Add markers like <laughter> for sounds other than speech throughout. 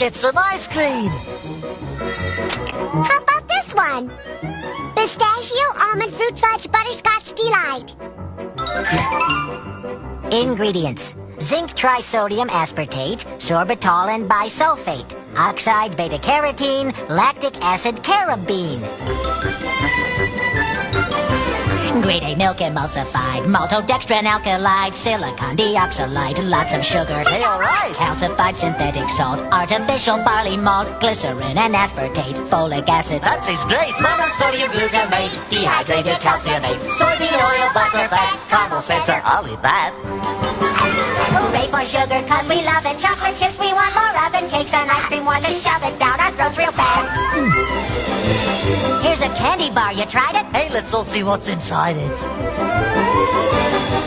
get some ice cream. How about this one? Pistachio, almond fruit fudge, butterscotch delight. Ingredients. Zinc trisodium aspartate, sorbitol and bisulfate, oxide beta-carotene, lactic acid carabine. Grade A milk emulsified, maltodextrin alkylide, silicon dioxide, lots of sugar. Hey, all right. Calcified synthetic salt, artificial barley malt, glycerin and aspartate, folic acid. That tastes great. Monosodium glutamate, dehydrated calciumate, soybean oil, butter fat, carbohydrate. I'll eat that. Hooray for sugar, cause we love it. Chocolate chips, we want more of it. Cakes and ice cream, want to shove it down our throats real fast. Here's a candy bar, you tried it? Hey, let's all see what's inside it.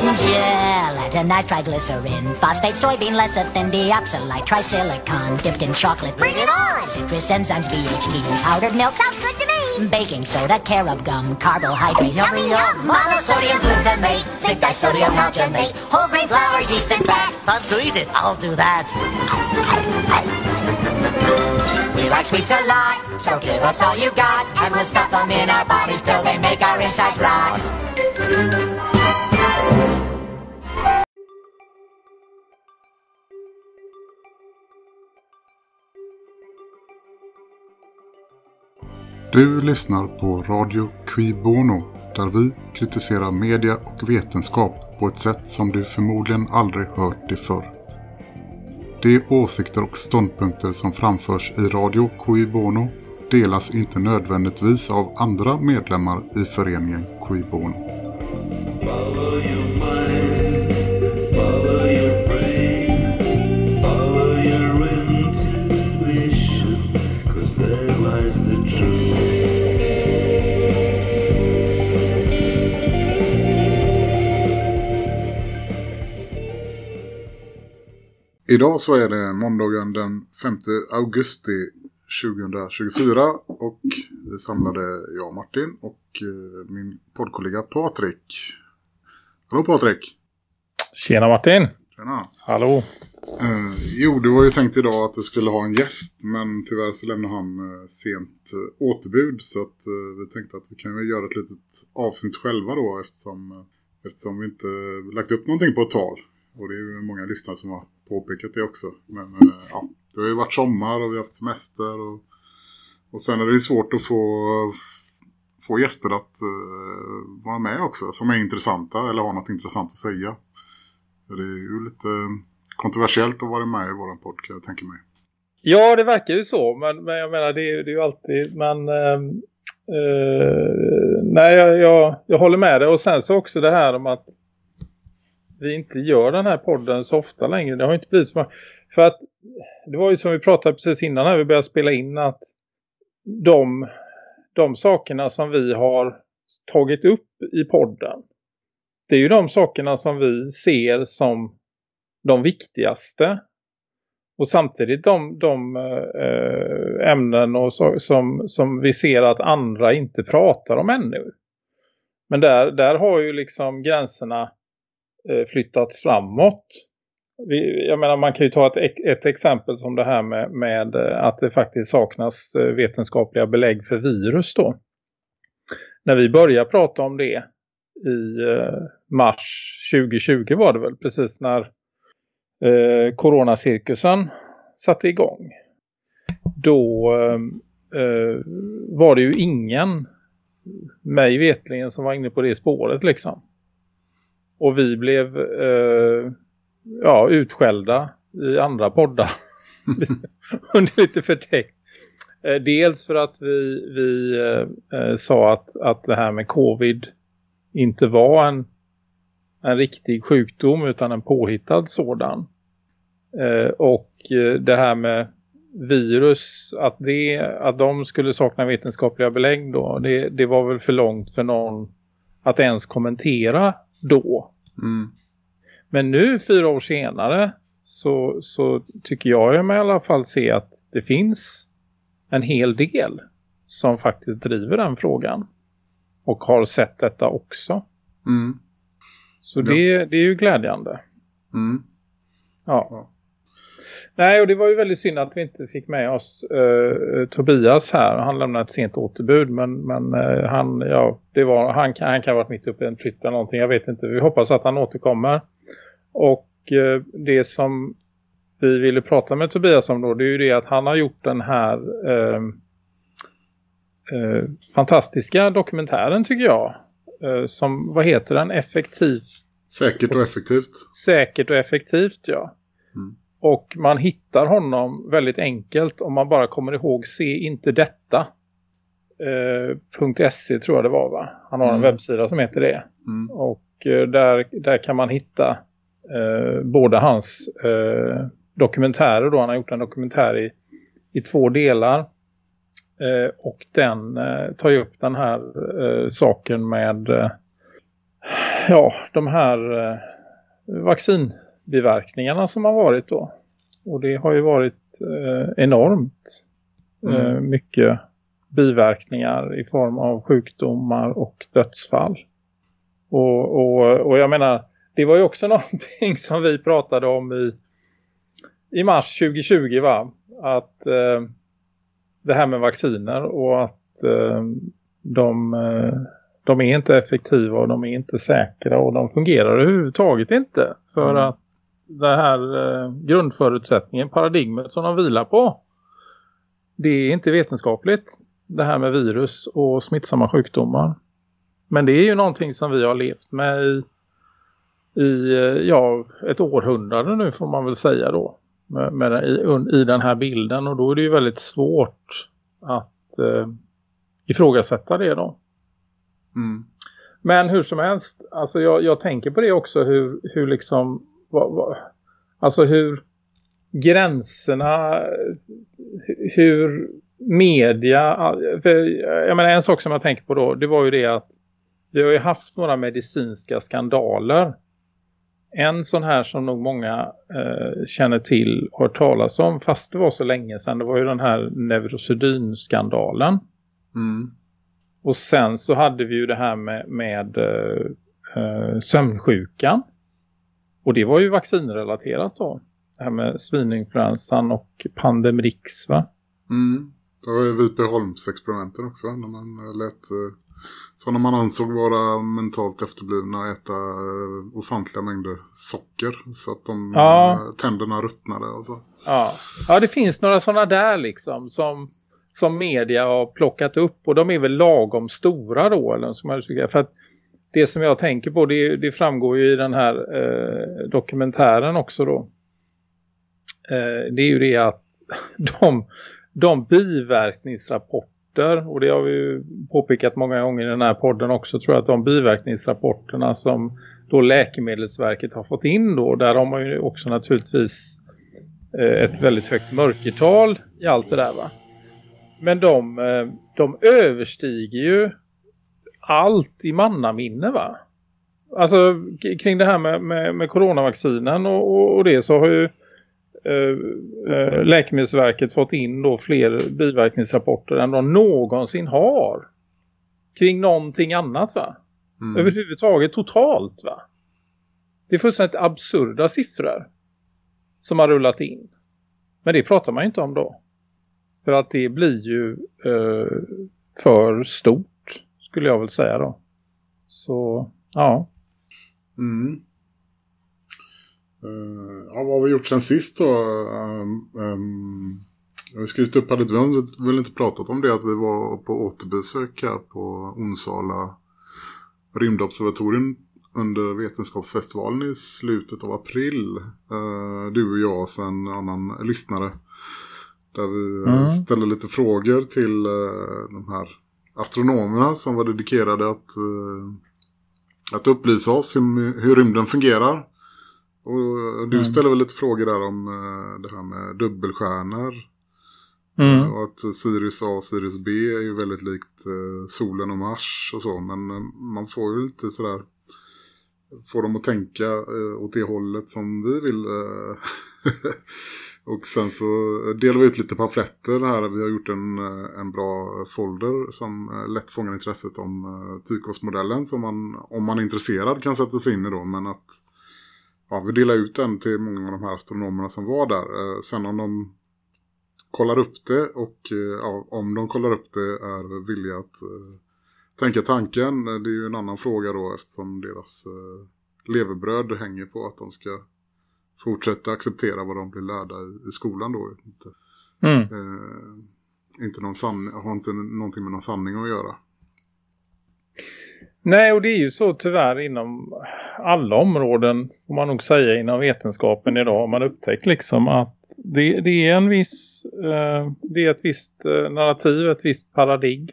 Gelatin, Gelatinized triglycerin, phosphate, soybean lecithin, deoxylite, trisilicon, dipped in chocolate. Bring it on! Citrus enzymes, BHT, powdered milk, Sounds good to me. baking soda, carob gum, carbohydrates. Yummy, yum. Monosodium glutamate, zinc disodium alginate, whole grain flour, yeast and fat. Time to eat it. I'll do that. Like sweets a lot, so give us all you got, and we'll stuff them in our bodies till they make our insides rot. Du lyssnar på Radio Qui Bono där vi kritiserar media och vetenskap på ett sätt som du förmodligen aldrig hört det förr. De åsikter och ståndpunkter som framförs i Radio Cui Bono delas inte nödvändigtvis av andra medlemmar i föreningen Cui Bono. Idag så är det måndagen den 5 augusti 2024 och vi samlade jag Martin och eh, min poddkollega Patrik. Hallå Patrik! Tjena Martin! Tjena! Hallå! Eh, jo, det var ju tänkt idag att du skulle ha en gäst men tyvärr så lämnade han eh, sent eh, återbud så att eh, vi tänkte att vi kan väl göra ett litet avsnitt själva då eftersom, eh, eftersom vi inte lagt upp någonting på ett tag. Och det är ju många lyssnare som har påpekat det också. Men eh, ja, det har ju varit sommar och vi har haft semester och, och sen är det svårt att få, få gäster att uh, vara med också som är intressanta eller har något intressant att säga. Det är ju lite kontroversiellt att vara med i våran podd kan jag tänka mig. Ja, det verkar ju så. Men, men jag menar, det är, det är ju alltid... Men, eh, eh, nej, jag, jag, jag håller med dig. Och sen så också det här om att vi inte gör den här podden så ofta längre. Det har inte blivit så För att det var ju som vi pratade precis innan när vi började spela in att de, de sakerna som vi har tagit upp i podden det är ju de sakerna som vi ser som de viktigaste och samtidigt de, de äh, ämnen och så, som, som vi ser att andra inte pratar om ännu. Men där, där har ju liksom gränserna Eh, flyttats framåt. Jag menar man kan ju ta ett, ett exempel som det här med, med eh, att det faktiskt saknas eh, vetenskapliga belägg för virus då. När vi började prata om det i mars 2020 var det väl precis när eh, coronacirkusen satte igång. Då eh, var det ju ingen mig vetligen som var inne på det spåret liksom. Och vi blev eh, ja, utskällda i andra poddar <laughs> under lite förtäckt. Eh, dels för att vi, vi eh, eh, sa att, att det här med covid inte var en, en riktig sjukdom utan en påhittad sådan. Eh, och eh, det här med virus, att, det, att de skulle sakna vetenskapliga belägg då, det, det var väl för långt för någon att ens kommentera då. Mm. Men nu, fyra år senare, så, så tycker jag mig i alla fall se att det finns en hel del som faktiskt driver den frågan. Och har sett detta också. Mm. Så det, det är ju glädjande. Mm. Ja. Nej, och det var ju väldigt synd att vi inte fick med oss eh, Tobias här. Han lämnade ett sent återbud, men, men eh, han, ja, det var, han, kan- han kan ha varit mitt uppe i en flytt eller någonting. Jag vet inte. Vi hoppas att han återkommer. Och eh, det som vi ville prata med Tobias om då, det är ju det att han har gjort den här eh, eh, fantastiska dokumentären tycker jag. Eh, som, vad heter den? Effektivt Säkert och effektivt. säkert och effektivt, ja. Och man hittar honom väldigt enkelt om man bara kommer ihåg se inte detta. Eh, .se tror jag det var va? Han har en Mm. webbsida som heter det. Mm. Och eh, där, där kan man hitta eh, både hans eh, dokumentärer då. Han har gjort en dokumentär i, i två delar. Eh, och den eh, tar ju upp den här eh, saken med ja, de här eh, vaccinbiverkningarna som har varit då. Och det har ju varit eh, enormt eh, Mm. mycket biverkningar i form av sjukdomar och dödsfall. Och, och, och jag menar, det var ju också <laughs> någonting som vi pratade om i, i mars 2020 va? Att eh, det här med vacciner och att eh, de, eh, de är inte effektiva och de är inte säkra och de fungerar överhuvudtaget inte. För Mm. att det här eh, grundförutsättningen, paradigmet som de vilar på, det är inte vetenskapligt. Det här med virus och smittsamma sjukdomar. Men det är ju någonting som vi har levt med i, i eh, ja, ett århundrade nu får man väl säga då. Med, med, i, un- I den här bilden och då är det ju väldigt svårt att eh, ifrågasätta det då. Mm. Men hur som helst, alltså jag, jag tänker på det också hur, hur liksom, alltså hur gränserna, hu- hur media, för jag menar en sak som jag tänker på då, det var ju det att vi har ju haft några medicinska skandaler. En sån här som nog många eh, känner till och har talas om, fast det var så länge sedan, det var ju den här neurosedynskandalen. Mm. Och sen så hade vi ju det här med, med eh, eh, sömnsjukan. Och det var ju vaccinrelaterat då. Det här med svininfluensan och Pandemrix va? Mm. Det var ju Vipeholms-experimenten också. När man eh, lät eh, sådana man ansåg vara mentalt efterblivna äta eh, ofantliga mängder socker. Så att de Ja. tänderna ruttnade och så. Ja. ja, det finns några sådana där liksom som, som media har plockat upp. Och de är väl lagom stora då. Eller som jag tycker. För att det som jag tänker på det, det framgår ju i den här eh, dokumentären också då. Eh, det är ju det att <laughs> de, de biverkningsrapporter och det har vi ju påpekat många gånger i den här podden också tror jag att de biverkningsrapporterna som då Läkemedelsverket har fått in då där har man ju också naturligtvis eh, ett väldigt högt mörkertal i allt det där va. Men de, eh, de överstiger ju allt i mannaminne va. Alltså kring det här med, med, med coronavaccinen och, och, och det så har ju eh, eh, Läkemedelsverket fått in då fler biverkningsrapporter än de någonsin har. Kring någonting annat va. Mm. Överhuvudtaget totalt va. Det är fullständigt absurda siffror som har rullat in. Men det pratar man ju inte om då. För att det blir ju eh, för stort skulle jag väl säga då. Så ja. Mm. Eh, ja, vad har vi gjort sen sist då? Um, um, har skrivit upp här lite, vi har väl inte pratat om det att vi var på återbesök här på Onsala rymdobservatorium under vetenskapsfestivalen i slutet av april. Eh, du och jag och sen en annan lyssnare. Där vi Mm. ställde lite frågor till eh, de här astronomerna som var dedikerade att, eh, att upplysa oss hur, hur rymden fungerar. Och du Mm. ställer väl lite frågor där om eh, det här med dubbelstjärnor. Mm. Och att Sirius A och Sirius B är ju väldigt likt eh, solen och Mars och så. Men man får ju lite sådär få dem att tänka åt det hållet som vi vill. <laughs> Och sen så delar vi ut lite pamfletter här. Vi har gjort en, eh, en bra folder som eh, lätt fångar intresset om eh, Tykos-modellen. Som man, om man är intresserad kan sätta sig in i då. Men att ja, vi delar ut den till många av de här astronomerna som var där. Sen om de kollar upp det och ja, om de kollar upp det är villiga att tänka tanken. Det är ju en annan fråga då eftersom deras levebröd hänger på att de ska fortsätta acceptera vad de blir lärda i, i skolan då. Inte, Mm. eh, inte någon sann, har inte någonting med någon sanning att göra. Nej, och det är ju så tyvärr inom alla områden, får man nog säga, inom vetenskapen idag har man upptäckt liksom att det, det är en viss, eh, det är ett visst eh, narrativ, ett visst paradigm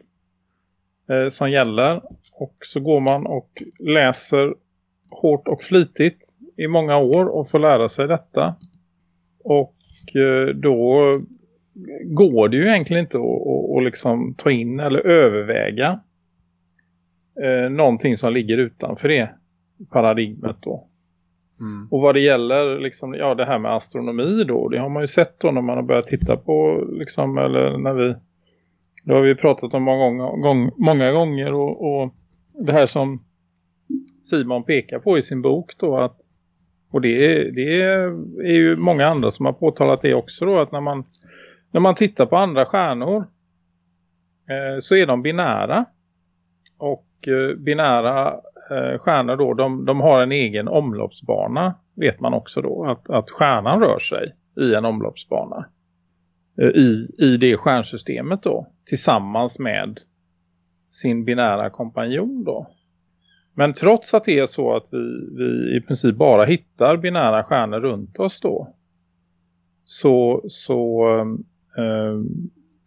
eh, som gäller. Och så går man och läser hårt och flitigt i många år och får lära sig detta. Och eh, då går det ju egentligen inte att, liksom ta in eller överväga eh, någonting som ligger utanför det paradigmet då. Mm. Och vad det gäller liksom, ja, det här med astronomi då, det har man ju sett då när man har börjat titta på liksom, eller när vi det har vi pratat om många, gång, gång, många gånger och, och det här som Simon pekar på i sin bok då att och det är, det är ju många andra som har påtalat det också då att när man, när man tittar på andra stjärnor eh, så är de binära och eh, binära eh, stjärnor då, de, de har en egen omloppsbana vet man också då. Att, att stjärnan rör sig i en omloppsbana. eh, I, I det stjärnsystemet då. Tillsammans med sin binära kompanjon då. Men trots att det är så att vi, vi i princip bara hittar binära stjärnor runt oss då. Så, så eh,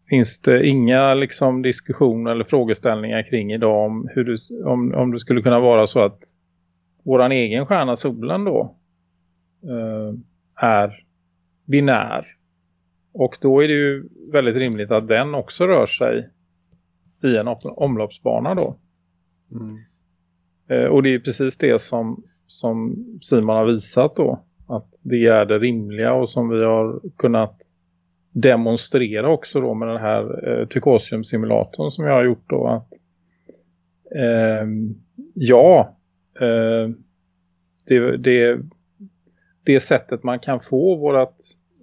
finns det inga liksom, diskussioner eller frågeställningar kring idag om, hur du, om, om det skulle kunna vara så att våran egen stjärna solen då eh, är binär. Och då är det ju väldigt rimligt att den också rör sig i en omloppsbana då. Mm. Eh, och det är precis det som, som Simon har visat då. Att det är det rimliga och som vi har kunnat demonstrera också då med den här eh, Tycosium-simulatorn som jag har gjort då. Att, eh, ja, eh, det, det, det sättet man kan få vårt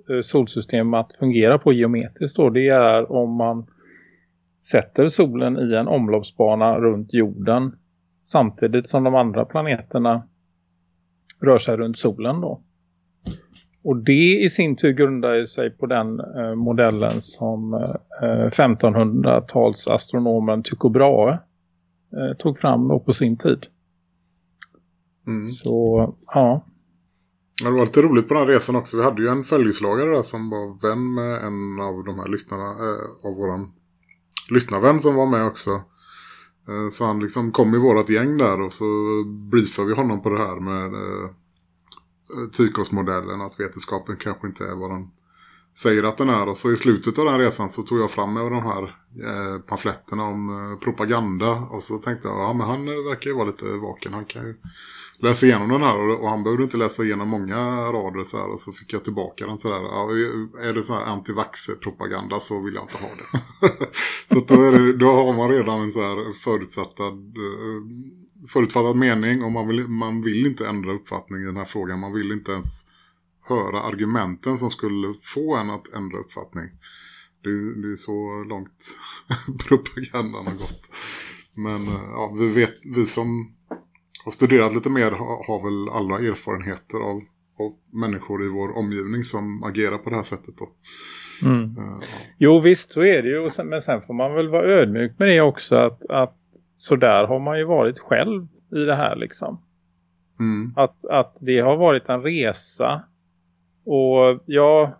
eh, solsystem att fungera på geometriskt då, det är om man sätter solen i en omloppsbana runt jorden samtidigt som de andra planeterna rör sig runt solen då. Och det i sin tur grundar sig på den eh, modellen som eh, 1500-tals astronomen Tycho Brahe eh, tog fram då på sin tid. Mm. Så ja, Ja, Det var lite roligt på den här resan också. Vi hade ju en följeslagare där som var vän med en av de här lyssnarna, eh, av våran lyssnarvän som var med också. Eh, så han liksom kom i vårat gäng där och så briefade vi honom på det här med eh, eh Tykos-modellen, att vetenskapen kanske inte är vad den säger att den är. Och så i slutet av den resan så tog jag fram med de här eh, pamfletterna om eh, propaganda. Och så tänkte jag, ja men han eh, verkar ju vara lite vaken. Han kan ju läsa igenom den här. Och, och han behövde inte läsa igenom många rader så här. Och så fick jag tillbaka den så där. Ja, är det så här antivax-propaganda så vill jag inte ha det. <laughs> så då, är det, då har man redan en så här förutsattad... Eh, förutfattad mening och man vill, man vill inte ändra uppfattning i den här frågan. Man vill inte ens höra argumenten som skulle få en att ändra uppfattning. Det, är- det är så långt <laughs> propagandan har gått. Men eh, ja, vi, vet, vi som har studerat lite mer har, har väl alla erfarenheter av, av människor i vår omgivning som agerar på det här sättet. Då. mm. Ja. Jo visst så är det ju. Sen- Men sen får man väl vara ödmjuk med det också. Att, att så där har man ju varit själv i det här liksom. Mm, Att, att det har varit en resa. Och ja,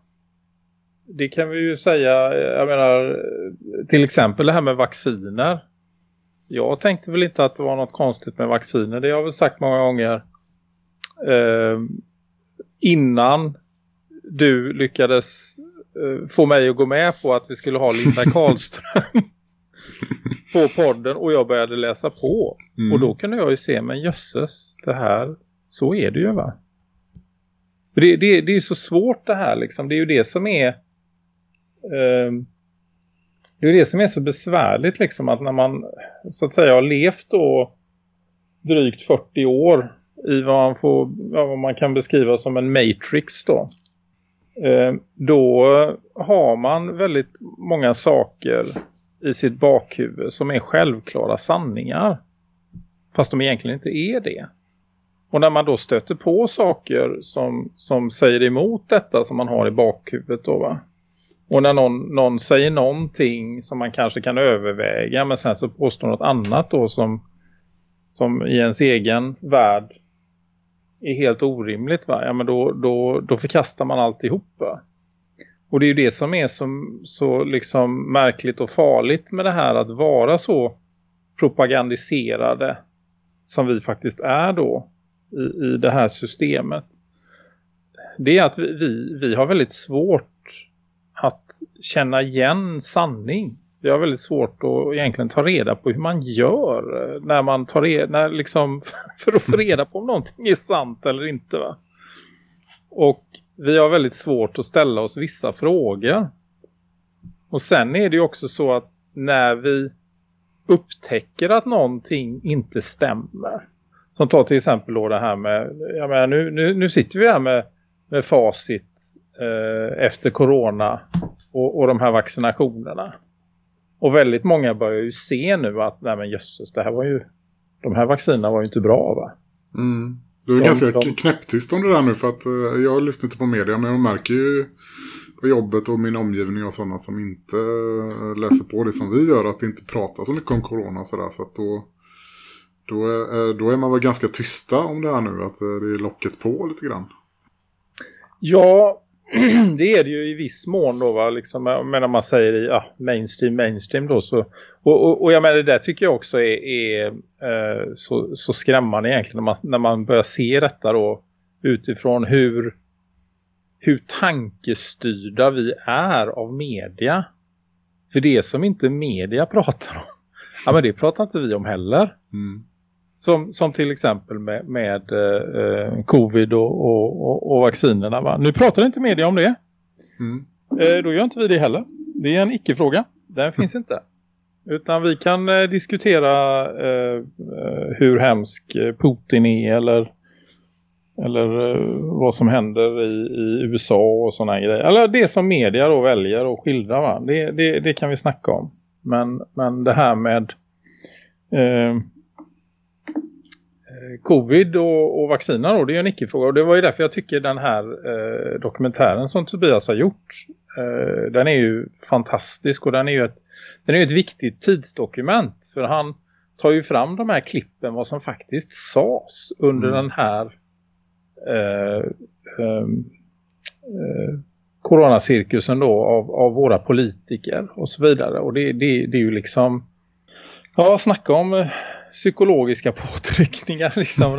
det kan vi ju säga. Jag menar, till exempel det här med vacciner. Jag tänkte väl inte att det var något konstigt med vacciner. Det har jag väl sagt många gånger. Eh, innan du lyckades eh, få mig att gå med på att vi skulle ha Linda <laughs> Karlström på podden och jag började läsa på. mm, Och då kunde jag ju se, men jösses, det här, så är det ju va? För det, det, det är ju så svårt det här liksom. Det är ju det som är Eh, det är ju det som är så besvärligt liksom att när man så att säga har levt då drygt 40 år i vad man, får, vad man kan beskriva som en matrix då. Eh, då har man väldigt många saker i sitt bakhuvud som är självklara sanningar. Fast de egentligen inte är det. Och när man då stöter på saker som, som säger emot detta som man har i bakhuvudet då va. Och när någon, någon säger någonting som man kanske kan överväga men sen så påstår något annat då som, som i ens egen värld är helt orimligt va. Ja men då, då, då förkastar man alltihop va. Och det är ju det som är som, så liksom märkligt och farligt med det här att vara så propagandiserade som vi faktiskt är då i, i det här systemet. Det är att vi, vi, vi har väldigt svårt att känna igen sanning. Vi har väldigt svårt att egentligen ta reda på hur man gör eh, när man tar reda, när liksom, <laughs> för att få reda på om någonting är sant eller inte va. Och vi har väldigt svårt att ställa oss vissa frågor. Och sen är det ju också så att när vi upptäcker att någonting inte stämmer. Som tar till exempel då det här med, jag menar nu, nu, nu sitter vi här med, med facit eh, efter corona och, och de här vaccinationerna. Och väldigt många börjar ju se nu att nej men jösses, det här var ju, de här vaccinerna var ju inte bra va? Mm. Du är De- ganska de- knäpptyst om det där nu för att eh, jag lyssnar inte på media men jag märker ju på jobbet och min omgivning och sådana som inte eh, läser på det som vi gör att det inte pratar så mycket om corona och sådär så att då, då, är, eh, då är man väl ganska tysta om det här nu att eh, det är locket på lite grann. Ja, <clears throat> det är det ju i viss mån då va, liksom, men om man säger ja, mainstream, mainstream då så, och, och, och jag menar det där tycker jag också är, är eh, så, så skrämmande egentligen när man, när man börjar se detta då utifrån hur, hur tankestyrda vi är av media. För det som inte media pratar om, <laughs> ja men det pratar inte vi om heller. Mm. Som, som till exempel med, med eh, covid och, och, och, vaccinerna. Va? Nu pratar inte media om det. Mm. Eh, då gör inte vi det heller. Det är en icke-fråga. Den <laughs> finns inte. Utan vi kan eh, diskutera eh, eh, hur hemsk eh, Putin är eller, eller eh, vad som händer i, i USA och sådana grejer. Eller det som media då väljer att skildra. Va? Det, det, det kan vi snacka om. Men, men det här med eh, eh, covid och, och vacciner då, det är en icke-fråga. Och det var ju därför jag tycker den här eh, dokumentären som Tobias har gjort, eh, den är ju fantastisk och den är ju ett, den är ju ett viktigt tidsdokument. För han tar ju fram de här klippen, vad som faktiskt sades under Mm. den här eh, ehm, eh, coronacirkusen då av, av våra politiker och så vidare. Och det, det, det är ju liksom Ja, snacka om eh, psykologiska påtryckningar. <laughs> Liksom.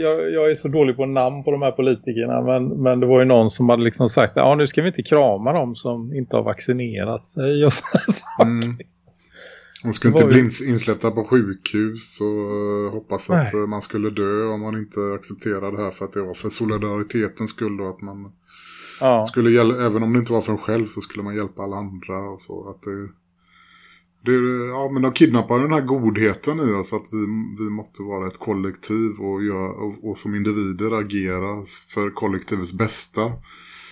Jag, jag är så dålig på namn på de här politikerna. Men, men det var ju någon som hade liksom sagt ja nu ska vi inte krama dem som inte har vaccinerat sig. <laughs> Och Mm. De skulle inte bli ju- ins- insläppta på sjukhus och eh, hoppas att Nej. eh, man skulle dö om man inte accepterade det här för att det var för solidaritetens skull och att man ja. skulle även om det inte var för en själv så skulle man hjälpa alla andra och så att det, det ja men de kidnappar den här godheten i oss att vi, vi måste vara ett kollektiv och, göra, och, och som individer agera för kollektivets bästa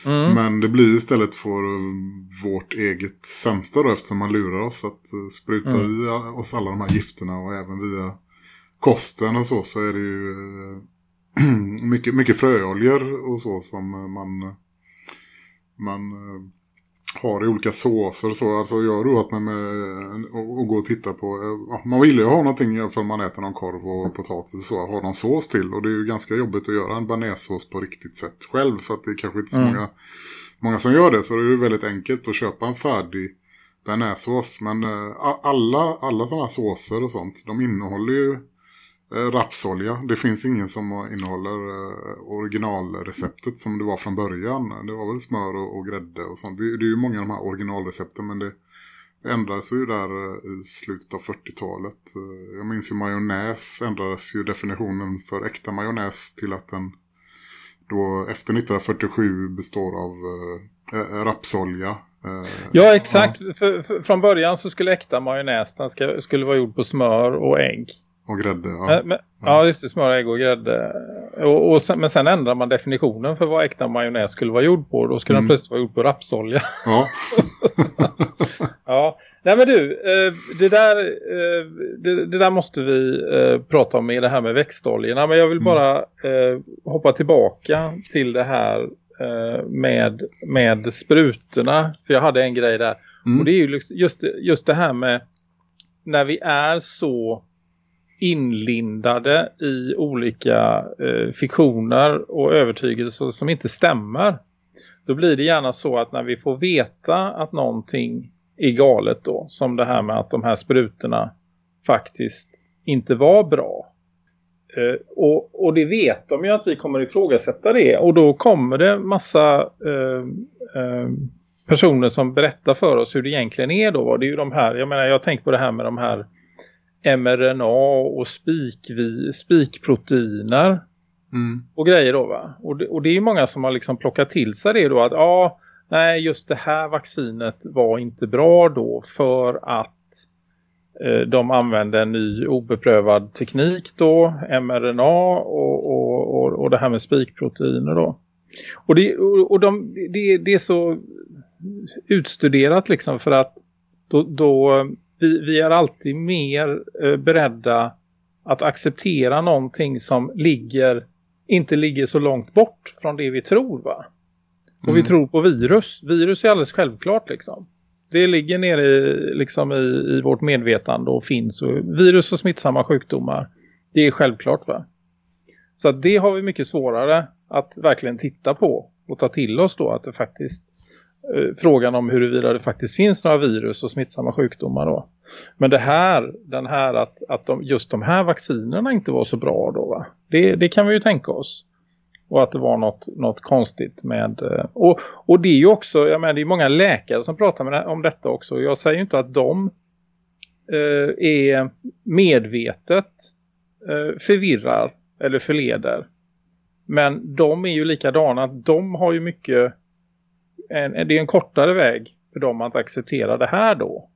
Mm. men det blir istället för vårt eget sämsta då eftersom man lurar oss att eh, spruta Mm. i oss alla de här gifterna och även via kosten och så så är det ju eh, <clears throat> mycket, mycket fröoljor och så som man man eh, har i olika såser och så. Alltså jag har roat mig med eh, att att gå och titta på. eh, man vill ju ha någonting för man äter någon korv och potatis och så. Ha någon sås till. Och det är ju ganska jobbigt att göra en bearnaisesås på riktigt sätt själv. Så att det är kanske inte så Mm. många, många som gör det. Så det är ju väldigt enkelt att köpa en färdig bearnaisesås. Men eh, alla, alla sådana här såser och sånt. De innehåller ju eh, rapsolja. Det finns ingen som innehåller eh, originalreceptet som det var från början. Det var väl smör och, och grädde och sånt. Det, det är ju många av de här originalrecepten men det ändrades ju där eh, i slutet av 40-talet. Eh, Jag minns ju majonnäs ändrades ju definitionen för äkta majonnäs till att den då efter 1947 består av eh, eh, rapsolja. Eh, Ja, exakt. För, för, från början så skulle äkta majonnäs den ska, skulle vara gjord på smör och ägg. Och grädde, ja. Men, men, ja, just det. Smör, ägg och grädde. Och, och sen, men sen ändrar man definitionen för vad äkta majonnäs skulle vara gjord på. Då skulle Mm. den plötsligt vara gjord på rapsolja. ja. <laughs> Ja, nej men du, eh, det där, eh, det, det där måste vi eh, prata om i det här med växtoljorna. Men jag vill bara eh, hoppa tillbaka till det här med, med sprutorna. För jag hade en grej där. Mm. Och det är ju just, just det här med när vi är så inlindade i olika eh, fiktioner och övertygelser som inte stämmer. Då blir det gärna så att när vi får veta att någonting är galet då. Som det här med att de här sprutorna faktiskt inte var bra. Eh, och, och det vet de ju att vi kommer ifrågasätta det. Och då kommer det massa eh, eh, personer som berättar för oss hur det egentligen är då. Det är ju de här, jag menar jag tänker på det här med de här mRNA och spikvi, spikproteiner Mm. och grejer då va. Och det, och det är ju många som har liksom plockat till sig det då att ja, nej just det här vaccinet var inte bra då för att eh, de använde en ny obeprövad teknik då, mRNA och, och, och, och det här med spikproteiner då. Och, det, och, och de, det, det är så utstuderat liksom för att då, då vi, vi är alltid mer eh, beredda att acceptera någonting som ligger inte ligger så långt bort från det vi tror va. Och vi Mm. tror på virus. Virus är alldeles självklart liksom. Det ligger nere i, liksom i, i vårt medvetande och finns. Och virus och smittsamma sjukdomar. Det är självklart va. Så det har vi mycket svårare att verkligen titta på. Och ta till oss då att det faktiskt eh, frågan om huruvida det faktiskt finns några virus och smittsamma sjukdomar då. Men det här, den här att, att de, just de här vaccinerna inte var så bra då va. Det, det kan vi ju tänka oss. Och att det var något, något konstigt med... Eh, och, och det är ju också, jag menar det är många läkare som pratar med, om detta också. Jag säger ju inte att de eh, är medvetet eh, förvirrar eller förleder. Men de är ju likadana. De har ju mycket... En, det är en kortare väg för dem att acceptera det här då.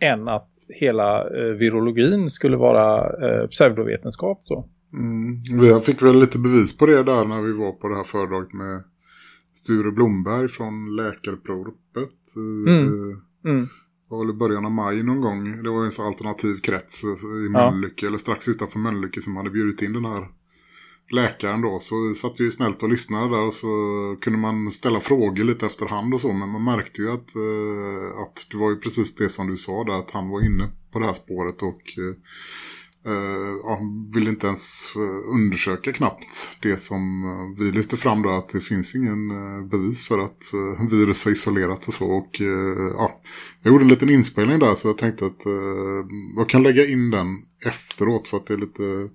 Än att hela eh, virologin skulle vara eh, pseudovetenskap då. Mm. Vi fick väl lite bevis på det där när vi var på det här föredraget med Sture Blomberg från Läkarprovet. Mm. eh, Mm. Det var väl i början av maj någon gång. Det var en sån alternativ krets i Ja. Mölnlycke, eller strax utanför Mölnlycke som hade bjudit in den här läkaren då. Så vi satt ju snällt och lyssnade där och så kunde man ställa frågor lite efterhand och så. Men man märkte ju att, eh, att det var ju precis det som du sa där, att han var inne på det här spåret och eh, eh ja, han ville inte ens eh, undersöka knappt det som eh, vi lyfte fram då att det finns ingen bevis för att eh, virus har isolerat och så och eh, ja, jag gjorde en liten inspelning där så jag tänkte att eh, jag kan lägga in den efteråt för att det är lite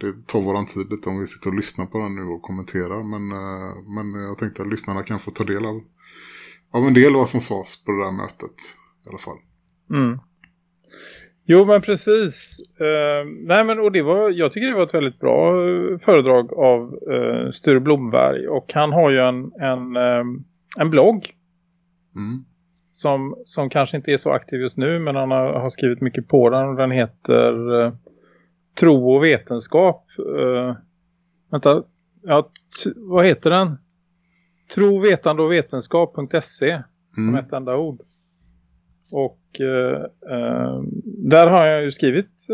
det tar våran tid lite om vi sitter och lyssnar på den nu och kommenterar men, eh, men jag tänkte att lyssnarna kan få ta del av, av en del av vad som sades på det där mötet i alla fall. Mm. Jo men precis. Eh, nej men och det var, jag tycker det var ett väldigt bra eh, föredrag av uh, Sture Blomberg. Och han har ju en, en, eh, en blogg Mm. som, som kanske inte är så aktiv just nu men han har, har skrivit mycket på den och den heter eh, Tro och vetenskap. Uh, vänta, ja, vad heter den? Tro, vetande och vetenskap.se som Mm. ett enda ord. Och eh, eh, där har jag ju skrivit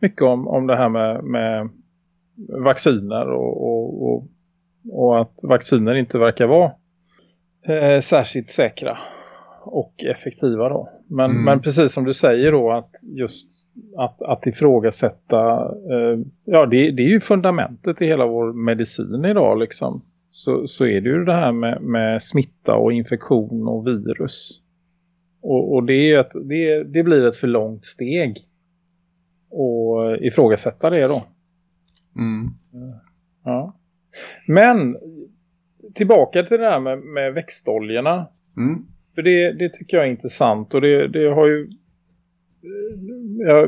mycket om, om det här med, med vacciner och, och, och, och att vacciner inte verkar vara särskilt säkra och effektiva då. Men, Mm. men precis som du säger då att just att, att ifrågasätta eh, ja det, det är ju fundamentet i hela vår medicin idag liksom. Så, så är det ju det här med, med smitta och infektion och virus. Och, och det, är ett, det, det blir ett för långt steg att ifrågasätta det då. Mm. Ja. Men tillbaka till det här med, med växtoljorna. Mm. För det, det tycker jag är intressant och det, det har ju eh, ja,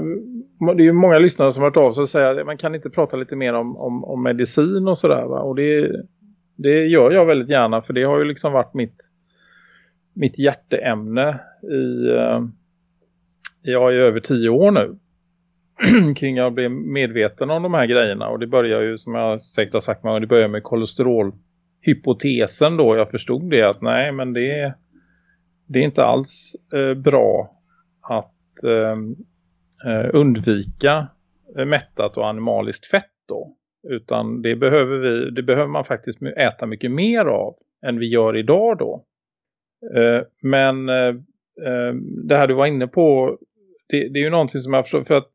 det är ju många lyssnare som har hört av sig och säger att man kan inte prata lite mer om, om, om medicin och sådär va. Och det, det gör jag väldigt gärna för det har ju liksom varit mitt, mitt hjärteämne i, eh, ja, i över tio år nu. <clears throat> kring jag blev medveten om de här grejerna. Och det börjar ju som jag säkert har sagt det börjar med kolesterolhypotesen då. Jag förstod det att nej men det, det är inte alls eh, bra att ehm, eh, undvika eh, mättat och animaliskt fett då. Utan det behöver, vi, det behöver man faktiskt äta mycket mer av än vi gör idag då. Eh, men eh, ehm, det här du var inne på, det, det är ju någonting som jag förstår. För att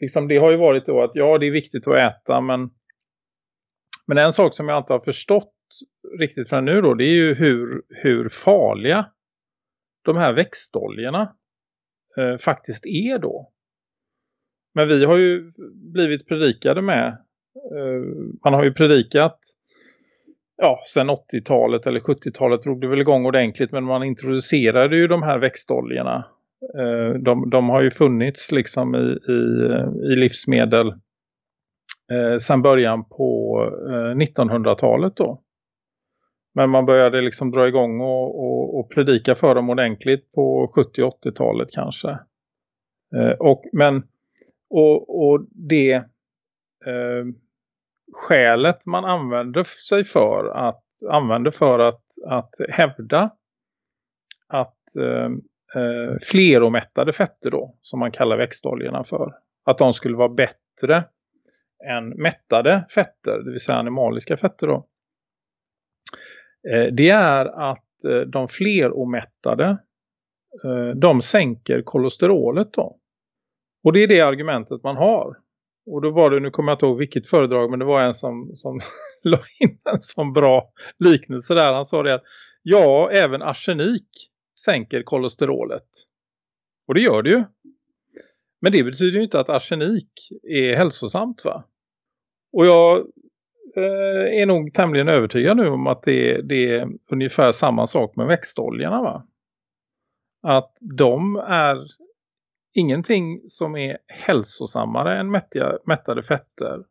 liksom, det har ju varit då att ja det är viktigt att äta men, men en sak som jag inte har förstått riktigt förrän nu då det är ju hur, hur farliga de här växtoljorna eh, faktiskt är då. Men vi har ju blivit predikade med, eh, man har ju predikat ja, sen 80-talet eller 70-talet drog det väl igång ordentligt men man introducerade ju de här växtoljorna. Eh, de, de har ju funnits liksom i, i, i livsmedel eh, sen början på eh, 1900-talet då. Men man började liksom dra igång och, och, och predika för dem ordentligt på 70-80-talet kanske. Eh, och, men, och, och det eh, skälet man använder sig för att använde för att, att hävda att eh, eh, fleromättade fetter då, som man kallar växtoljorna för, att de skulle vara bättre än mättade fetter, det vill säga animaliska fetter då. Eh, det är att eh, de fleromättade eh, de sänker kolesterolet då. Och det är det argumentet man har. Och då var det, nu kommer jag inte ihåg vilket föredrag, men det var en som, som <laughs> la in en sån bra liknelse där. Han sa det att ja, även arsenik sänker kolesterolet. Och det gör det ju. Men det betyder ju inte att arsenik är hälsosamt va? Och jag Eh, är nog tämligen övertygad nu om att det, det är ungefär samma sak med växtoljorna va? Att de är ingenting som är hälsosammare än mättiga, mättade fetter.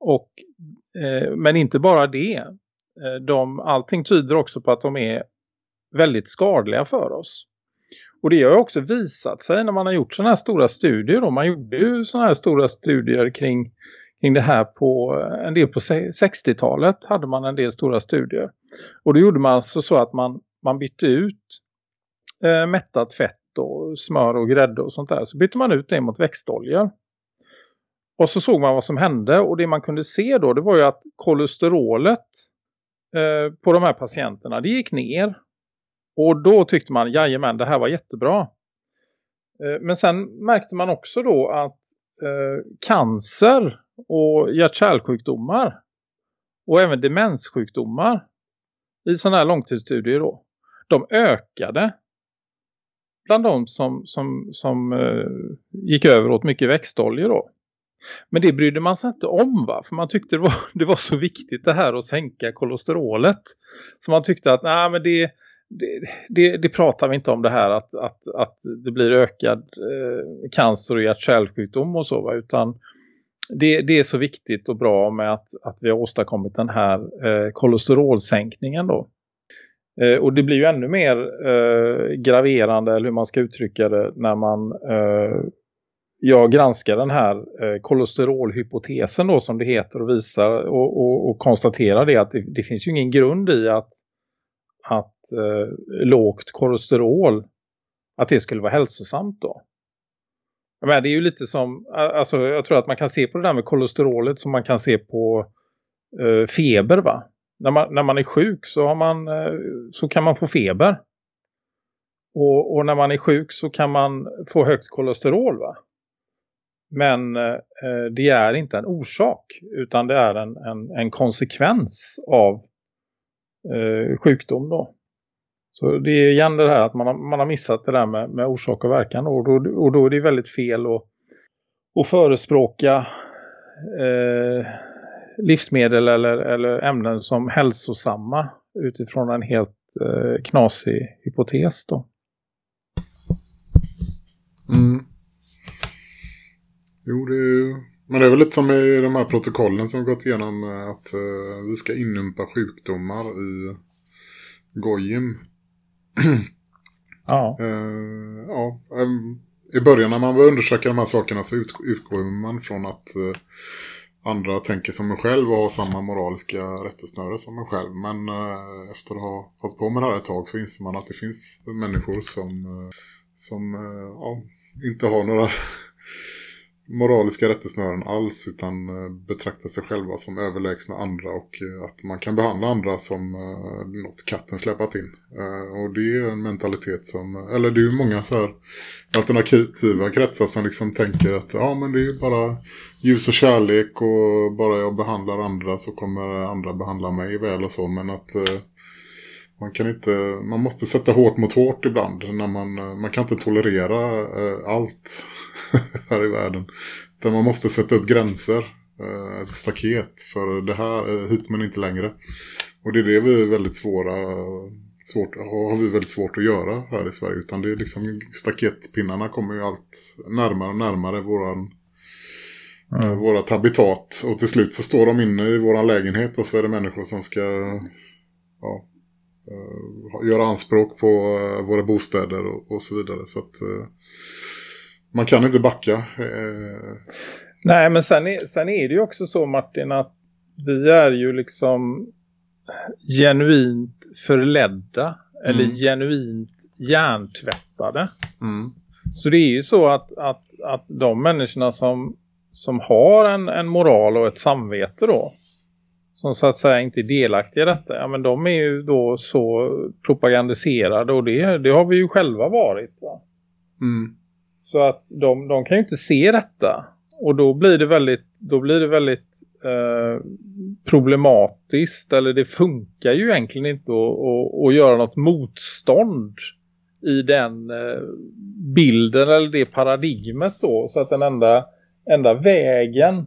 Och, eh, men inte bara det. Eh, de, allting tyder också på att de är väldigt skadliga för oss. Och det har också visat sig när man har gjort sådana här stora studier. Då. Man gjorde ju sådana här stora studier kring, kring det här på eh, en del på 60-talet hade man en del stora studier. Och då gjorde man alltså så att man, man bytte ut eh, mättat fett och smör och grädde och sånt där. Så bytte man ut det mot växtoljor. Och så såg man vad som hände och det man kunde se då det var ju att kolesterolet eh, på de här patienterna det gick ner. Och då tyckte man, jajamän det här var jättebra. Eh, men sen märkte man också då att eh, cancer och hjärt-kärlsjukdomar och även demenssjukdomar i sådana här långtidsstudier då, de ökade bland de som, som, som eh, gick över åt mycket växtoljor då. Men det brydde man sig inte om va? För man tyckte det var, <laughs> det var så viktigt det här att sänka kolesterolet. Så man tyckte att nej men det, det, det, det pratar vi inte om det här att, att, att det blir ökad eh, cancer och hjärt-kärlsjukdom och så va? Utan det, det är så viktigt och bra med att, att vi har åstadkommit den här eh, kolesterolsänkningen då. Eh, och det blir ju ännu mer eh, graverande eller hur man ska uttrycka det när man eh, jag granskar den här eh, kolesterolhypotesen då som det heter och visar och, och, och konstaterar det att det, det, finns ju ingen grund i att, att eh, lågt kolesterol att det skulle vara hälsosamt då. Men det är ju lite som, alltså jag tror att man kan se på det där med kolesterolet som man kan se på eh, feber va när man, när man är sjuk så, har man, eh, så kan man få feber. Och, och, när man är sjuk så kan man få högt kolesterol va? Men eh, det är inte en orsak utan det är en, en, en konsekvens av eh, sjukdom då. Så det är igen det här att man har, man har missat det där med, med orsak och verkan och då, och då är det väldigt fel att, att förespråka eh, livsmedel eller, eller ämnen som hälsosamma utifrån en helt eh, knasig hypotes då. Mm. Jo, det är ju... Men det är väl lite som i de här protokollen som gått igenom eh, att eh, vi ska inympa sjukdomar i Gojim. <clears throat> ja. Uh, ja, um, i början när man börjar undersöka de här sakerna så utgår man från att uh, andra tänker som en själv och har samma moraliska rättesnöre som en själv. Men uh, efter att ha hållit på med det här ett tag så inser man att det finns människor som, som ja, inte har några moraliska rättesnören alls utan eh, betraktar sig själva som överlägsna andra och eh, att man kan behandla andra som eh, något katten släpat in. Och det är en mentalitet som, eller det är ju många så här alternativa kretsar som liksom tänker att ja men det är ju bara ljus och kärlek och bara jag behandlar andra så kommer andra behandla mig väl och så men att man kan inte, man måste sätta hårt mot hårt ibland när man, man kan inte tolerera allt <laughs> här i världen. Utan man måste sätta upp gränser, eh, ett staket för det här, eh, hit men inte längre. Och det är det vi är väldigt svåra, svårt, har vi väldigt svårt att göra här i Sverige. Utan det är liksom staketpinnarna kommer ju allt närmare och närmare våran mm. vårat habitat. Och till slut så står de inne i våran lägenhet och så är det människor som ska ja, göra anspråk på våra bostäder och, och så vidare. Så att eh, man kan inte backa. Eh, Nej, men sen är, sen är det ju också så Martin att vi är ju liksom genuint förledda eller Mm. genuint hjärntvättade. mm, Så det är ju så att, att, att de människorna som, som har en, en moral och ett samvete då som så att säga inte är delaktiga i detta, ja men de är ju då så propagandiserade och det, det har vi ju själva varit va? mm, så att de, de kan ju inte se detta. Och då blir det väldigt, då blir det väldigt eh, problematiskt. Eller det funkar ju egentligen inte att, att, att göra något motstånd i den eh, bilden eller det paradigmet då. Så att den enda, enda vägen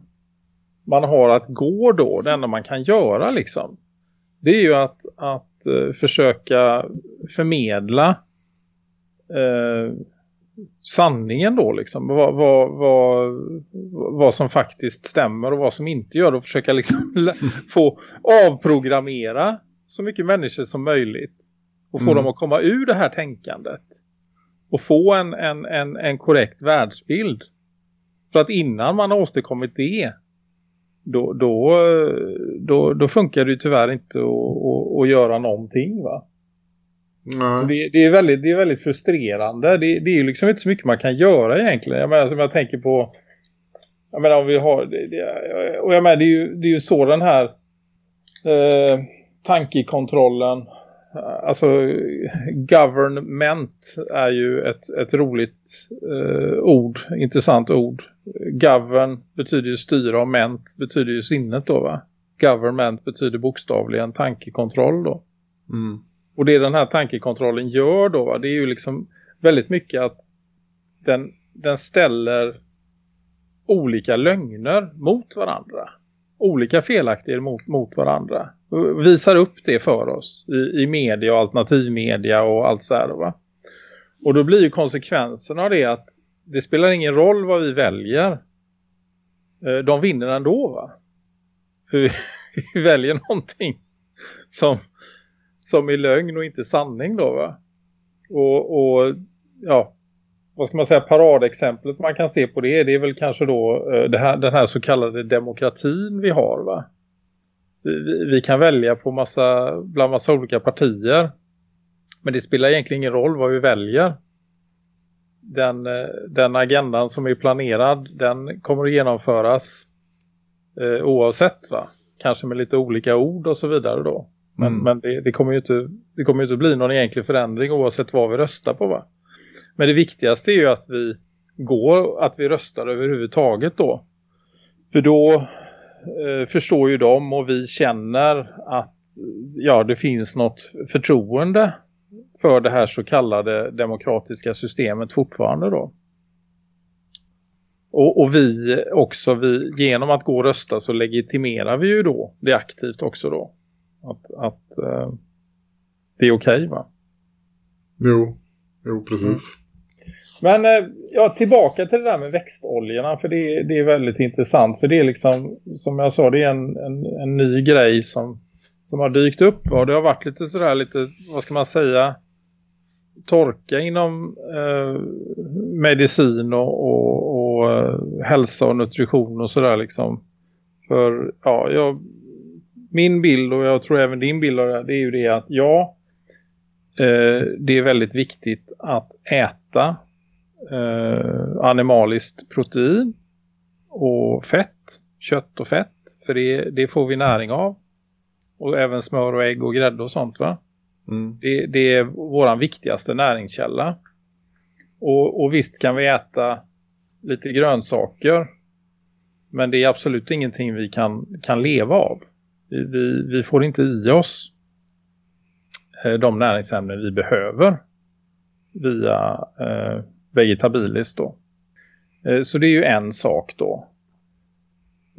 man har att gå då, det enda man kan göra liksom. Det är ju att, att eh, försöka förmedla eh, sanningen då liksom. Vad, vad, vad, vad som faktiskt stämmer och vad som inte gör. Och försöka liksom <laughs> få avprogrammera så mycket människor som möjligt. Och få Mm. dem att komma ur det här tänkandet. Och få en, en, en, en korrekt världsbild. För att innan man har åstadkommit det. Då, då, då, då funkar det ju tyvärr inte att, att, att göra någonting va. Nej, det, det, är väldigt, det är väldigt frustrerande. Det, det är ju liksom inte så mycket man kan göra egentligen. Jag menar som jag tänker på... Jag menar om vi har... Det, det, och jag menar det är ju, det är ju så den här eh, tankekontrollen... eh, Alltså government är ju ett, ett roligt eh, ord. Intressant ord. Govern betyder ju styra och ment betyder ju sinnet då va? Government betyder bokstavligen tankekontroll då. mm, och det den här tankekontrollen gör då, va, det är ju liksom väldigt mycket att den, den ställer olika lögner mot varandra. Olika felaktigheter mot, mot varandra. Och Visar upp det för oss i, i media och alternativmedia och allt så här. Va? Och då blir ju konsekvensen av det att det spelar ingen roll vad vi väljer. Eh, de vinner ändå va? För vi, <laughs> vi väljer någonting som, som är lögn och inte sanning då va. Och, och ja, vad ska man säga, paradexemplet man kan se på det, det är väl kanske då eh, det här, den här så kallade demokratin vi har va. Vi, vi- kan välja på massa, bland massa olika partier. Men det spelar egentligen ingen roll vad vi väljer. Den, eh, den agendan som är planerad, den kommer att genomföras eh, oavsett va. Kanske med lite olika ord och så vidare då. Men, Mm. men det, det kommer ju inte, det kommer ju inte bli någon egentlig förändring oavsett vad vi röstar på va. Men det viktigaste är ju att vi går, att vi röstar överhuvudtaget då. För då eh, förstår ju de och vi känner att ja, det finns något förtroende för det här så kallade demokratiska systemet fortfarande då. Och, och vi också, vi, genom att gå och rösta så legitimerar vi ju då det aktivt också då. Att, att eh, det är okej va? jo, jo precis. Men eh, ja, tillbaka till det där med växtoljorna för det, det är väldigt intressant för det är liksom, som jag sa, det är en, en, en ny grej som, som har dykt upp och det har varit lite sådär lite, vad ska man säga torka inom eh, medicin och, och, och eh, hälsa och nutrition och sådär liksom. För ja, jag, min bild och jag tror även din bild det är ju det att ja, eh, det är väldigt viktigt att äta eh, animaliskt protein och fett, kött och fett. För det, det får vi näring av. Och även smör och ägg och grädde och sånt va? Mm. Det, det är våran viktigaste näringskälla. Och, och visst kan vi äta lite grönsaker. Men det är absolut ingenting vi kan, kan leva av. Vi, vi, får inte i oss eh, de näringsämnen vi behöver via eh, vegetabilis då. Eh, så det är ju en sak då.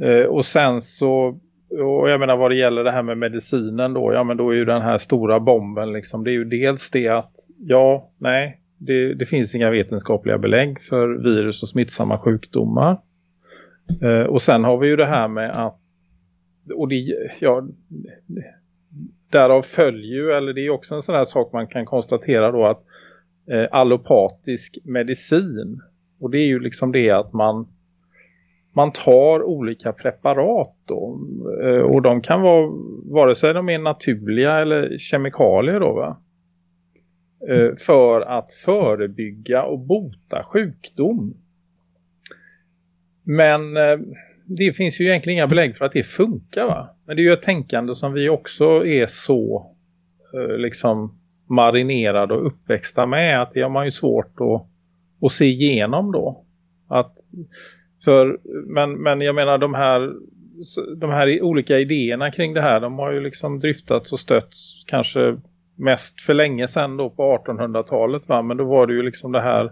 Eh, och sen så och jag menar vad det gäller det här med medicinen då, ja men då är ju den här stora bomben liksom, det är ju dels det att ja, nej, det, det finns inga vetenskapliga belägg för virus och smittsamma sjukdomar. Eh, och sen har vi ju det här med att och det, ja, därav följer ju, eller det är också en sån här sak man kan konstatera då att eh, allopatisk medicin, och det är ju liksom det att man man tar olika preparat då, eh, och de kan vara vare sig de är naturliga eller kemikalier då va? Eh, för att förebygga och bota sjukdom. Men eh, det finns ju egentligen inga belägg för att det funkar va. Men det är ju ett tänkande som vi också är så eh, liksom marinerade och uppväxta med att det har man ju svårt att, att se igenom då. Att, för, men, men jag menar de här de här olika idéerna kring det här de har ju liksom driftats och stötts kanske mest för länge sedan då på 1800-talet va men då var det ju liksom det här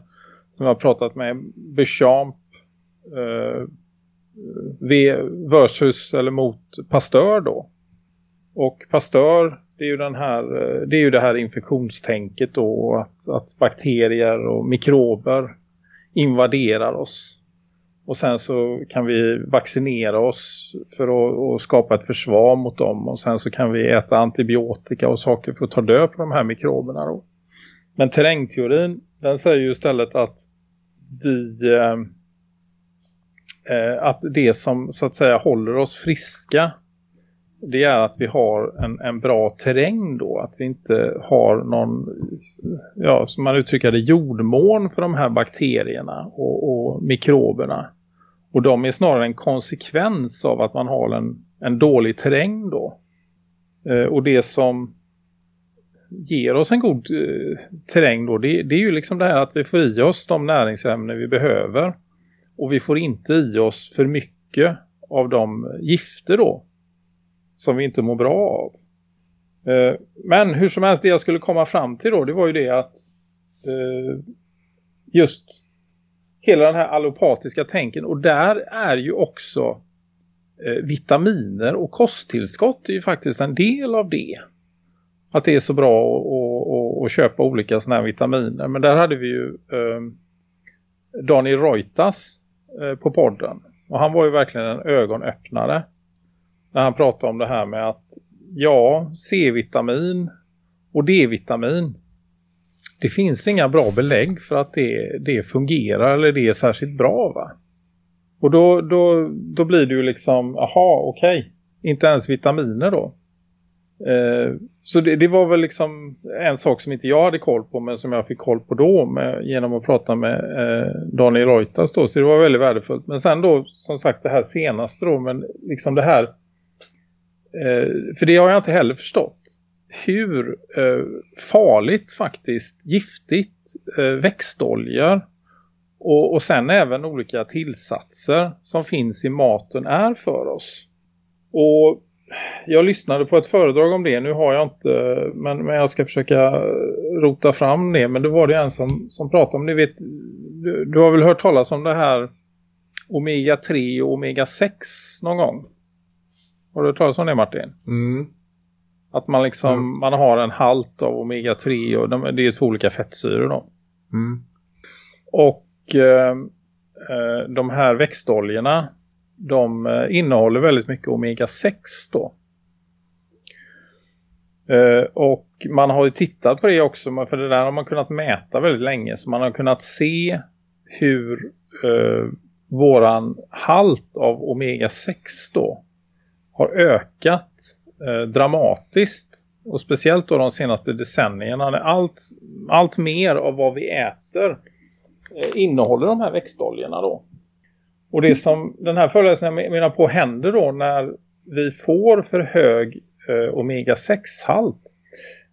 som jag har pratat med Bechamp eh, versus eller mot Pasteur då. Och Pasteur det är ju den här eh, det är ju det här infektionstänket då att, att bakterier och mikrober invaderar oss. Och sen så kan vi vaccinera oss för att, skapa ett försvar mot dem. Och sen så kan vi äta antibiotika och saker för att ta död på de här mikroberna då. Men terrängteorin den säger ju istället att vi eh, eh, att det som så att säga håller oss friska det är att vi har en, en bra terräng då. Att vi inte har någon, ja som man uttrycker det, jordmån för de här bakterierna och, och mikroberna. Och de är snarare en konsekvens av att man har en, en dålig terräng då. Eh, och det som ger oss en god eh, terräng då, det, det är ju liksom det här att vi får i oss de näringsämnen vi behöver. Och vi får inte i oss för mycket av de gifter då som vi inte mår bra av. Eh, men hur som helst det jag skulle komma fram till då det var ju det att eh, just hela den här allopatiska tänken och där är ju också eh, vitaminer och kosttillskott är ju faktiskt en del av det. Att det är så bra att, att, köpa olika sådana här vitaminer. Men där hade vi ju eh, Daniel Reutas Eh, på podden. Och han var ju verkligen en ögonöppnare när han pratade om det här med att ja, C-vitamin och D-vitamin det finns inga bra belägg för att det, det fungerar eller det är särskilt bra va? Och då, då, då blir det ju liksom, aha okej, okay. inte ens vitaminer då. Eh, så det, det, var väl liksom en sak som inte jag hade koll på men som jag fick koll på då med, genom att prata med eh, Daniel Reuters då. Så det var väldigt värdefullt. Men sen då som sagt det här senaste då, men liksom det här Eh, för det har jag inte heller förstått. Hur eh, farligt faktiskt, giftigt eh, växtoljor och, och sen även olika tillsatser som finns i maten är för oss. Och jag lyssnade på ett föredrag om det. Nu har jag inte, men, men jag ska försöka rota fram det. Men det var det en som, som pratade om, det vet, du, du har väl hört talas om det här omega 3 och omega 6 någon gång? Har du hört talas om det Martin? Mm. Att man liksom Mm. man har en halt av omega-3 och de, det är två olika fettsyror då. Mm. Och eh, eh, de här växtoljorna de eh, innehåller väldigt mycket omega-6 då. Eh, och man har ju tittat på det också, för det där har man kunnat mäta väldigt länge. Så man har kunnat se hur eh, våran halt av omega-6 då har ökat eh, dramatiskt. Och speciellt då de senaste decennierna. när Allt, allt mer av vad vi äter eh, innehåller de här växtoljorna då. Och det som den här föreläsningen menar på händer då när vi får för hög eh, omega-6-halt.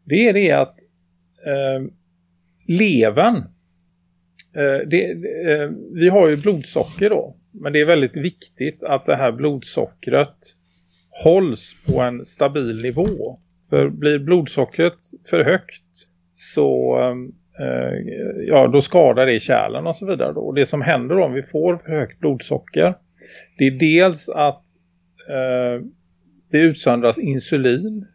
Det är det att eh, levern, eh, det, eh, vi har ju blodsocker då. Men det är väldigt viktigt att det här blodsockret hålls på en stabil nivå. För blir blodsockret för högt så eh, Eh, ja, då skadar det kärlen och så vidare. Då. Och det som händer om vi får för högt blodsocker det är dels att eh, det utsöndras insulin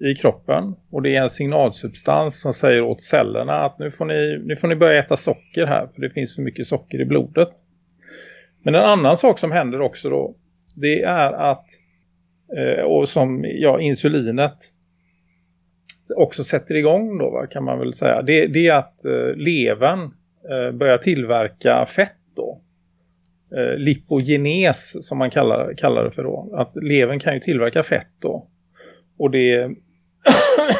i kroppen och det är en signalsubstans som säger åt cellerna att nu får ni, nu får ni börja äta socker här för det finns så mycket socker i blodet. Men en annan sak som händer också då det är att eh, och som ja, insulinet också sätter igång då va, kan man väl säga. Det, det är att eh, levern eh, börjar tillverka fett då. Eh, lipogenes som man kallar, kallar det för då. Att levern kan ju tillverka fett då. Och det,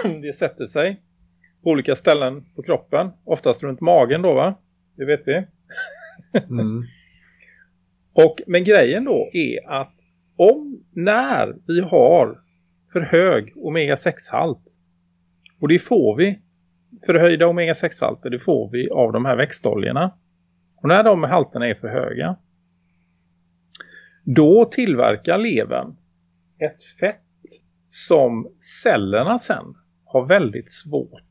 <clears throat> det sätter sig på olika ställen på kroppen. Oftast runt magen då va? Det vet vi. <laughs> Mm. Och, men grejen då är att om när vi har för hög omega-6-halt och det får vi förhöjda omega-6-halter det får vi av de här växtoljorna. Och när de halterna är för höga då tillverkar levern ett fett som cellerna sen har väldigt svårt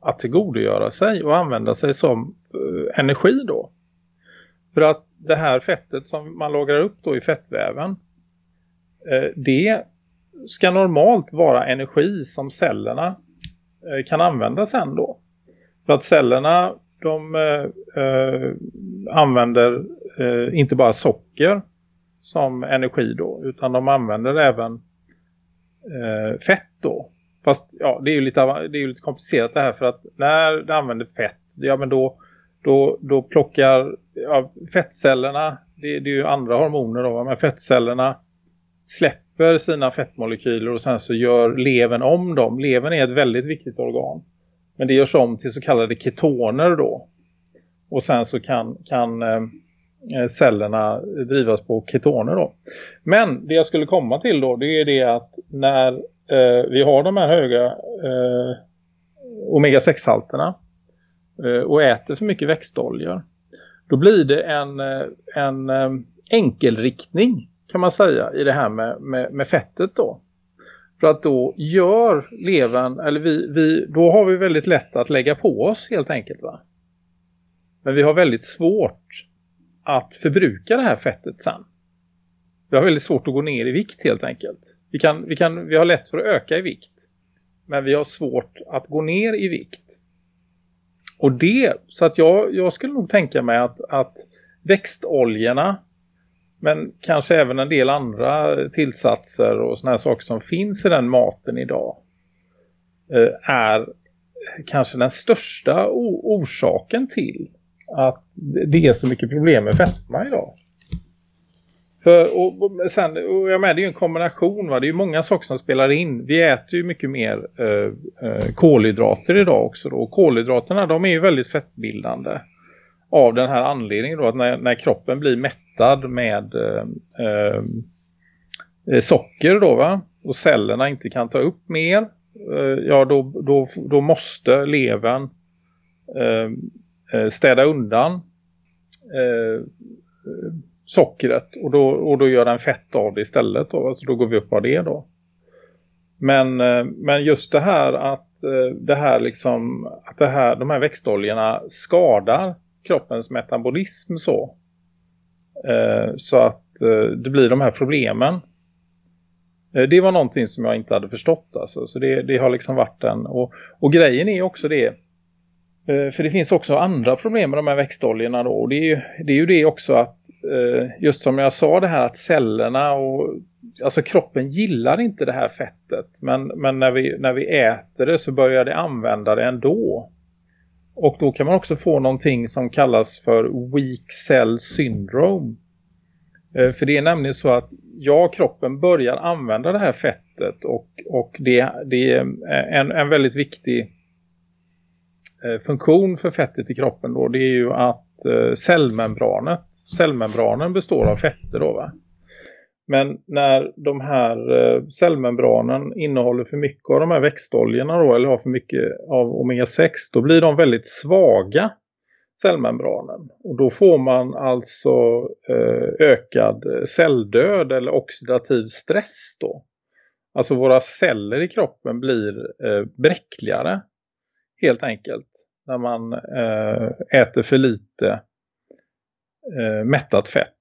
att tillgodogöra sig och använda sig som eh, energi då. För att det här fettet som man lagrar upp då i fettväven eh, det ska normalt vara energi som cellerna Eh, kan använda sen då. För att cellerna de eh, eh, använder eh, inte bara socker som energi då. Utan de använder även eh, fett då. Fast ja, det är ju lite, det är lite komplicerat det här för att när de använder fett, ja men då, då, då plockar ja, fettcellerna, det, det är ju andra hormoner då, men fettcellerna släpper sina fettmolekyler och sen så gör levern om dem. Levern är ett väldigt viktigt organ. Men det görs om till så kallade ketoner då. Och sen så kan, kan eh, eh cellerna drivas på ketoner då. Men det jag skulle komma till då det är det att när eh, vi har de här höga eh, omega-6-halterna eh, och äter för mycket växtoljor då blir det en, eh, en eh, enkelriktning kan man säga i det här med, med, med fettet då. För att då gör levern, eller vi, vi, då har vi väldigt lätt att lägga på oss helt enkelt va. Men vi har väldigt svårt att förbruka det här fettet sen. Vi har väldigt svårt att gå ner i vikt helt enkelt. Vi, kan, vi, kan, vi har lätt för att öka i vikt. Men vi har svårt att gå ner i vikt. Och det, så att jag, jag skulle nog tänka mig att, att växtoljorna men kanske även en del andra tillsatser och såna här saker som finns i den maten idag eh, är kanske den största orsaken till att det är så mycket problem med fetma idag. För, och, och, sen, och jag menar, det är ju en kombination va? Det är ju många saker som spelar in. Vi äter ju mycket mer eh, eh, kolhydrater idag också då. Och kolhydraterna de är ju väldigt fettbildande. Av den här anledningen då att när, när kroppen blir mättad med eh, eh, socker då va. Och cellerna inte kan ta upp mer. Eh, ja då, då, då måste levern eh, eh städa undan eh, sockret och då, och då gör den fett av det istället då. Alltså då går vi upp av det då. Men, eh, men just det här att eh, det här liksom att det här, de här växtoljorna skadar kroppens metabolism så. Eh, så att eh, det blir de här problemen. Eh, det var någonting som jag inte hade förstått alltså. Så det, det har liksom varit en och, och grejen är också det För det finns också andra problem med de här växtoljorna då. Och det är ju det, är ju det också att just som jag sa det här att cellerna och alltså kroppen gillar inte det här fettet. Men, men när, vi, när vi äter det så börjar det använda det ändå. Och då kan man också få någonting som kallas för weak cell syndrome. Eh, för det är nämligen så att ja, kroppen börjar använda det här fettet och, och det, det är en, en väldigt viktig eh, funktion för fettet i kroppen då. Det är ju att eh, cellmembranet, cellmembranen består av fetter då va. Men när de här eh, cellmembranen innehåller för mycket av de här växtoljorna då, eller har för mycket av omega-6, då blir de väldigt svaga cellmembranen. Och då får man alltså eh, ökad eh, celldöd eller oxidativ stress då. Alltså våra celler i kroppen blir eh, bräckligare helt enkelt när man eh, äter för lite eh, mättat fett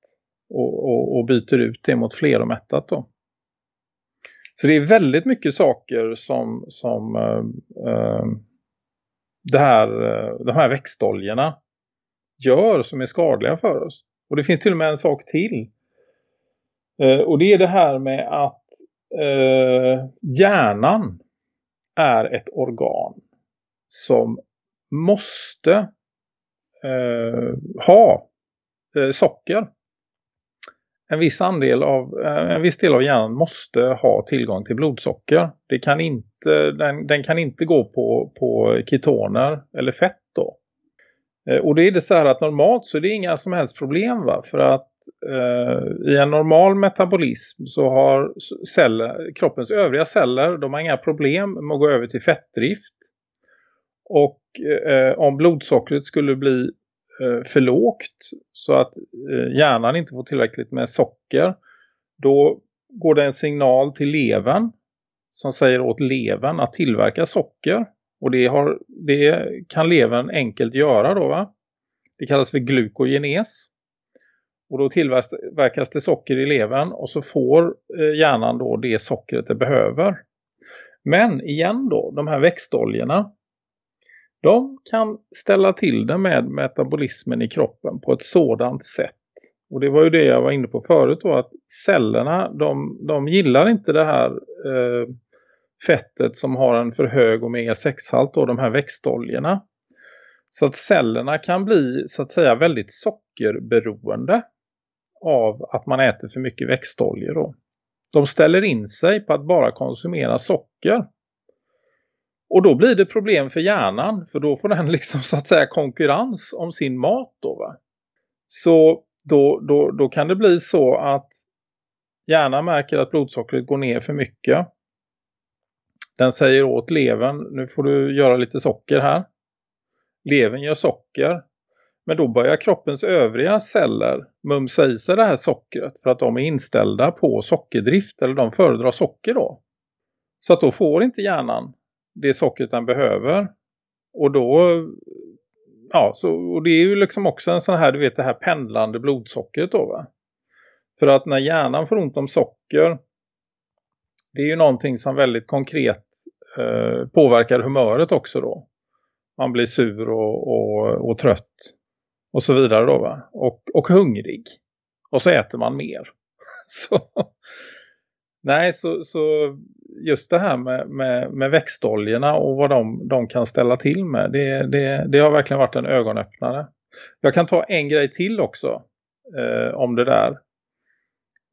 och, och, och byter ut det mot fleromättat då. Så det är väldigt mycket saker som, som eh, eh, det här, eh, de här växtoljorna gör som är skadliga för oss. Och det finns till och med en sak till. Eh, och det är det här med att eh, hjärnan är ett organ som måste eh, ha eh, socker. En viss, andel av, eh, en viss del av hjärnan måste ha tillgång till blodsocker. Det kan inte, den, den kan inte gå på, på ketoner eller fett då. Eh, och det är det så här att normalt så är det inga som helst problem va. För att eh, i en normal metabolism så har celler, kroppens övriga celler, de har inga problem med att gå över till fettdrift. Och eh, om blodsockret skulle bli Eh, för lågt så att eh, hjärnan inte får tillräckligt med socker. Då går det en signal till levern som säger åt levern att tillverka socker. Och det, har, det kan levern enkelt göra då va. Det kallas för glukogenes. Och då tillverkas det socker i levern och så får eh, hjärnan då det sockret det behöver. Men igen då, de här växtoljorna. De kan ställa till det med metabolismen i kroppen på ett sådant sätt. Och det var ju det jag var inne på förut då, att cellerna de, de gillar inte det här eh, fettet som har en för hög omega-6-halt och de här växtoljorna. Så att cellerna kan bli så att säga väldigt sockerberoende av att man äter för mycket växtoljor då. De ställer in sig på att bara konsumera socker. Och då blir det problem för hjärnan för då får den <laughs> liksom så att säga konkurrens om sin mat då va. Så då, då, då kan det bli så att hjärnan märker att blodsockret går ner för mycket. Den säger åt levern, nu får du göra lite socker här. Levern gör socker. Men då börjar kroppens övriga celler mumsa i sig det här sockret för att de är inställda på sockerdrift eller de föredrar socker då. Så att då får inte hjärnan det sockret den behöver. Och då, ja, så, och det är ju liksom också en sån här, du vet det här pendlande blodsockret då va. För att när hjärnan får ont om socker, det är ju någonting som väldigt konkret eh, påverkar humöret också då. Man blir sur och, och, och trött och så vidare då va. Och, och hungrig. Och så äter man mer. <laughs> så, nej, så, så just det här med, med, med växtoljorna och vad de, de kan ställa till med. Det, det, det har verkligen varit en ögonöppnare. Jag kan ta en grej till också eh, om det där.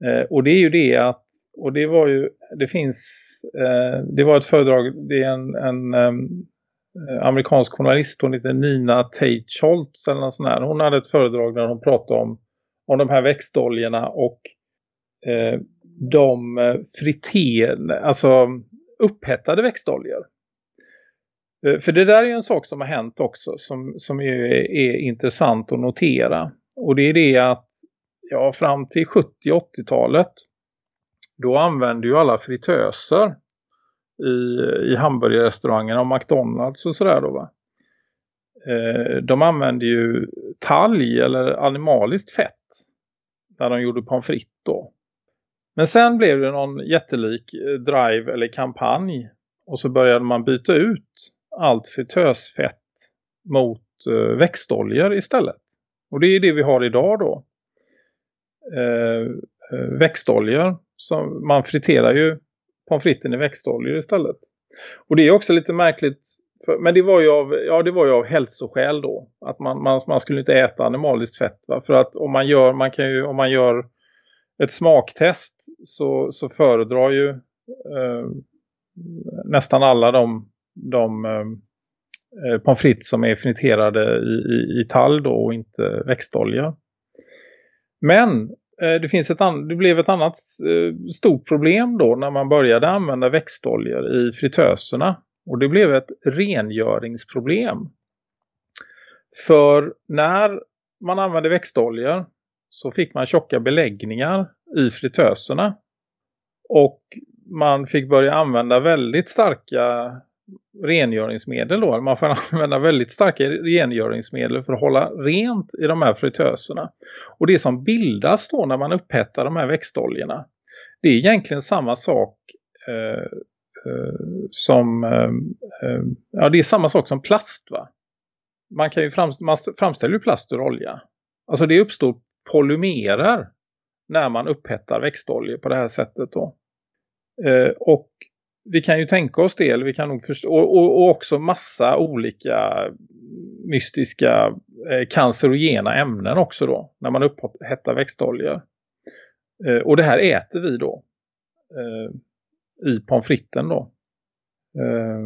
Eh, och det är ju det att, och det var ju, det finns, eh, det var ett föredrag, det är en, en eh, amerikansk journalist, hon heter Nina Teicholtz eller något sånt här. Hon hade ett föredrag där hon pratade om, om de här växtoljorna och eh, de eh, friter, alltså upphettade växtoljor. Eh, för det där är ju en sak som har hänt också som, som är, är intressant att notera. Och det är det att ja, fram till 70-80-talet då använde ju alla fritöser i, i hamburgerrestaurangerna och McDonalds och sådär då va. Eh, de använde ju talg eller animaliskt fett när de gjorde pommes frites då. Men sen blev det någon jättelik eh, drive eller kampanj och så började man byta ut allt fritösfett mot eh, växtoljor istället. Och det är det vi har idag då. Eh, eh, växtoljor. Som man friterar ju pommes fritesen i växtoljor istället. Och det är också lite märkligt. För, men det var, ju av, ja, det var ju av hälsoskäl då. Att man, man, man skulle inte äta animaliskt fett. Va? För att om man gör, man kan ju, om man gör ett smaktest så, så föredrar ju eh, nästan alla de, de eh, eh, pommes frites som är friterade i, i, i tall då och inte växtolja. Men eh, det, finns ett an, det blev ett annat eh, stort problem då när man började använda växtoljor i fritöserna. Och det blev ett rengöringsproblem. För när man använde växtoljor så fick man tjocka beläggningar i fritöserna. Och man fick börja använda väldigt starka rengöringsmedel då. Man får <laughs> använda väldigt starka rengöringsmedel för att hålla rent i de här fritöserna. Och det som bildas då när man upphettar de här växtoljorna det är egentligen samma sak eh, eh, som eh, eh ja det är samma sak som plast va. Man kan ju framst man framställer ju plast ur olja. Alltså det uppstår polymerer när man upphettar växtoljor på det här sättet då. Eh, och vi kan ju tänka oss det, eller vi kan nog förstå, och, och, och också massa olika mystiska eh, cancerogena ämnen också då, när man upphettar växtoljor. Eh, och det här äter vi då eh, i pommes fritesen då. Eh,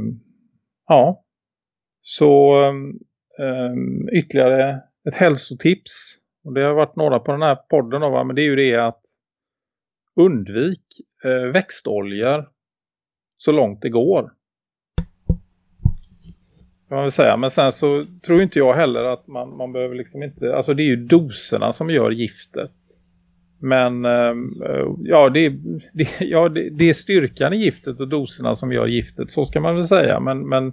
ja, så eh, eh ytterligare ett hälsotips. Och det har varit några på den här podden då, va? men det är ju det att undvik eh, växtoljor så långt det går. Kan man vill säga. Men sen så tror inte jag heller att man, man behöver liksom inte... Alltså det är ju doserna som gör giftet. Men ehm, eh, ja, det, det, <laughs> ja det, det, är styrkan i giftet och doserna som gör giftet. Så ska man väl säga. Men, men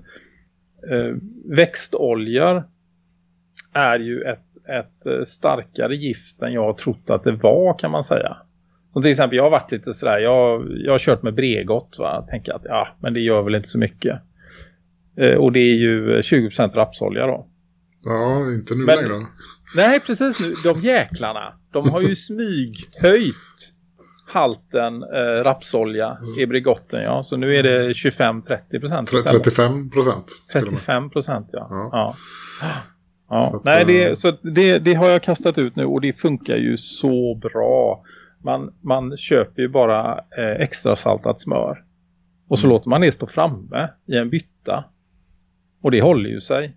eh, växtoljor är ju ett, ett eh, starkare gift än jag har trott att det var kan man säga. Som till exempel, jag har varit lite sådär, jag, jag har kört med Bregott va. Tänker att ja, men det gör väl inte så mycket. Eh, och det är ju 20% rapsolja då. Ja, inte nu men, längre. Nej, precis nu. De jäklarna, de har ju smyghöjt halten eh, rapsolja i Bregotten. Ja. Så nu är det 25-30%. 35 procent. 35 procent, ja. ja. ja. Ja. Så Nej, det, eh, så det, det har jag kastat ut nu och det funkar ju så bra man, man köper ju bara eh, extra saltat smör. Och så mm. låter man det stå framme i en bytta. Och det håller ju sig.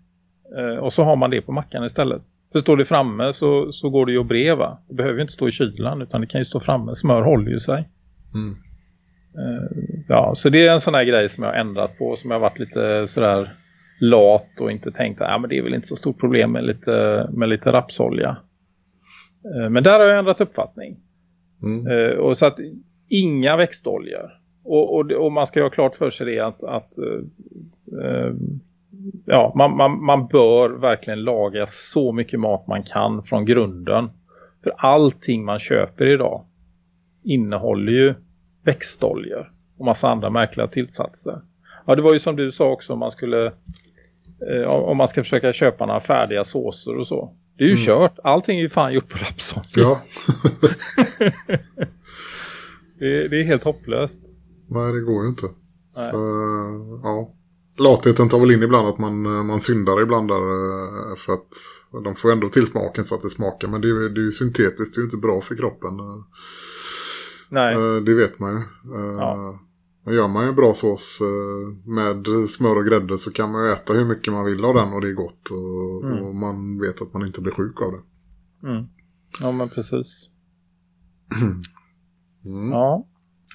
Eh, och så har man det på mackan istället. För står det framme så, så går det ju att breva. Det behöver ju inte stå i kylan utan det kan ju stå framme. Smör håller ju sig. Mm. Eh, ja, så det är en sån här grej som jag har ändrat på. Som jag har varit lite sådär lat och inte tänkt att ah, det är väl inte så stort problem med lite, med lite rapsolja. Eh, men där har jag ändrat uppfattning. Mm. Uh, och så att inga växtoljor. Och, och, och, man ska ju ha klart för sig det att, att uh, ja, man, man, man bör verkligen laga så mycket mat man kan från grunden. För allting man köper idag innehåller ju växtoljor och massa andra märkliga tillsatser. Ja, det var ju som du sa också om man skulle eh, om man ska försöka köpa några färdiga såser och så. Det är ju mm. kört. Allting är ju fan gjort på rapsolja. Ja. <laughs> det, det, är helt hopplöst. Nej, det går ju inte. Så, ja. Latheten tar väl in ibland att man, man syndar ibland där eh, för att de får ändå till smaken så att det smakar. Men det är, det är ju syntetiskt, det är ju inte bra för kroppen. Nej. Eh, det vet man ju. Eh, ja. Men gör man ju bra sås eh, med smör och grädde så kan man ju äta hur mycket man vill av den och det är gott. Och, mm. och man vet att man inte blir sjuk av det. Mm. Ja men precis. <clears throat> Mm. Ja.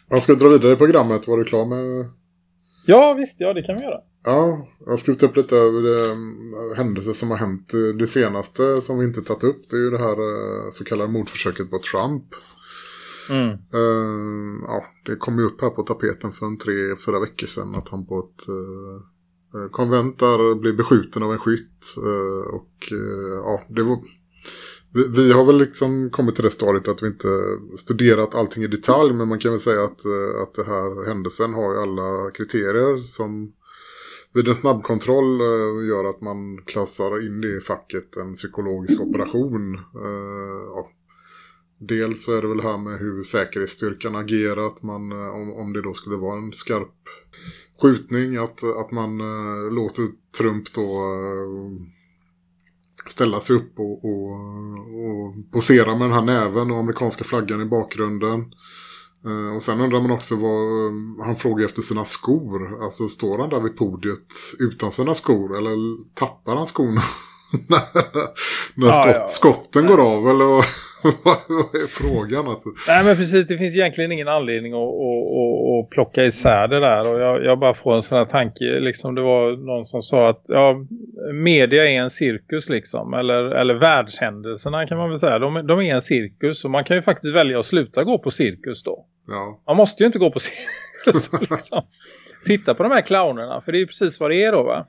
Jag ska dra vidare i programmet. Var du klar med... Ja visst, ja det kan vi göra. Ja, jag har skrivit upp lite över det, eh, händelser som har hänt. Det senaste som vi inte tagit upp det är ju det här eh, så kallade mordförsöket på Trump. Mm. Uh, ja, det kom ju upp här på tapeten för en tre, fyra veckor sedan att han på ett uh, konvent där blev beskjuten av en skytt. Uh, och ja, det var... Vi, vi, har väl liksom kommit till det stadiet att vi inte studerat allting i detalj men man kan väl säga att, att det här händelsen har ju alla kriterier som vid en snabbkontroll gör att man klassar in det i facket en psykologisk operation. Ja. Dels så är det väl här med hur säkerhetsstyrkan agerat. Man, eh, om, om det då skulle vara en skarp skjutning. Att, att man eh, låter Trump då eh, ställa sig upp och, och, och posera med den här näven och amerikanska flaggan i bakgrunden. Eh, och sen undrar man också vad han frågar efter sina skor. Alltså står han där vid podiet utan sina skor eller tappar han skorna <laughs> när, när Ja, skott, ja. skotten går av? Eller <laughs> vad, är frågan alltså? Nej men precis, det finns egentligen ingen anledning att, att, att, att plocka isär det där. Och jag, jag bara får en sån här tanke, liksom det var någon som sa att ja, media är en cirkus liksom. Eller, eller världshändelserna kan man väl säga. De, de är en cirkus och man kan ju faktiskt välja att sluta gå på cirkus då. Ja, Man måste ju inte gå på <laughs> cirkus liksom. Titta på de här clownerna, för det är ju precis vad det är då va.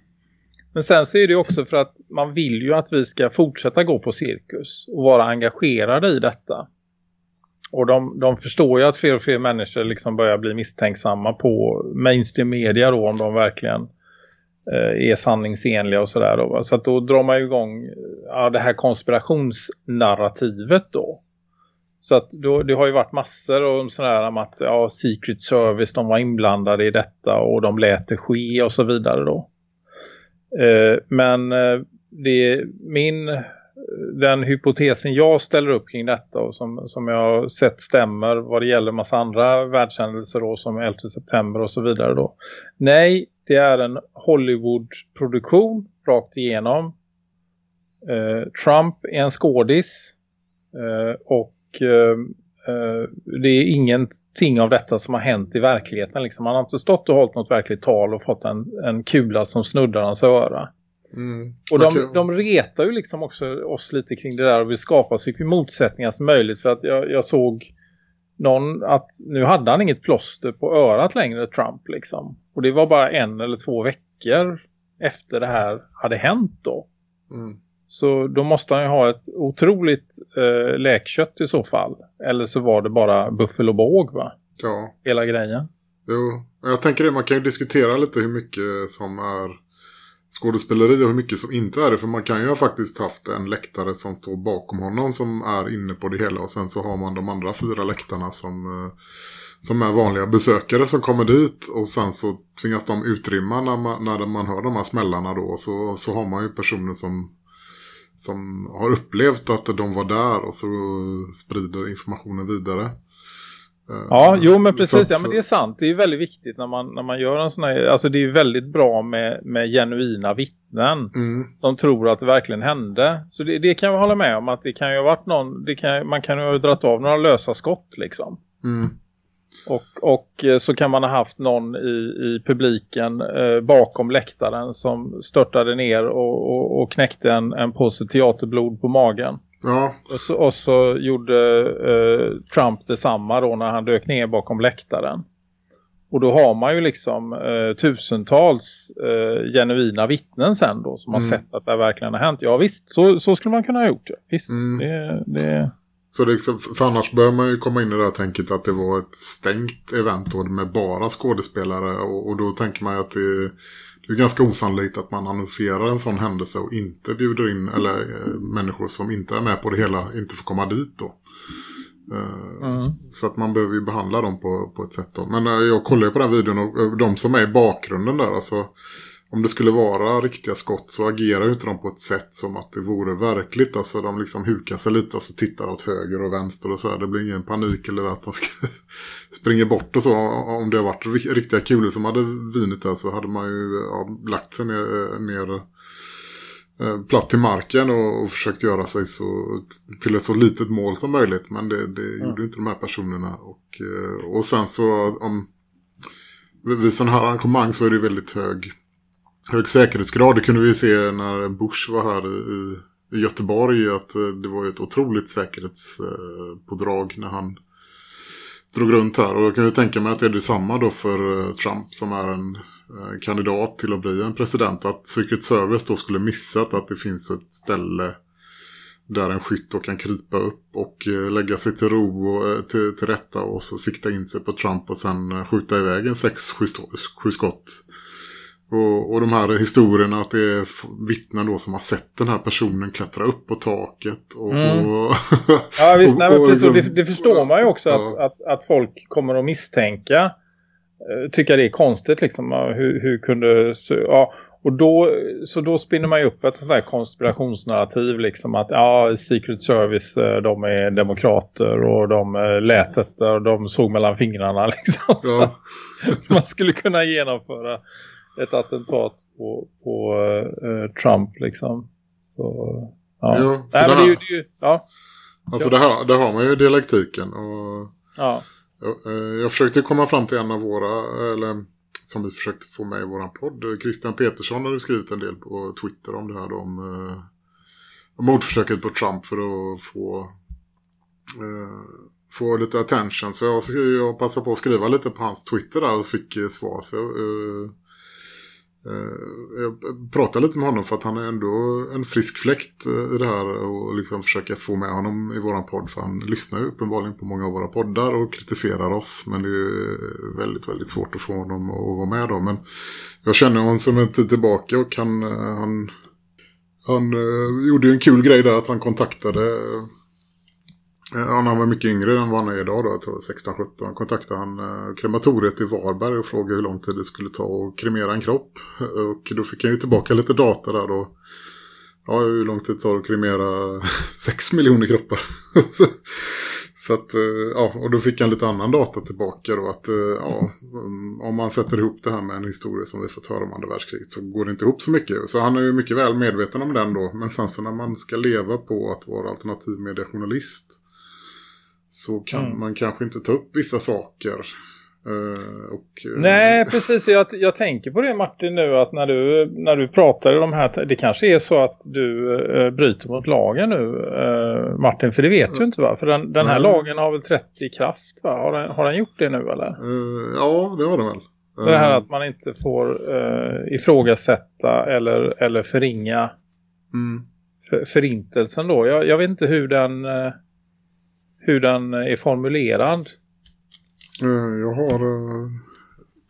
Men sen så är det också för att man vill ju att vi ska fortsätta gå på cirkus och vara engagerade i detta. Och de, de förstår ju att fler och fler människor liksom börjar bli misstänksamma på mainstream media då om de verkligen eh, är sanningsenliga och sådär då. Så att då drar man ju igång ja, det här konspirationsnarrativet då. Så att då, det har ju varit massor om sådär om att ja, Secret Service de var inblandade i detta och de lät det ske och så vidare då. Eh, men eh, det är min den hypotesen jag ställer upp kring detta och som, som jag har sett stämmer vad det gäller massa andra världshändelser då som 11 september och så vidare då. Nej, det är en Hollywood-produktion rakt igenom. Eh, Trump är en skådis eh, och eh, det är ingenting av detta som har hänt i verkligheten. Liksom. Han har inte stått och hållit något verkligt tal och fått en, en kula som snuddar hans öra. mm. Och de, de retar ju liksom också oss lite kring det där och vill skapa så mycket motsättningar som möjligt. För att jag, jag såg någon att nu hade han inget plåster på örat längre, Trump liksom. Och det var bara en eller två veckor efter det här hade hänt då. Mm. Så då måste han ju ha ett otroligt eh, läkkött i så fall. Eller så var det bara buffel och båg va? Ja, Hela grejen. jo. Jag tänker det, man kan ju diskutera lite hur mycket som är skådespeleri och hur mycket som inte är det. För man kan ju ha faktiskt haft en läktare som står bakom honom som är inne på det hela. Och sen så har man de andra fyra läktarna som, eh, som är vanliga besökare som kommer dit. Och sen så tvingas de utrymma när man, när man hör de här smällarna då. Så, så har man ju personer som, som har upplevt att de var där och så sprider informationen vidare. Eh, Ja, jo men precis. att- Ja, men det är sant. Det är väldigt viktigt när man, när man gör en sån här... Alltså det är väldigt bra med, med genuina vittnen. Mm, De tror att det verkligen hände. Så det, det kan jag hålla med om. att det kan ju ha varit någon... Det kan, man kan ju ha dragit av några lösa skott liksom. mm, Och, och eh, så kan man ha haft någon i, i publiken eh, bakom läktaren som störtade ner och, och, och knäckte en, en påse teaterblod på magen. ja, Och så, och så gjorde eh, Trump detsamma då när han dök ner bakom läktaren. Och då har man ju liksom eh, tusentals eh, genuina vittnen sen då som har Mm. sett att det verkligen har hänt. Ja visst, så, så skulle man kunna ha gjort det. Visst, Mm. det, det, Så det, liksom- för annars bör man ju komma in i det här tänket att det var ett stängt event med bara skådespelare. Och, och då tänker man ju att det, det är ganska osannolikt att man annonserar en sån händelse och inte bjuder in, eller eh, människor som inte är med på det hela inte får komma dit då. Eh, Mm. Så att man behöver ju behandla dem på, på ett sätt då. Men eh, jag kollar ju på den videon och eh, de som är i bakgrunden där, alltså om det skulle vara riktiga skott så agerar ju inte de på ett sätt som att det vore verkligt. Alltså de liksom hukar sig lite och så tittar åt höger och vänster och så här. Det blir ingen panik eller att de ska <laughs> springer bort och så. Om det har varit ri- riktiga kulor som hade vinit där så hade man ju ja, lagt sig ner, ner eh, platt till marken och, och försökt göra sig så, till ett så litet mål som möjligt. Men det, det gjorde ju inte de här personerna. Och, eh, och sen så om vid sådana här arrangemang så är det väldigt hög hög säkerhetsgrad. Det kunde vi se när Bush var här i, i Göteborg. Att eh, det var ju ett otroligt säkerhetspådrag eh, när han drog runt här. Och jag kan ju tänka mig att det är detsamma då för eh, Trump som är en kandidat till att bli en president. Att Secret Service då skulle missat att det finns ett ställe där en skytt då kan krypa upp och lägga sig till ro och till, till rätta och så sikta in sig på Trump och sen skjuta iväg en sex sju, stå- sju skott och, och de här historierna att det är vittnen då som har sett den här personen klättra upp på taket. Och, Mm. och, <laughs> Ja visst, och- nej, men och precis, och liksom- det, det förstår man ju också Ja. att, att, att folk kommer att misstänka. eh, Tycka det är konstigt liksom. Hur, hur kunde... Så, ja, och då, så då spinner man ju upp ett sånt där konspirationsnarrativ liksom att ja, Secret Service eh, de är demokrater och de eh, lät detta och de såg mellan fingrarna <laughs> liksom. Så ja, man skulle kunna genomföra ett attentat på, på eh, Trump liksom. Så, ja. Ja, så Nej, det det här- det är ju, ja, alltså det här, där har man ju dialektiken. Och ja. jag, eh, jag försökte komma fram till en av våra, eller som vi försökte få med i våran podd. Christian Petersson har skrivit en del på Twitter om det här om, eh, mordförsöket på Trump för att få eh, få lite attention. Så jag, jag passade på att skriva lite på hans Twitter där och fick eh, svar. Så jag, eh, Eh, jag pratade lite med honom för att han är ändå en frisk fläkt eh, i det här och liksom försöka få med honom i våran podd för han lyssnar ju uppenbarligen på många av våra poddar och kritiserar oss men det är ju väldigt, väldigt svårt att få honom att vara med då. Men jag känner honom som en tid tillbaka och han, eh, han, han gjorde ju en kul grej där att han kontaktade Eh, ja, han var mycket yngre än vad han är idag då, jag tror 16-17. Kontaktade han eh, krematoriet i Varberg och frågade hur lång tid det skulle ta att kremera en kropp. Eh, och då fick han ju tillbaka lite data där då. Ja, hur lång tid tar det att kremera <laughs> 6 miljoner kroppar? <laughs> så, att, ja, och då fick han lite annan data tillbaka då att, ja, mm, om man sätter ihop det här med en historia som vi fått höra om andra världskriget så går det inte ihop så mycket. Så han är ju mycket väl medveten om den då. Men sen så när man ska leva på att vara alternativmediajournalist så kan Mm. man kanske inte ta upp vissa saker. Eh, och, eh, Nej, precis. Jag, jag tänker på det Martin nu att när du, när du pratar i de här, det kanske är så att du eh, bryter mot lagen nu eh, Martin, för det vet du inte va? För den, den här Nej. lagen har väl trätt i kraft va? Har den, har den gjort det nu eller? eh, ja, det har den väl. Det här Eh, att man inte får eh, ifrågasätta eller, eller förringa mm. för, förintelsen då. Jag, jag vet inte hur den, hur den är formulerad. Eh, Jag har eh,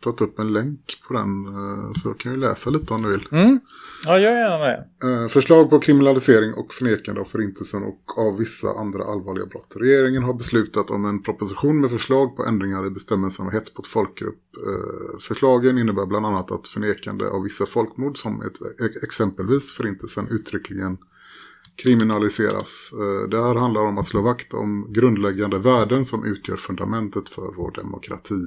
tagit upp en länk på den eh, så jag kan ju läsa lite om du vill. Mm? Ja, gör gärna det. Förslag på kriminalisering och förnekande av förintelsen och av vissa andra allvarliga brott. Regeringen har beslutat om en proposition med förslag på ändringar i bestämmelsen om hets mot folkgrupp. Förslagen innebär bland annat att förnekande av vissa folkmord som e- exempelvis förintelsen uttryckligen kriminaliseras. Eh, det här handlar om att slå vakt om grundläggande värden som utgör fundamentet för vår demokrati.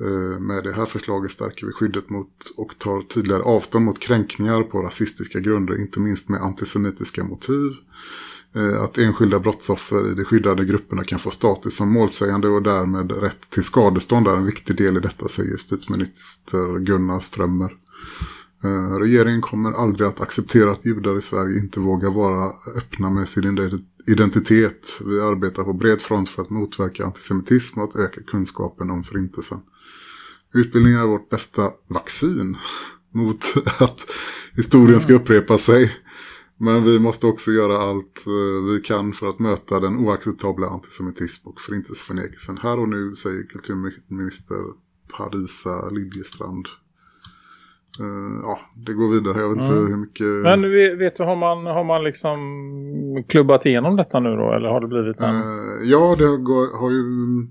Eh, med det här förslaget stärker vi skyddet mot och tar tydligare avstånd mot kränkningar på rasistiska grunder, inte minst med antisemitiska motiv. Eh, att enskilda brottsoffer i de skyddade grupperna kan få status som målsägande och därmed rätt till skadestånd är en viktig del i detta, säger justitieminister Gunnar Strömmer. Eh, Regeringen kommer aldrig att acceptera att judar i Sverige inte vågar vara öppna med sin ident- identitet. Vi arbetar på bred front för att motverka antisemitism och att öka kunskapen om förintelsen. Utbildning är vårt bästa vaccin <laughs> mot att historien ska upprepa sig. Men vi måste också göra allt eh, vi kan för att möta den oacceptabla antisemitism och förintelseförnekelsen. Här och nu säger kulturminister Parisa Liljestrand. Eh, ja, det går vidare. Jag vet inte Mm. hur mycket... Men vet du, har man, har man liksom klubbat igenom detta nu då? Eller har det blivit en... Eh, ja, det har, har ju mm,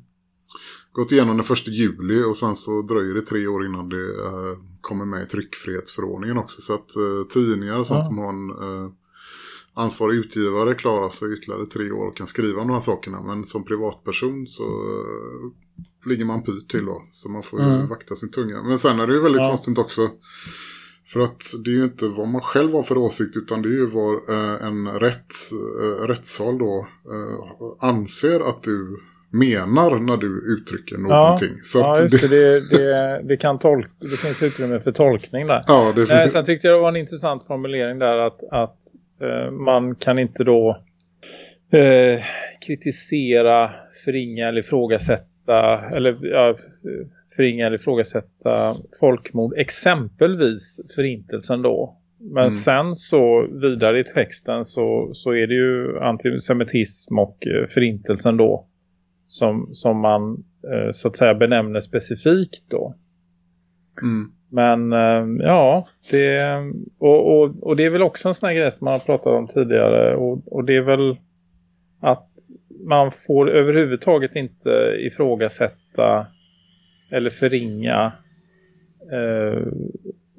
gått igenom den första juli och sen så dröjer det tre år innan det eh, kommer med i tryckfrihetsförordningen också. Så att eh, tidningar och sånt Ja. som har en eh, ansvarig utgivare klarar sig ytterligare tre år och kan skriva de här sakerna. Men som privatperson så ligger man pyrt till då. Så man får ju Mm. vakta sin tunga. Men sen är det ju väldigt Ja. konstigt också. För att det är ju inte vad man själv har för åsikt utan det är ju vad eh, en rätt, eh, rättssal då eh, anser att du menar när du uttrycker någonting. Så ja, just det. det, Det, det, kan tolk, det finns utrymme för tolkning där. ja, det Nej, finns, sen tyckte jag det var en intressant formulering där att, att man kan inte då kritisera, förringa eller ifrågasätta eller ja, eller ifrågasätta folkmord exempelvis förintelsen då. Men Mm. sen så vidare i texten så, så är det ju antisemitism och eh, förintelsen då som, som man eh, så att säga benämner specifikt då. mm, Men eh, ja, det, och, och, och det är väl också en sån här grej som man har pratat om tidigare. Och, och det är väl att man får överhuvudtaget inte ifrågasätta eller förringa eh,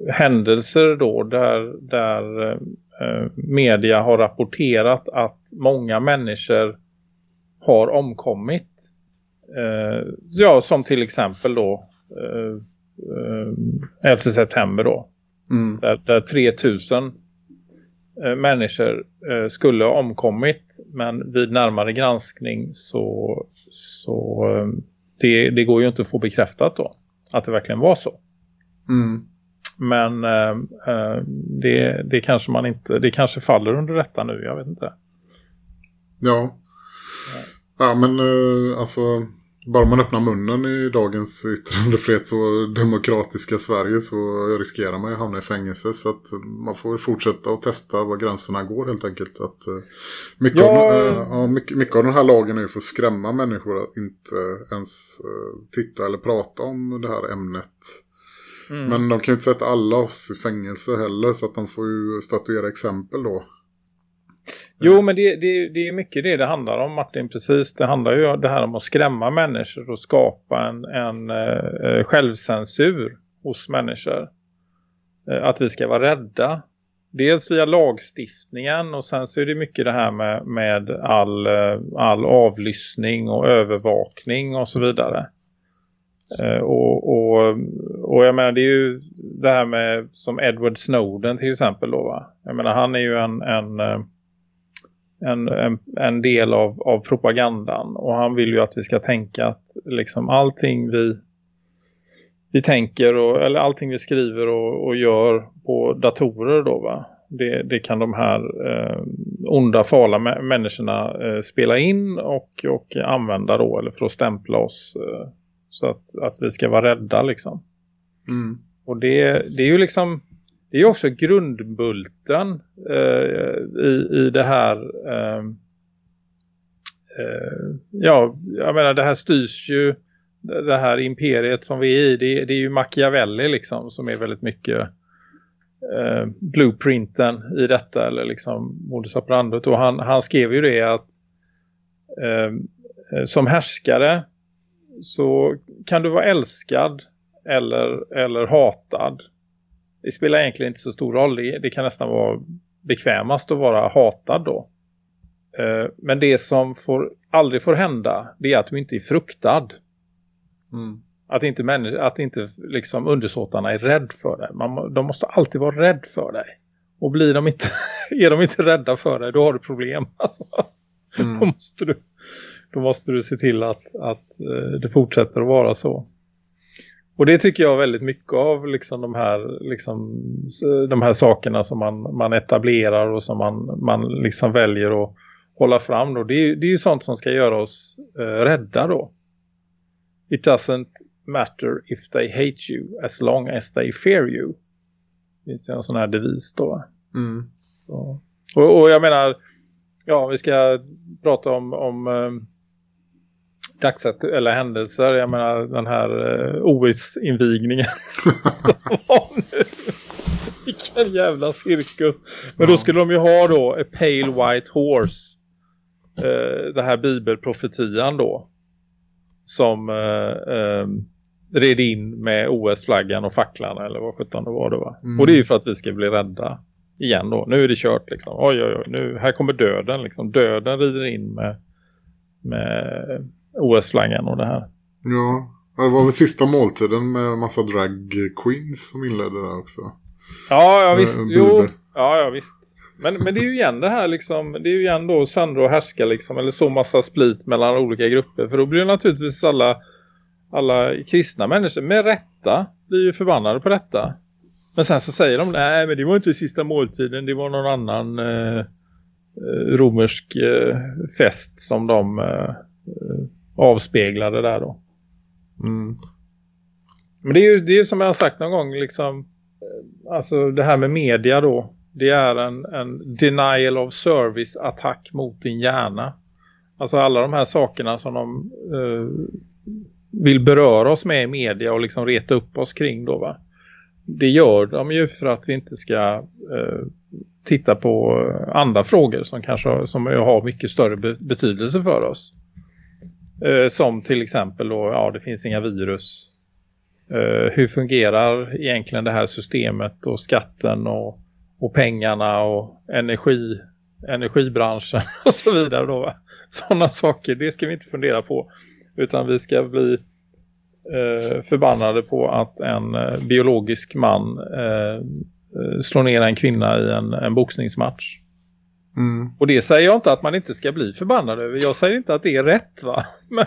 händelser då där, där eh, media har rapporterat att många människor har omkommit. Eh, ja, som till exempel då eh, eh, 11 september då. Mm. Där, där 3000 eh, människor eh, skulle ha omkommit. Men vid närmare granskning så, så eh, det, det går ju inte att få bekräftat då. Att det verkligen var så. Mm. Men eh, eh, det, det kanske man inte, det kanske faller under detta nu, jag vet inte. Ja. Ja, men eh, alltså bara man öppnar munnen i dagens yttrandefrihets och demokratiska Sverige så riskerar man ju hamna i fängelse. Så att man får fortsätta att testa var gränserna går helt enkelt. Att, eh, mycket, Ja. av, eh, ja, mycket, mycket av den här lagen är ju för att skrämma människor att inte ens eh, titta eller prata om det här ämnet. Mm. Men de kan ju inte sätta alla oss i fängelse heller så att de får ju statuera exempel då. Mm. Jo, men det, det, det är mycket det det handlar om Martin, precis. Det handlar ju om det här om att skrämma människor och skapa en, en eh, eh självcensur hos människor. Eh, att vi ska vara rädda. Dels via lagstiftningen och sen så är det mycket det här med, med all, eh, all avlyssning och övervakning och så vidare. Eh, och, och, och jag menar det är ju det här med som Edward Snowden till exempel då va. Jag menar han är ju en, en en, en, en del av, av propagandan. Och han vill ju att vi ska tänka att liksom allting vi, vi tänker och, eller allting vi skriver och, och gör på datorer då va. Det, det kan de här eh, onda farliga mä- människorna eh, spela in och, och använda då eller för att stämpla oss eh, så att, att vi ska vara rädda liksom. Mm. Och det, det är ju liksom det är också grundbulten eh, i, i det här eh, eh, ja, jag menar det här styrs ju det här imperiet som vi är i, det, det är ju Machiavelli liksom som är väldigt mycket eh, blueprinten i detta eller liksom modus operandi. Och han, han skrev ju det att ehm, eh, som härskare så kan du vara älskad eller, eller hatad det spelar egentligen inte så stor roll. Det, det kan nästan vara bekvämast att vara hatad då. Eh, men det som får, aldrig får hända det är att du inte är fruktad. Mm. Att inte, att inte liksom undersåtarna är rädd för dig. Man, de måste alltid vara rädd för dig. Och blir de inte, <laughs> är de inte rädda för dig, då har du problem. <laughs> Alltså. Mm. Då, måste du, då måste du se till att, att eh, det fortsätter att vara så. Och det tycker jag väldigt mycket av liksom de här liksom, de här sakerna som man, man etablerar och som man, man liksom väljer att hålla fram då. Det är, det är ju sånt som ska göra oss eh, rädda då. It doesn't matter if they hate you as long as they fear you. Det finns ju en sån här devis då. Mm. Och, och jag menar, ja vi ska prata om, om dagsat eller händelser. Jag menar den här eh, OS-invigningen <laughs> som var nu. Vilken jävla cirkus. Men då skulle de ju ha då A Pale White Horse. Eh, det här bibelprofetian då. Som eh, eh, red in med OS-flaggan och facklarna eller vad sjutton det var det va. Mm. Och det är ju för att vi ska bli rädda igen då. Nu är det kört liksom. Oj oj oj, nu, här kommer döden liksom. Döden rider in med, med OS-flaggan och det här. Ja, det var väl sista måltiden med massa drag queens som inledde där också. Ja, ja Eh, visst. bibel. Jo, ja, ja visst. Men, men det är ju igen det här liksom, det är ju igen då söndra och härska liksom, eller så massa split mellan olika grupper. För då blir naturligtvis alla, alla kristna människor med rätta blir ju förbannade på detta. Men sen så säger de, nej men det var inte sista måltiden, det var någon annan eh, eh, romersk eh, fest som de eh, eh, avspeglade där då. Mm. Men det är ju det är ju som jag har sagt någon gång liksom eh, alltså det här med media då det är en, en denial of service attack mot din hjärna. Alltså alla de här sakerna som de eh, vill beröra oss med i media och liksom reta upp oss kring då va. det gör de ju för att vi inte ska eh, titta på andra frågor som kanske som har mycket större be betydelse för oss. Eh, som till exempel då, ja det finns inga virus. Eh, hur fungerar egentligen det här systemet och skatten och, och pengarna och energi, energibranschen <laughs> och så vidare då. Sådana saker, det ska vi inte fundera på. Utan vi ska bli eh, förbannade på att en eh, biologisk man eh, eh slår ner en kvinna i en, en boxningsmatch. Mm. Och det säger jag inte att man inte ska bli förbannad över. Jag säger inte att det är rätt va. <laughs> Men,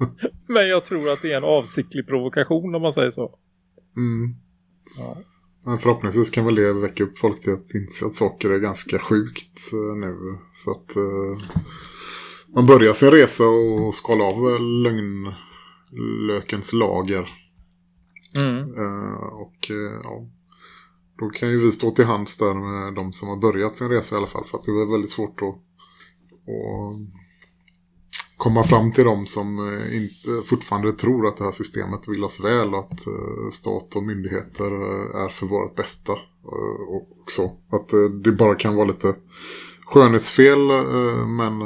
<laughs> men jag tror att det är en avsiktlig provokation om man säger så. Mm. Ja. Men förhoppningsvis kan väl det väcka upp folk till att inse att saker är ganska sjukt eh, nu. Så att eh, man börjar sin resa och skala av eh, lögnlökens lager. Mm. Eh, och eh, ja, då kan ju vi stå till hands där med de som har börjat sin resa i alla fall. För att det är väldigt svårt att, att komma fram till de som eh, inte, fortfarande tror att det här systemet vill oss väl. Och att eh, stat och myndigheter eh, är för vårt bästa. Och, så. Att det bara kan vara lite skönhetsfel. Men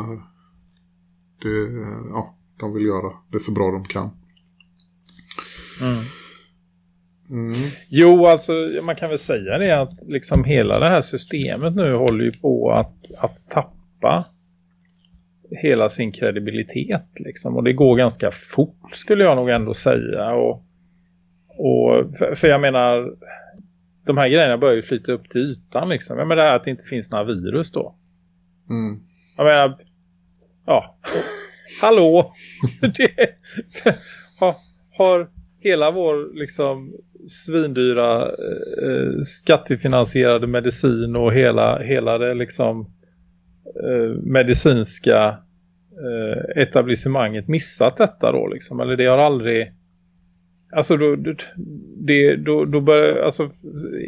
det, ja, de vill göra det så bra de kan. Mm. Mm. Jo, alltså man kan väl säga det att liksom hela det här systemet nu håller ju på att, att tappa hela sin kredibilitet liksom. Och det går ganska fort skulle jag nog ändå säga. Och, och för, för jag menar, de här grejerna börjar ju flyta upp till ytan liksom. Jag menar det här att det inte finns några virus då. Mm. Jag menar, ja, <laughs> hallå, <laughs> det, <laughs> har, har hela vår liksom svindyra eh, skattefinansierade medicin och hela, hela det liksom eh, medicinska eh, etablissemanget missat detta då liksom, eller det har aldrig alltså då, det, då, då börjar, alltså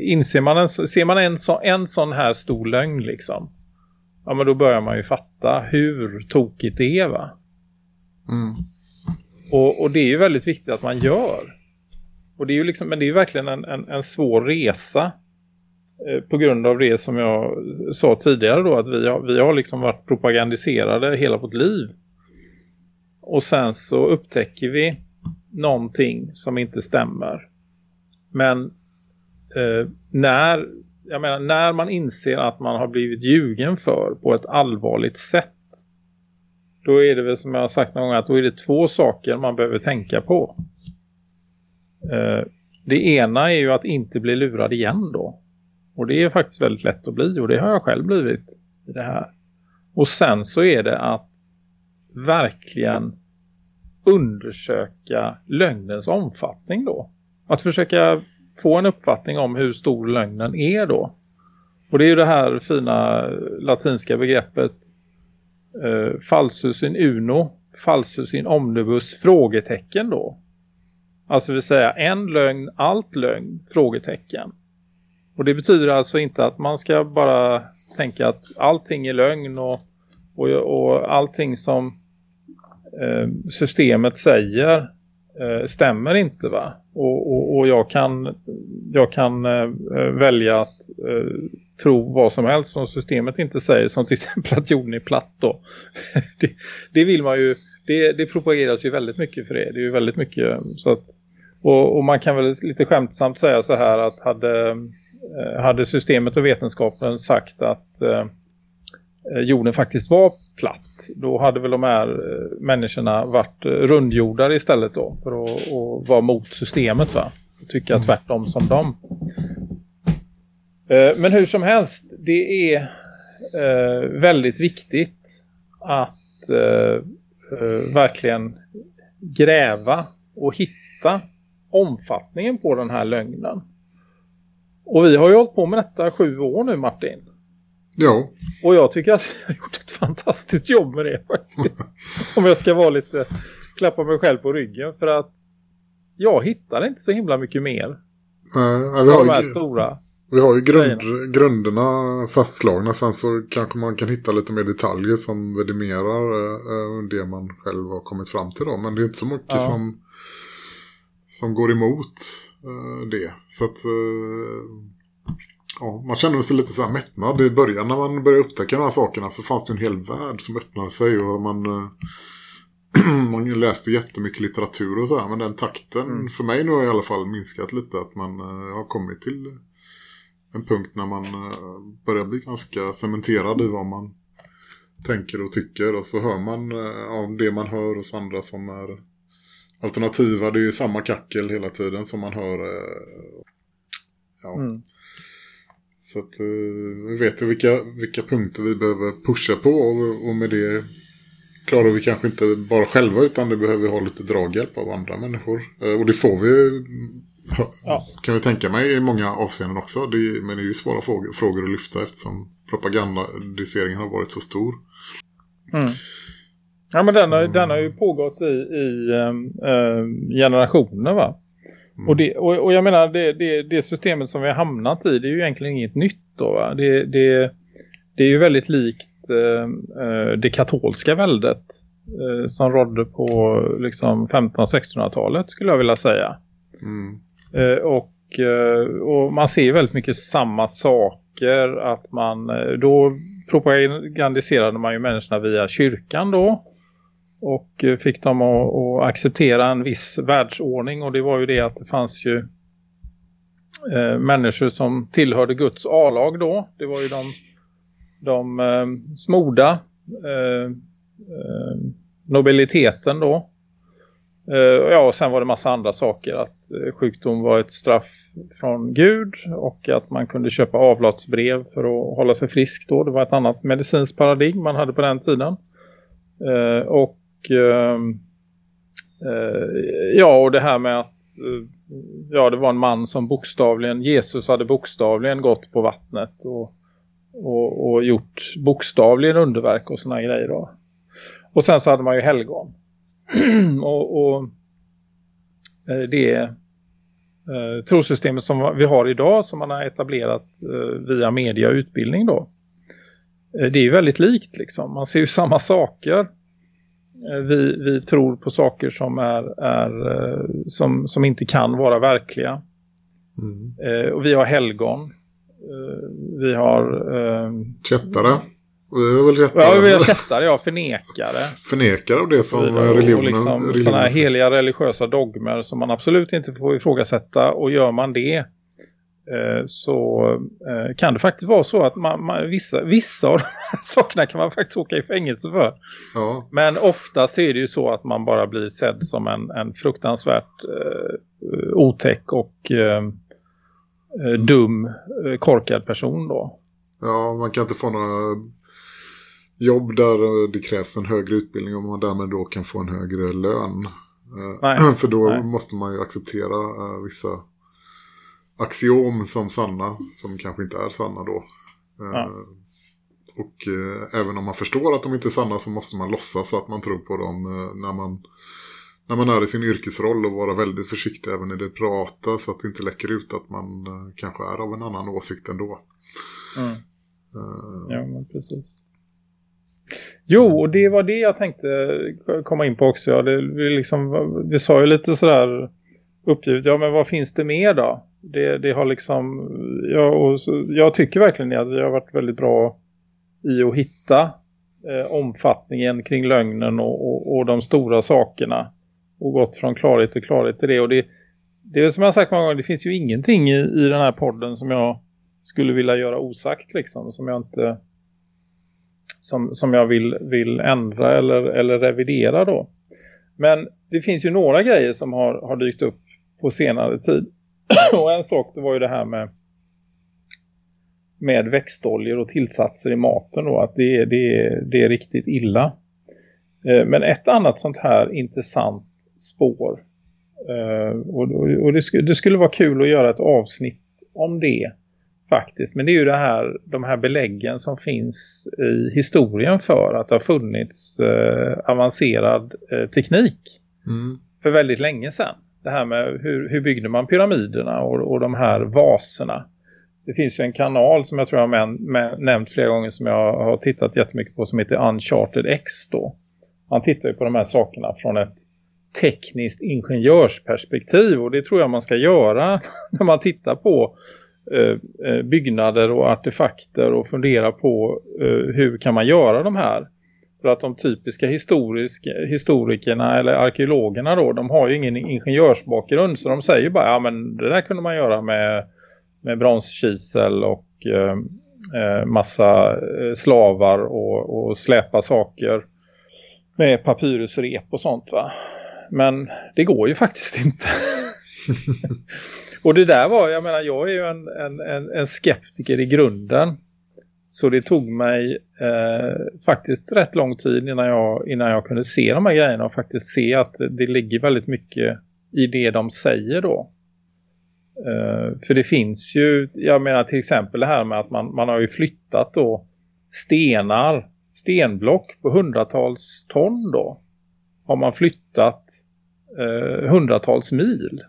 inser man en, ser man en, så, en sån här stor lögn liksom ja men då börjar man ju fatta hur tokigt det är va Mm. och, och det är ju väldigt viktigt att man gör. Och det är ju liksom, men det är ju verkligen en, en, en svår resa. Eh, på grund av det som jag sa tidigare då. Att vi har, vi har liksom varit propagandiserade hela vårt liv. Och sen så upptäcker vi någonting som inte stämmer. Men eh, när, jag menar, när man inser att man har blivit ljugen för på ett allvarligt sätt då är det väl som jag har sagt någon gång att då är det två saker man behöver tänka på. Eh, det ena är ju att inte bli lurad igen då. Och det är faktiskt väldigt lätt att bli och det har jag själv blivit i det här. Och sen så är det att verkligen undersöka lögnens omfattning då. Att försöka få en uppfattning om hur stor lögnen är då. Och det är ju det här fina latinska begreppet eh, falsus in uno, falsus in omnibus, frågetecken då. Alltså vill säga en lögn, allt lögn, frågetecken. Och det betyder alltså inte att man ska bara tänka att allting är lögn och, och, och allting som eh, systemet säger eh, stämmer inte va. Och, och, och jag kan, jag kan eh, välja att eh, tro vad som helst som systemet inte säger. Som till exempel att jorden är platt då. <laughs> det, det vill man ju, det, det propageras ju väldigt mycket för det. Det är ju väldigt mycket så att, och, och man kan väl lite skämtsamt säga så här att hade, eh, hade systemet och vetenskapen sagt att eh, jorden faktiskt var platt. Då hade väl de här eh, människorna varit eh, rundjordar istället då. För att, att vara mot systemet va. Tycka tvärtom som dem. Eh, Men hur som helst, det är eh, väldigt viktigt att eh, verkligen gräva och hitta omfattningen på den här lögnen. Och vi har ju hållit på med detta sju år nu Martin. Ja, Och jag tycker att <laughs> jag har gjort ett fantastiskt jobb med det faktiskt. <laughs> Om jag ska vara lite, klappa mig själv på ryggen. För att jag hittar inte så himla mycket mer. eh, vi, Av de här har stora. Vi har ju grund, grunderna fastslagna. Sen så kanske man kan hitta lite mer detaljer som vidimerar eh, det man själv har kommit fram till. Då. Men det är inte så mycket Ja. som, som går emot. eh, det. Så att eh, ja, man känner sig lite så här mättnad. I början när man började upptäcka de här sakerna så fanns det en hel värld som öppnade sig och man, eh, <clears throat> man läste jättemycket litteratur och så här. Men den takten för mig nu har i alla fall minskat lite. Att man eh, har kommit till en punkt när man eh, börjar bli ganska cementerad i vad man tänker och tycker. Och så hör man eh, av det man hör hos andra som är alternativa. Det är ju samma kackel hela tiden som man hör. eh, Ja. Mm. Så att vi vet ju vilka, vilka punkter vi behöver pusha på och, och med det klarar vi kanske inte bara själva utan det behöver vi ha lite draghjälp av andra människor. Och det får vi Ja. kan vi tänka mig i många avseenden också. Det är, men det är ju svåra frågor, frågor att lyfta eftersom propagandiseringen har varit så stor. Mm. Ja men den har, den har ju pågått i, i ehm, generationer va? Mm. Och, det, och, och jag menar det, det, det systemet som vi har hamnat i det är ju egentligen inget nytt då va? Det, det, det är ju väldigt likt eh, det katolska väldet eh, som rådde på liksom 1500-1600-talet skulle jag vilja säga. Mm. Eh, och, eh, och man ser väldigt mycket samma saker att man eh, då propagandiserade man ju människorna via kyrkan då och fick dem att, att acceptera en viss världsordning och det var ju det att det fanns ju eh, människor som tillhörde Guds A-lag då. Det var ju de, de eh, smorda eh, nobiliteten då. Eh, ja, och sen var det massa andra saker. Att eh, sjukdom var ett straff från Gud och att man kunde köpa avlatsbrev för att hålla sig frisk då. Det var ett annat medicinskt paradigm man hade på den tiden. Eh, och ehm, ja, och det här med att ja, det var en man som bokstavligen, Jesus hade bokstavligen gått på vattnet och, och, och gjort bokstavligen underverk och såna grejer då. Och sen så hade man ju helgon. <clears throat> och, och eh, det eh, trosystemet som vi har idag som man har etablerat eh, via media och utbildning då. Eh, det är ju väldigt likt liksom. Man ser ju samma saker. Eh, vi, vi tror på saker som är, är eh, som, som inte kan vara verkliga. Mm. Och vi har helgon. Vi har eh, Kättare. Vi är väl kättare. ja, vi har <laughs> kättare, ja, förnekare. Förnekare av det som och, och religionen... liksom sådana här religionen heliga religiösa dogmer som man absolut inte får ifrågasätta och gör man det eh, så eh, kan det faktiskt vara så att man, man, vissa, vissa av <laughs> de här sakerna kan man faktiskt åka i fängelse för. ja, Men oftast är det ju så att man bara blir sedd som en, en fruktansvärt eh, otäck och eh, eh, dum, korkad person då. ja, man kan inte få några jobb där eh, det krävs en högre utbildning om man därmed då kan få en högre lön. Eh, Nej, <clears throat> För då nej. måste man ju acceptera eh, vissa axiom som sanna som kanske inte är sanna då. Ja. Och även om man förstår att de inte är sanna så måste man låtsas att man tror på dem när man när man är i sin yrkesroll och vara väldigt försiktig även i det prata så att det inte läcker ut att man kanske är av en annan åsikt ändå. Mm. Ja, men precis. Jo, och det var det jag tänkte komma in på också. Ja, det, vi, liksom, vi sa ju lite sådär uppgivet, ja men vad finns det mer då? Det, det har liksom, ja, och så, jag tycker verkligen att vi har varit väldigt bra i att hitta eh, omfattningen kring lögnen och, och, och de stora sakerna. Och gått från klarhet till klarhet till det. Och det, det är som jag har sagt många gånger, det finns ju ingenting i, i den här podden som jag skulle vilja göra osagt liksom. Som jag inte som, som jag vill, vill ändra eller, eller revidera då. Men det finns ju några grejer som har, har dykt upp på senare tid. <clears throat> och en sak det var ju det här med med växtoljor och tillsatser i maten då. Att det, är- det, är- det är riktigt illa. Eh, men ett annat sånt här intressant spår. Eh, och, det skulle vara kul att göra ett avsnitt om det faktiskt. Men det är ju det här, de här beläggen som finns i historien för att det har funnits eh, avancerad eh, teknik mm, för väldigt länge sedan. Det här med hur, hur byggde man pyramiderna och, och de här vaserna. Det finns ju en kanal som jag tror jag har nämnt flera gånger som jag har tittat jättemycket på som heter Uncharted X då. Han tittar ju på de här sakerna från ett tekniskt ingenjörsperspektiv och det tror jag man ska göra <laughs> när man tittar på byggnader och artefakter och fundera på eh, hur kan man göra de här. För att de typiska historisk, historikerna eller arkeologerna då, de har ju ingen ingenjörsbakgrund så de säger bara, ja men det där kunde man göra med, med bronskisel och eh, eh, massa eh, slavar och, och släpa saker med papyrusrep och sånt va. Men det går ju faktiskt inte. <laughs> <laughs> och det där var, jag menar jag är ju en, en, en, en skeptiker i grunden. Så det tog mig eh, faktiskt rätt lång tid innan jag, innan jag kunde se de här grejerna och faktiskt se att det ligger väldigt mycket i det de säger då. Eh, för det finns ju, jag menar till exempel det här med att man, man har ju flyttat då stenar, stenblock på hundratals ton då. Har man flyttat eh, hundratals mil.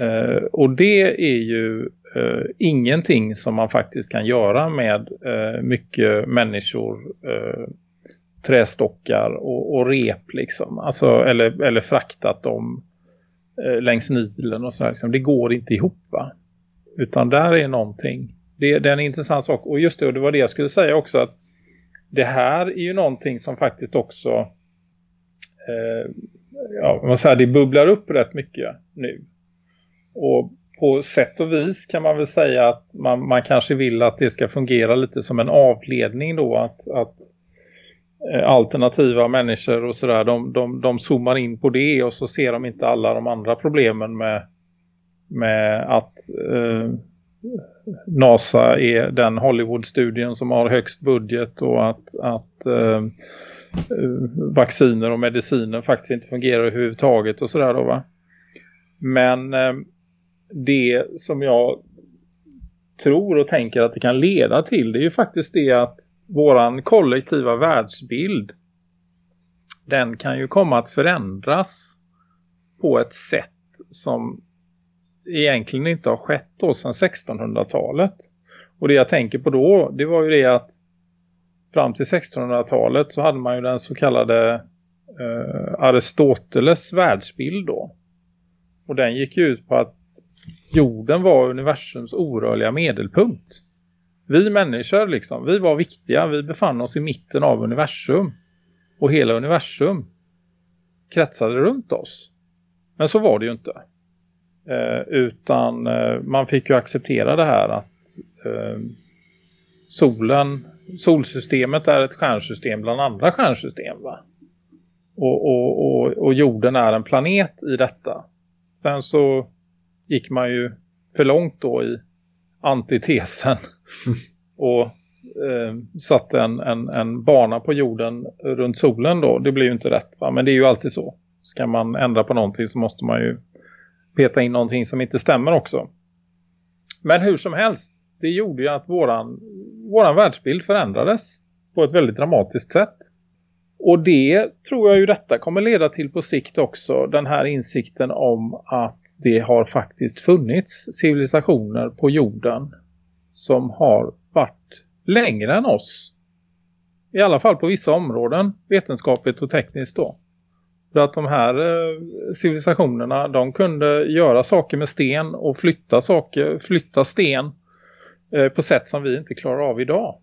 Eh, och det är ju eh, ingenting som man faktiskt kan göra med eh, mycket människor, eh, trästockar och, och rep liksom. Alltså, eller, eller fraktat dem eh, längs Nilen och så liksom. Det går inte ihop va? Utan där är någonting. Det, det är en intressant sak. Och just det, och det var det jag skulle säga också att det här är ju någonting som faktiskt också eh, ja, man säger, det bubblar upp rätt mycket nu. Och på sätt och vis kan man väl säga att man, man kanske vill att det ska fungera lite som en avledning då. Att, att eh, alternativa människor och sådär, de, de, de zoomar in på det och så ser de inte alla de andra problemen med, med att eh, NASA är den Hollywood-studien som har högst budget och att, att eh, vacciner och mediciner faktiskt inte fungerar överhuvudtaget och sådär då va. Men eh, det som jag tror och tänker att det kan leda till det är ju faktiskt det att våran kollektiva världsbild den kan ju komma att förändras på ett sätt som egentligen inte har skett då sedan 1600-talet. Och det jag tänker på då, det var ju det att fram till 1600-talet så hade man ju den så kallade eh, Aristoteles världsbild då. Och den gick ju ut på att jorden var universums orörliga medelpunkt. Vi människor liksom, vi var viktiga, vi befann oss i mitten av universum. Och hela universum kretsade runt oss. Men så var det ju inte. Eh, utan eh, man fick ju acceptera det här att eh, solen, solsystemet är ett stjärnsystem bland andra stjärnsystem va? Och, och, och, och jorden är en planet i detta. Sen så gick man ju för långt då i antitesen <laughs> och eh, satte en, en, en bana på jorden runt solen då. Det blir ju inte rätt va? men det är ju alltid så. Ska man ändra på någonting så måste man ju peta in någonting som inte stämmer också. Men hur som helst, det gjorde ju att våran, våran världsbild förändrades på ett väldigt dramatiskt sätt. Och det tror jag ju detta kommer leda till på sikt också. Den här insikten om att det har faktiskt funnits civilisationer på jorden som har varit längre än oss. I alla fall på vissa områden, vetenskapligt och tekniskt då. För att de här eh, civilisationerna, de kunde göra saker med sten och flytta saker, flytta sten eh, på sätt som vi inte klarar av idag.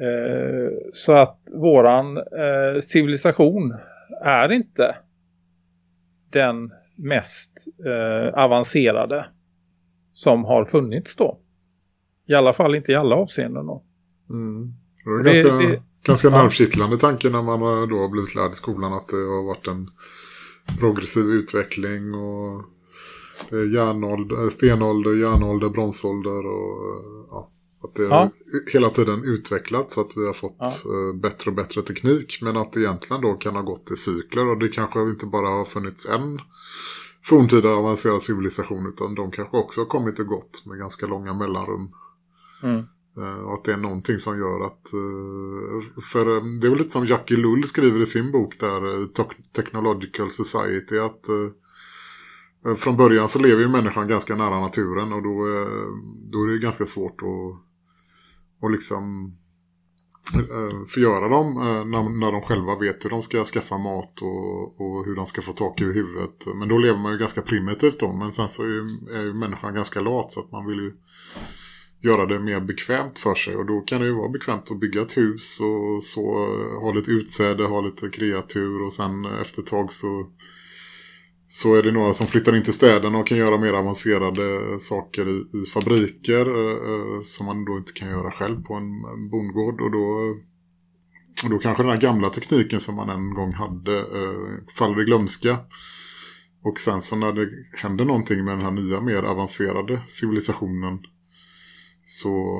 Eh, så att våran eh, civilisation är inte den mest eh, avancerade som har funnits då. I alla fall inte i alla avseenden då. Mm. Det är ganska, det, det, ganska ja. nervkittlande tanke när man då har blivit lärd i skolan att det har varit en progressiv utveckling och järnålder, stenålder, järnålder, bronsålder och ja, att det har hela tiden utvecklats så att vi har fått ja. Eh, bättre och bättre teknik. Men att det egentligen då kan ha gått i cykler. Och det kanske inte bara har funnits en forntida avancerad civilisation. Utan de kanske också har kommit och gått med ganska långa mellanrum. Mm. Eh, och att det är någonting som gör att... Eh, för det är väl lite som Jackie Lull skriver i sin bok där, Technological Society. Att från början så lever ju människan ganska nära naturen. Och då, då är det ganska svårt att och liksom eh, förgöra dem eh, när, när de själva vet hur de ska skaffa mat och, och hur de ska få tak över huvudet. Men då lever man ju ganska primitivt då. Men sen så är ju, är ju människan ganska lat så att man vill ju göra det mer bekvämt för sig. Och då kan det ju vara bekvämt att bygga ett hus och så ha lite utsäde, ha lite kreatur och sen efter ett tag så så är det några som flyttar in till städerna och kan göra mer avancerade saker i, i fabriker eh, eh, som man då inte kan göra själv på en, en bondgård. Och då, och då kanske den här gamla tekniken som man en gång hade eh, faller i glömska. Och sen så när det händer någonting med den här nya mer avancerade civilisationen så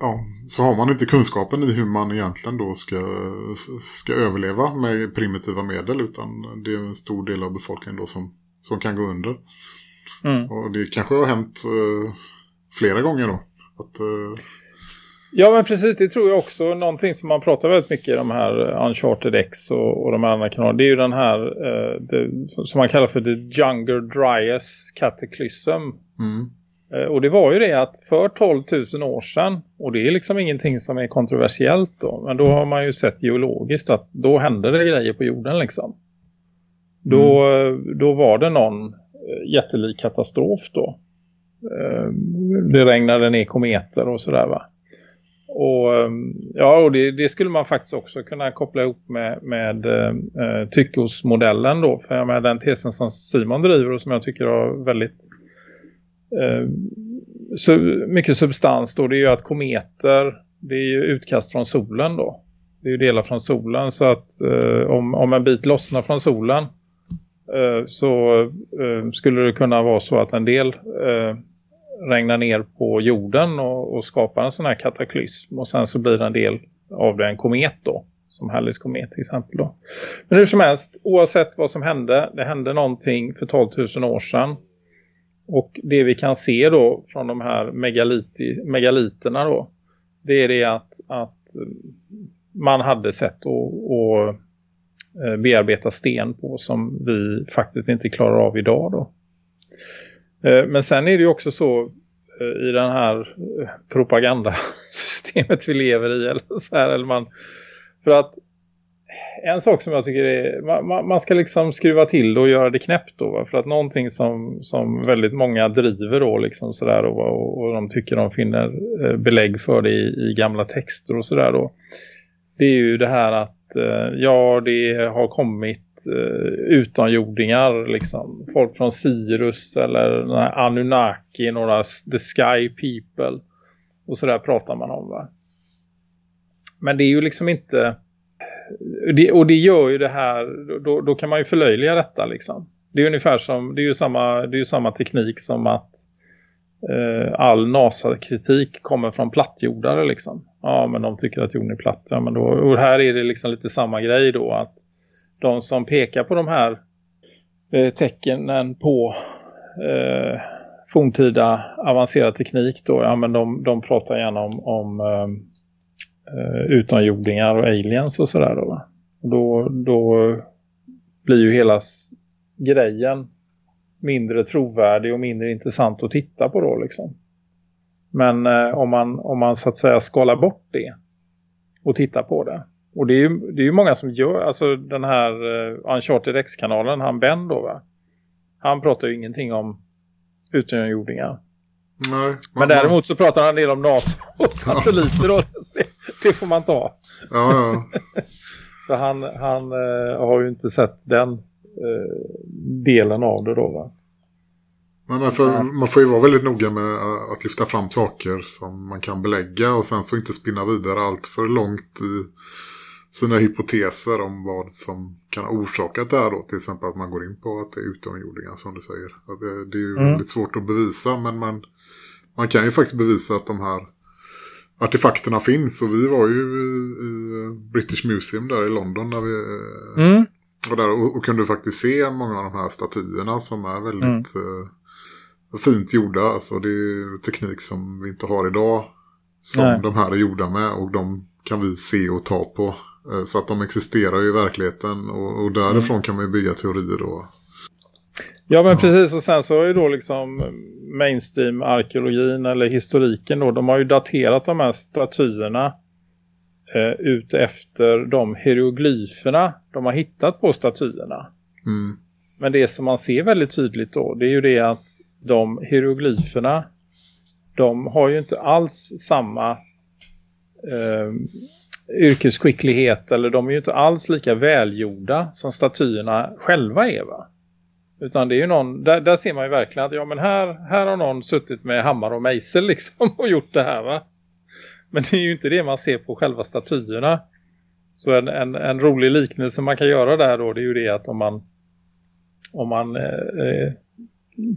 ja, så har man inte kunskapen i hur man egentligen då ska, ska överleva med primitiva medel utan det är en stor del av befolkningen då som, som kan gå under. Mm. Och det kanske har hänt eh, flera gånger då. Att, eh, Ja men precis, det tror jag också. Någonting som man pratar väldigt mycket i de här Uncharted X och, och de andra kanalerna. Det är ju den här eh, det, som man kallar för The Younger Dryas Cataclysm. mm, Eh, Och det var ju det att för 12 000 år sedan, och det är liksom ingenting som är kontroversiellt då, men då har man ju sett geologiskt att då hände det grejer på jorden liksom. Då, då var det någon eh, jättelik katastrof då. Eh, Det regnade ner kometer och sådär va. Och eh, ja, och det, det skulle man faktiskt också kunna koppla ihop med, med eh, tyckosmodellen då. För jag menar den tesen som Simon driver och som jag tycker har väldigt eh, mycket substans då det är ju att kometer det är ju utkast från solen då. Det är ju delar från solen så att eh, om, om en bit lossnar från solen eh, så eh, skulle det kunna vara så att en del eh, regnar ner på jorden och, och skapar en sån här kataklysm och sen så blir en del av det en komet då som Halleys komet till exempel då. Men hur som helst, oavsett vad som hände, det hände någonting för 12 000 år sedan och det vi kan se då från de här megaliti, megaliterna då det är det att, att eh, man hade sett att eh, bearbeta sten på som vi faktiskt inte klarar av idag då. Eh, men sen är det ju också så i den här propagandasystemet vi lever i eller så här, eller man, för att en sak som jag tycker är man- man, ska liksom skruva till och göra det knäppt då va? för att någonting som, som väldigt många driver då liksom sådär och, och, och de tycker de finner eh, belägg för det i, i gamla texter och sådär då det är ju det här att eh, ja det har kommit eh, utomjordingar liksom folk från Sirus eller Anunnaki några the sky people och sådär pratar man om va men det är ju liksom inte det, och det gör ju det här då, då kan man ju förlöjliga detta liksom. Det är ungefär som det är ju samma, det är ju samma teknik som att eh, all NASA-kritik kommer från plattjordare liksom. Ja men de tycker att jorden är platt. Ja, men då, och här är det liksom lite samma grej då att de som pekar på de här eh, tecknen på eh, forntida avancerad teknik då, ja men de, de pratar gärna om, om eh, eh, eh, utomjordingar och aliens och sådär då. Och då, då blir ju hela grejen mindre trovärdig och mindre intressant att titta på då liksom. Men eh, om, man, om man så att säga skalar bort det och tittar på det. Och det är ju, det är ju många som gör, alltså den här uh, Uncharted X-kanalen, han Ben då va. Han pratar ju ingenting om utomjordingar. nej, Men däremot så pratar han en del om NASA och satelliter och det, <laughs> det får man ta. Ja, ja. <laughs> För han, han eh, har ju inte sett den eh, delen av det då va. Men man får, man får ju vara väldigt noga med eh, att lyfta fram saker som man kan belägga och sen så inte spinna vidare allt för långt i sina hypoteser om vad som kan ha orsakat det här då. Till exempel att man går in på att det är utomjordingar som du säger. Det, det är ju Mm. väldigt svårt att bevisa men man, man kan ju faktiskt bevisa att de här artefakterna finns. Och vi var ju i, British Museum där i London när vi eh, Mm. och, där, och, och kunde faktiskt se många av de här statyerna som är väldigt eh, fint gjorda. Alltså det är teknik som vi inte har idag. Som Nej. de här är gjorda med och de kan vi se och ta på. Eh, så att de existerar ju i verkligheten och, och därifrån kan man ju bygga teorier då. Ja men precis och sen så har ju då liksom mainstream-arkeologin eller historiken då, de har ju daterat de här statyerna eh, ute efter de hieroglyferna de har hittat på statyerna. Mm. Men det som man ser väldigt tydligt då det är ju det att de hieroglyferna de har ju inte alls samma eh, yrkesskicklighet eller de är ju inte alls lika välgjorda som statyerna själva är va? Utan det är ju någon, där, där ser man ju verkligen att ja men här, här har någon suttit med hammare och mejsel <laughs> liksom och gjort det här va? Men det är ju inte det man ser på själva statyerna. Så en, en, en rolig liknelse man kan göra där då det är ju det att om man om man eh, eh,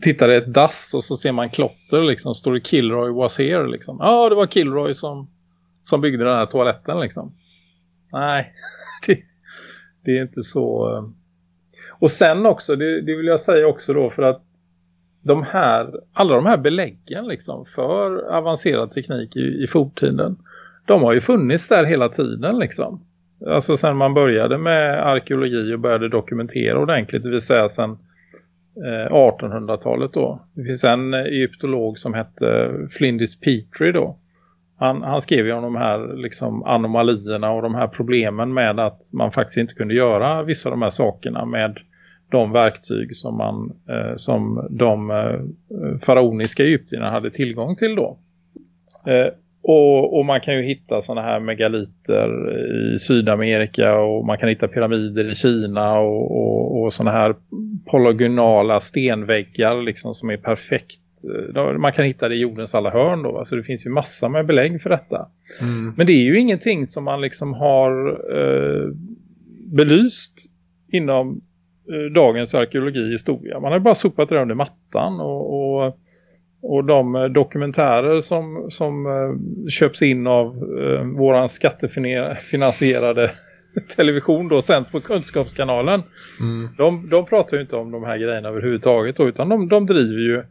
tittar i ett dass och så ser man klotter liksom står det Kilroy was here liksom. Ja det var Kilroy som, som byggde den här toaletten liksom. Nej <laughs> det, det är inte så eh och sen också det, det vill jag säga också då för att de här, alla de här beläggen liksom för avancerad teknik i, i forntiden de har ju funnits där hela tiden liksom. Alltså sen man började med arkeologi och började dokumentera ordentligt, det vill säga sen eh, 1800-talet då. Det finns en egyptolog som hette Flindis Petrie då. Han, han skrev ju om de här liksom, anomalierna och de här problemen med att man faktiskt inte kunde göra vissa av de här sakerna med de verktyg som, man, eh, som de eh, faraoniska egyptierna hade tillgång till då. Eh, och, och, man kan ju hitta sådana här megaliter i Sydamerika och man kan hitta pyramider i Kina och, och, och sådana här polygonala stenväggar liksom som är perfekt. Man kan hitta det i jordens alla hörn då. Så det finns ju massa med belägg för detta. Mm. Men det är ju ingenting som man liksom har eh, belyst inom eh, dagens arkeologi historia. Man har bara sopat det under mattan och, och och de eh, dokumentärer som, som uh, köps in av uh, våran skattefinansierade <laughs> television då sänds på kunskapskanalen. Mm. De, de pratar ju inte om de här grejerna överhuvudtaget då, utan de, de driver ju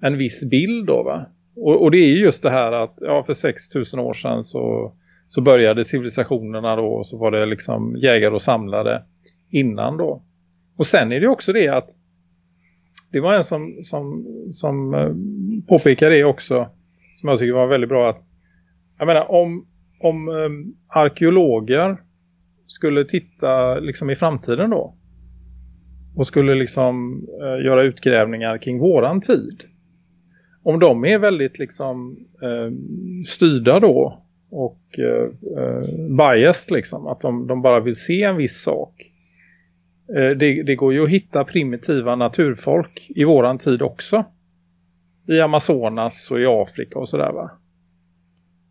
en viss bild då va. Och, och det är ju just det här att ja, för 6000 år sedan så, så började civilisationerna då och så var det liksom jägare och samlare innan då. Och sen är det också det att det var en som, som, som eh, påpekade det också som jag tycker var väldigt bra att jag menar om, om um, arkeologer skulle titta liksom i framtiden då och skulle liksom uh, göra utgrävningar kring våran tid om de är väldigt liksom uh, styrda då och uh, biased liksom att de, de bara vill se en viss sak Eh, det, det, går ju att hitta primitiva naturfolk i våran tid också. I Amazonas och i Afrika och sådär va.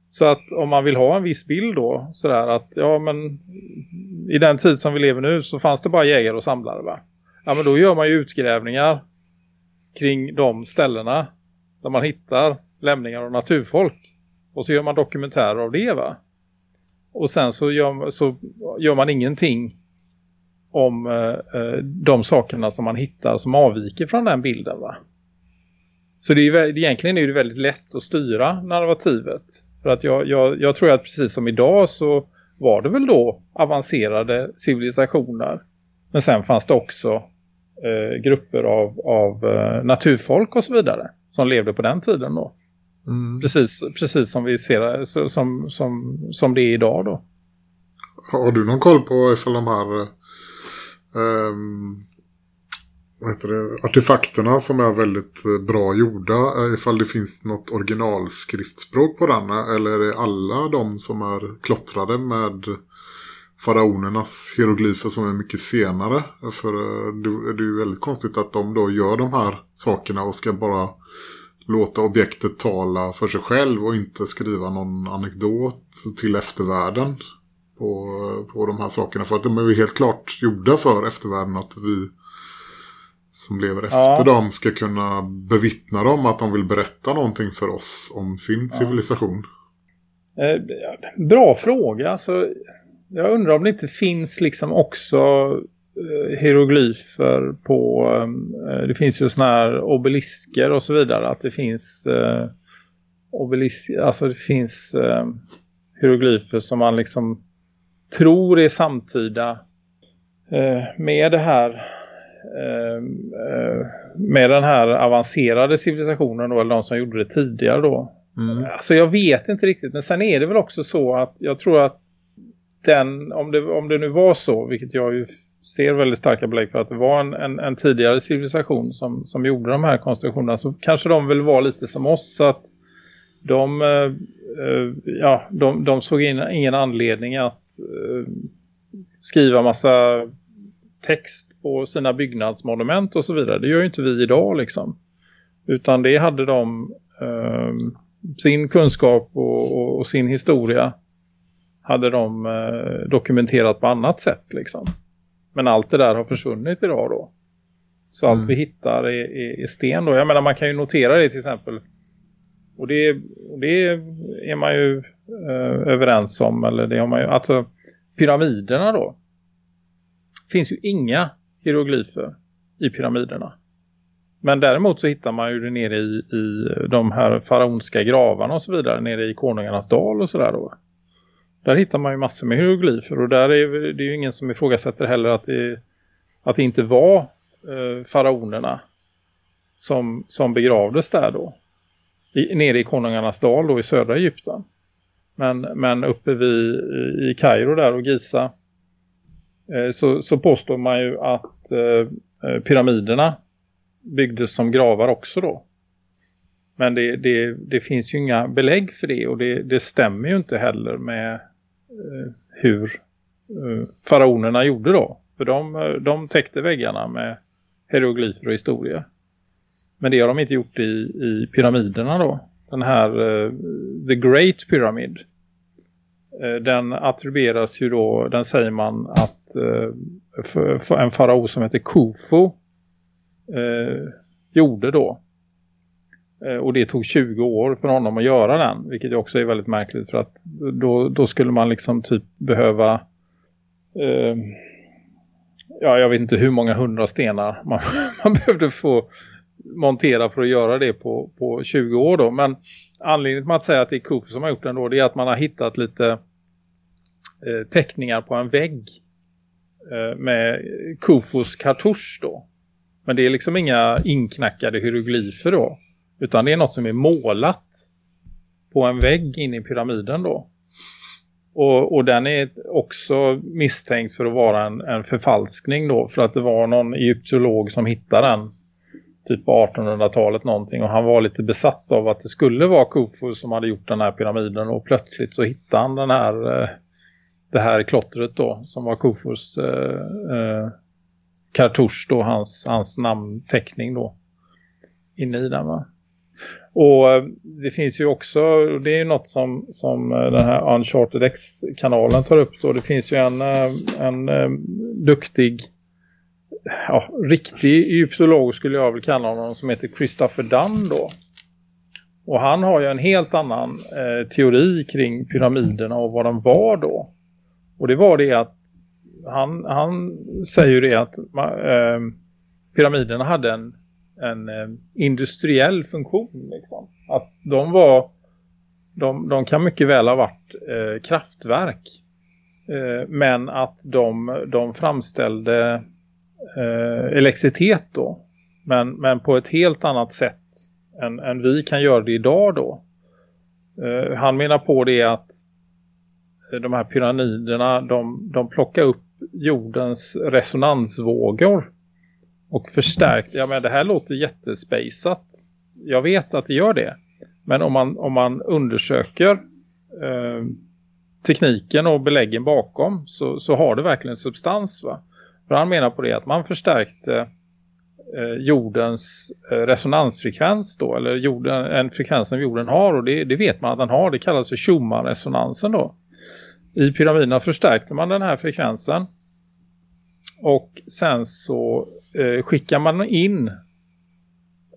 Så att om man vill ha en viss bild då sådär att ja men i den tid som vi lever nu så fanns det bara jägare och samlare va. Ja men då gör man ju utgrävningar kring de ställena där man hittar lämningar av naturfolk. Och så gör man dokumentärer av det va. Och sen så gör, så gör man ingenting om eh, de sakerna som man hittar som avviker från den bilden va. Så det är ju, egentligen är det väldigt lätt att styra narrativet. För att jag, jag, jag tror att precis som idag så var det väl då avancerade civilisationer. Men sen fanns det också eh, grupper av, av eh, naturfolk och så vidare som levde på den tiden då. Mm. Precis, precis som vi ser som, som, som det är idag då. Har du någon koll på ifall de här um, Ehm, vad heter det, artefakterna som är väldigt eh, bra gjorda. Eh, ifall det finns något originalskriftspråk på den. Eller är det alla de som är klottrade med faraonernas hieroglyfer som är mycket senare. För eh, det är ju väldigt konstigt att de då gör de här sakerna och ska bara låta objektet tala för sig själv och inte skriva någon anekdot till eftervärlden på, på de här sakerna. För att de är ju helt klart gjorda för eftervärlden att vi som lever efter Ja. dem ska kunna bevittna dem att de vill berätta någonting för oss om sin civilisation. Eh, bra fråga. Alltså, jag undrar om det inte finns liksom också eh, hieroglyfer på eh, det finns ju såna här obelisker och så vidare att det finns eh, obelisk, alltså det finns eh, hieroglyfer som man liksom tror är samtida eh, med det här eh, eh, med den här avancerade civilisationen då, eller de som gjorde det tidigare då Mm. Alltså jag vet inte riktigt. Men sen är det väl också så att jag tror att den, om det, om det nu var så, vilket jag ju ser väldigt starka belägg för att det var en, en, en tidigare civilisation som, som gjorde de här konstruktionerna så kanske de väl var lite som oss så att de, eh, ja, de, de såg in, ingen anledning att skriva massa text på sina byggnadsmonument och så vidare. Det gör ju inte vi idag liksom. Utan det hade de eh, sin kunskap och, och, och, sin historia hade de eh, dokumenterat på annat sätt liksom. Men allt det där har försvunnit idag då. Så Mm. allt vi hittar är, är, är sten då. Jag menar man kan ju notera det till exempel. Och det, det är man ju eh, överens om. Eller det har man ju, alltså pyramiderna då. finns ju inga hieroglyfer i pyramiderna. Men däremot så hittar man ju det nere i, i de här faraonska gravarna och så vidare. Nere i Konungarnas dal och sådär då. Där hittar man ju massor med hieroglyfer. Och där är det är ju ingen som ifrågasätter heller att det, att det inte var eh, faraonerna som, som begravdes där då. I, nere i Konungarnas dal då i södra Egypten. Men, men uppe vid, i Kairo där och Giza eh, så, så påstår man ju att eh, eh, pyramiderna byggdes som gravar också då. Men det, det, det finns ju inga belägg för det och det, det stämmer ju inte heller med eh, hur eh, faraonerna gjorde då. För de, eh, de täckte väggarna med hieroglyfer och historia. Men det har de inte gjort i, i pyramiderna då. Den här eh, The Great Pyramid. Eh, den attribueras ju då, den säger man att eh, för, för en farao som heter Khufu eh, gjorde då. Eh, och det tog 20 år för honom att göra den. Vilket också är väldigt märkligt för att då, då skulle man liksom typ behöva eh, ja jag vet inte hur många hundra stenar man, <laughs> man behövde få montera för att göra det på, på 20 år då. Men anledningen till att säga att det är Khufu som har gjort den då det är att man har hittat lite eh, teckningar på en vägg eh, med Kufus kartusch då. Men det är liksom inga inknackade hieroglyfer då. Utan det är något som är målat på en vägg inne i pyramiden då. Och, och den är också misstänkt för att vara en, en förfalskning då. För att det var någon egyptolog som hittade den typ på 1800-talet någonting. Och han var lite besatt av att det skulle vara Khufu som hade gjort den här pyramiden. Och plötsligt så hittade han den här, eh, det här klottret då. Som var Kofors eh, eh, då, hans, hans namnteckning då. Inne i den va. Och eh, det finns ju också, det är ju något som, som eh, den här Uncharted X-kanalen tar upp då. Det finns ju en, eh, en, en duktig, ja, riktig egyptolog skulle jag väl kalla honom som heter Christopher Dunn då. Och han har ju en helt annan eh, teori kring pyramiderna och vad de var då. Och det var det att han, han säger ju det att eh, pyramiderna hade en en eh, industriell funktion liksom. Att de var de, de kan mycket väl ha varit eh, kraftverk eh, men att de, de framställde eh, elektricitet då men, men på ett helt annat sätt än, än vi kan göra det idag då. Eh, han menar på det att de här pyramiderna de, de plockar upp jordens resonansvågor och förstärkt. Ja men det här låter jättespejsat. Jag vet att det gör det. Men om man, om man undersöker eh, tekniken och beläggen bakom så, så har det verkligen substans va. För han menar på det att man förstärkte eh, jordens eh, resonansfrekvens då. Eller jorden, en frekvens som jorden har och det, det vet man att den har. Det kallas för Schumann-resonansen då. I pyramiderna förstärkte man den här frekvensen och sen så eh, skickar man in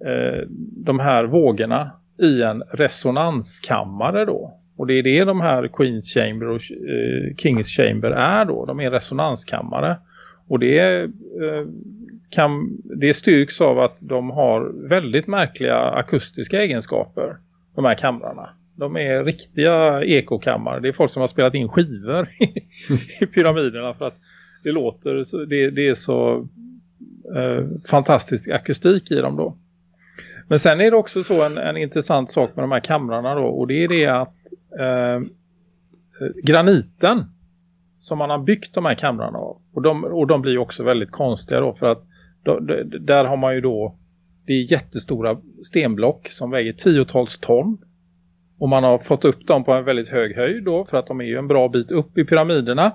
eh, de här vågorna i en resonanskammare då. Och det är det de här Queens Chamber och eh, Kings Chamber är då. De är resonanskammare. Och det, eh, kan, det styrks av att de har väldigt märkliga akustiska egenskaper. De här kamrarna. De är riktiga ekokammare. Det är folk som har spelat in skivor i pyramiderna för att det låter, det, det är så eh, fantastisk akustik i dem då. Men sen är det också så en, en intressant sak med de här kamrarna då och det är det att eh, graniten som man har byggt de här kamrarna av. Och de, och de blir också väldigt konstiga då för att då, där har man ju då det är jättestora stenblock som väger tiotals ton. Och man har fått upp dem på en väldigt hög höjd då för att de är ju en bra bit upp i pyramiderna.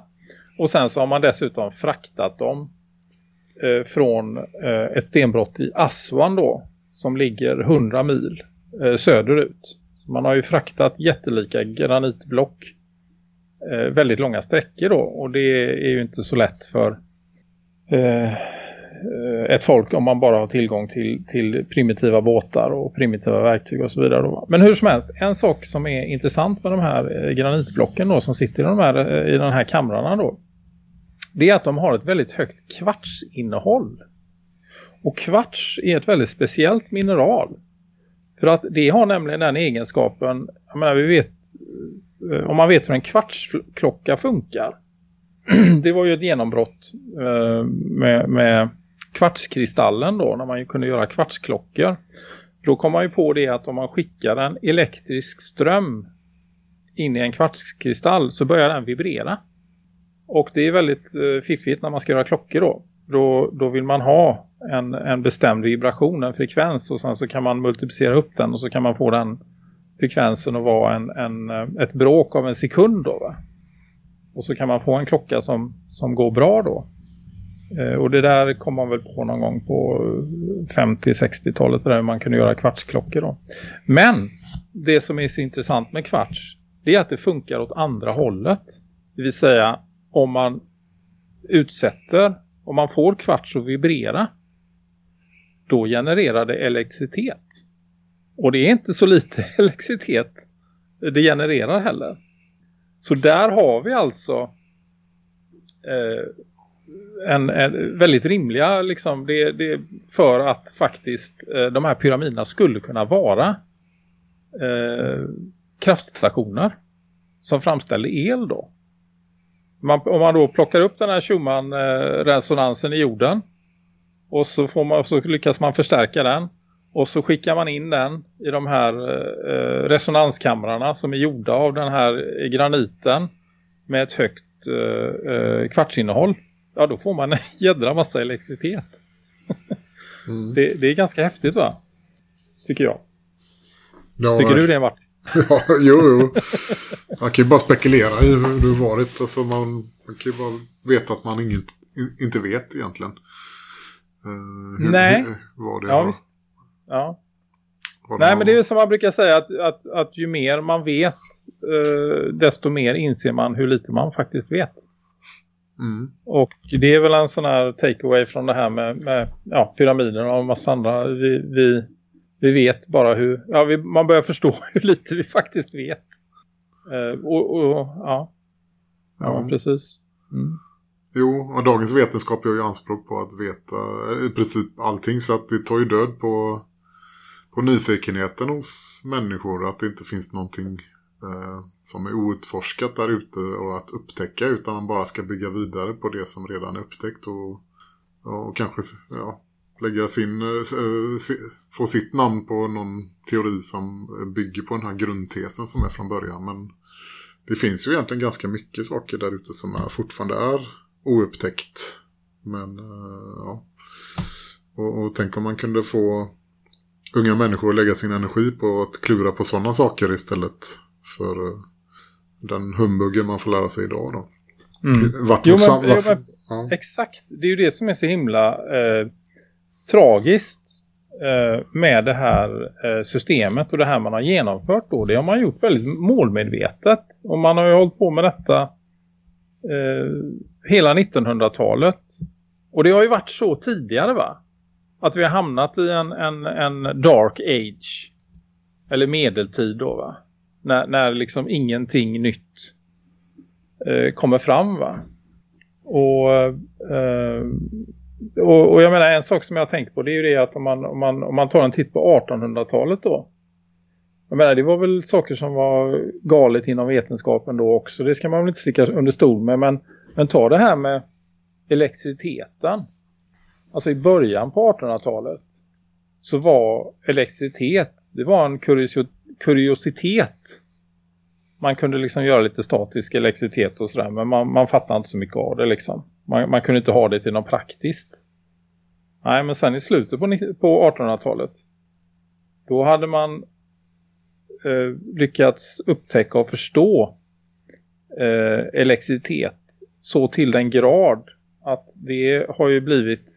Och sen så har man dessutom fraktat dem eh, från eh, ett stenbrott i Aswan då som ligger 100 mil eh, söderut. Man har ju fraktat jättelika granitblock eh, väldigt långa sträckor då och det är ju inte så lätt för eh, Eh, ett folk om man bara har tillgång till, till primitiva båtar och primitiva verktyg och så vidare. Då. Men hur som helst, en sak som är intressant med de här eh, granitblocken då, som sitter i de här, eh, i den här kamrarna då det är att de har ett väldigt högt kvartsinnehåll. Och kvarts är ett väldigt speciellt mineral. För att det har nämligen den egenskapen, jag menar vi vet, om man vet hur en kvartsklocka funkar. <clears throat> det var ju ett genombrott med, med kvartskristallen då, när man ju kunde göra kvartsklockor. Då kom man ju på det att om man skickar en elektrisk ström in i en kvartskristall så börjar den vibrera. Och det är väldigt eh, fiffigt när man ska göra klockor då. Då, då vill man ha en, en bestämd vibration, en frekvens och sen så kan man multiplicera upp den och så kan man få den frekvensen att vara en, en, eh, ett bråk av en sekund då va? Och så kan man få en klocka som, som går bra då. Eh, och det där kom man väl på någon gång på eh, 50-60-talet där man kunde göra kvartsklockor då. Men det som är så intressant med kvarts det är att det funkar åt andra hållet. Det vill säga om man utsätter, om man får kvarts att vibrera då genererar det elektricitet. Och det är inte så lite <laughs> elektricitet det genererar heller. Så där har vi alltså eh, en, en väldigt rimliga liksom, det, det för att faktiskt eh, de här pyramiderna skulle kunna vara eh, kraftstationer som framställer el då. Man, om man då plockar upp den här Schumann-resonansen eh, i jorden och så, får man, så lyckas man förstärka den och så skickar man in den i de här eh, resonanskamrarna som är gjorda av den här graniten med ett högt eh, eh kvartsinnehåll. Ja, då får man en <laughs> jädra massa elektricitet. Mm. Det, det är ganska häftigt va? Tycker jag. Ja, Tycker du det Martin? <laughs> Ja, jo, jo. Man kan ju bara spekulera i hur det varit. Alltså man, man kan ju bara veta att man inget, in, inte vet egentligen. Uh, hur, Nej. Hur, vad det Ja, visst. Ja. vad Nej, har- men det är som man brukar säga att, att, att ju mer man vet eh, desto mer inser man hur lite man faktiskt vet. Mm. Och det är väl en sån här takeaway från det här med, med ja, pyramiderna och massa andra. Vi, vi, vi vet bara hur, ja, vi, man börjar förstå <laughs> hur lite vi faktiskt vet. Eh, och, och ja, ja, Ja. precis. Mm. Jo, och dagens vetenskap gör ju anspråk på att veta eh, i princip allting. Så att det tar ju död på, på nyfikenheten hos människor. Att det inte finns någonting Eh, som är outforskat där ute och att upptäcka. Utan man bara ska bygga vidare på det som redan är upptäckt. Och, och kanske ja, lägga sin, eh, eh få sitt namn på någon teori som bygger på den här grundtesen som är från början. Men det finns ju egentligen ganska mycket saker där ute som är, fortfarande är oupptäckt. Men eh, ja. Och, och tänk om man kunde få unga människor att lägga sin energi på att klura på sådana saker istället för eh, den humbuggen man får lära sig idag då. Mm. Vart, Jo, men- jo, vart, men- ja. Exakt, det är ju det som är så himla eh, tragiskt eh, med det här eh, systemet och det här man har genomfört då. Det har man gjort väldigt målmedvetet och man har ju hållit på med detta eh, hela 1900-talet. Och det har ju varit så tidigare va? Att vi har hamnat i en, en, en dark age. Eller medeltid då va? När, när liksom ingenting nytt eh, kommer fram va? Och, eh, och, och jag menar en sak som jag har tänkt på det är ju det att om man, om man, om man tar en titt på 1800-talet då. Jag menar det var väl saker som var galet inom vetenskapen då också. Det ska man väl inte sticka under stol med. Men, men ta det här med elektriciteten. Alltså i början på 1800-talet så var elektricitet, det var en kuriositet kuriositet man kunde liksom göra lite statisk elektricitet och sådär. Men man, man fattade inte så mycket av det liksom. Man, man kunde inte ha det till något praktiskt. Nej, men sen i slutet på, på 1800-talet. Då hade man eh, lyckats upptäcka och förstå eh, elektricitet så till den grad att det har ju blivit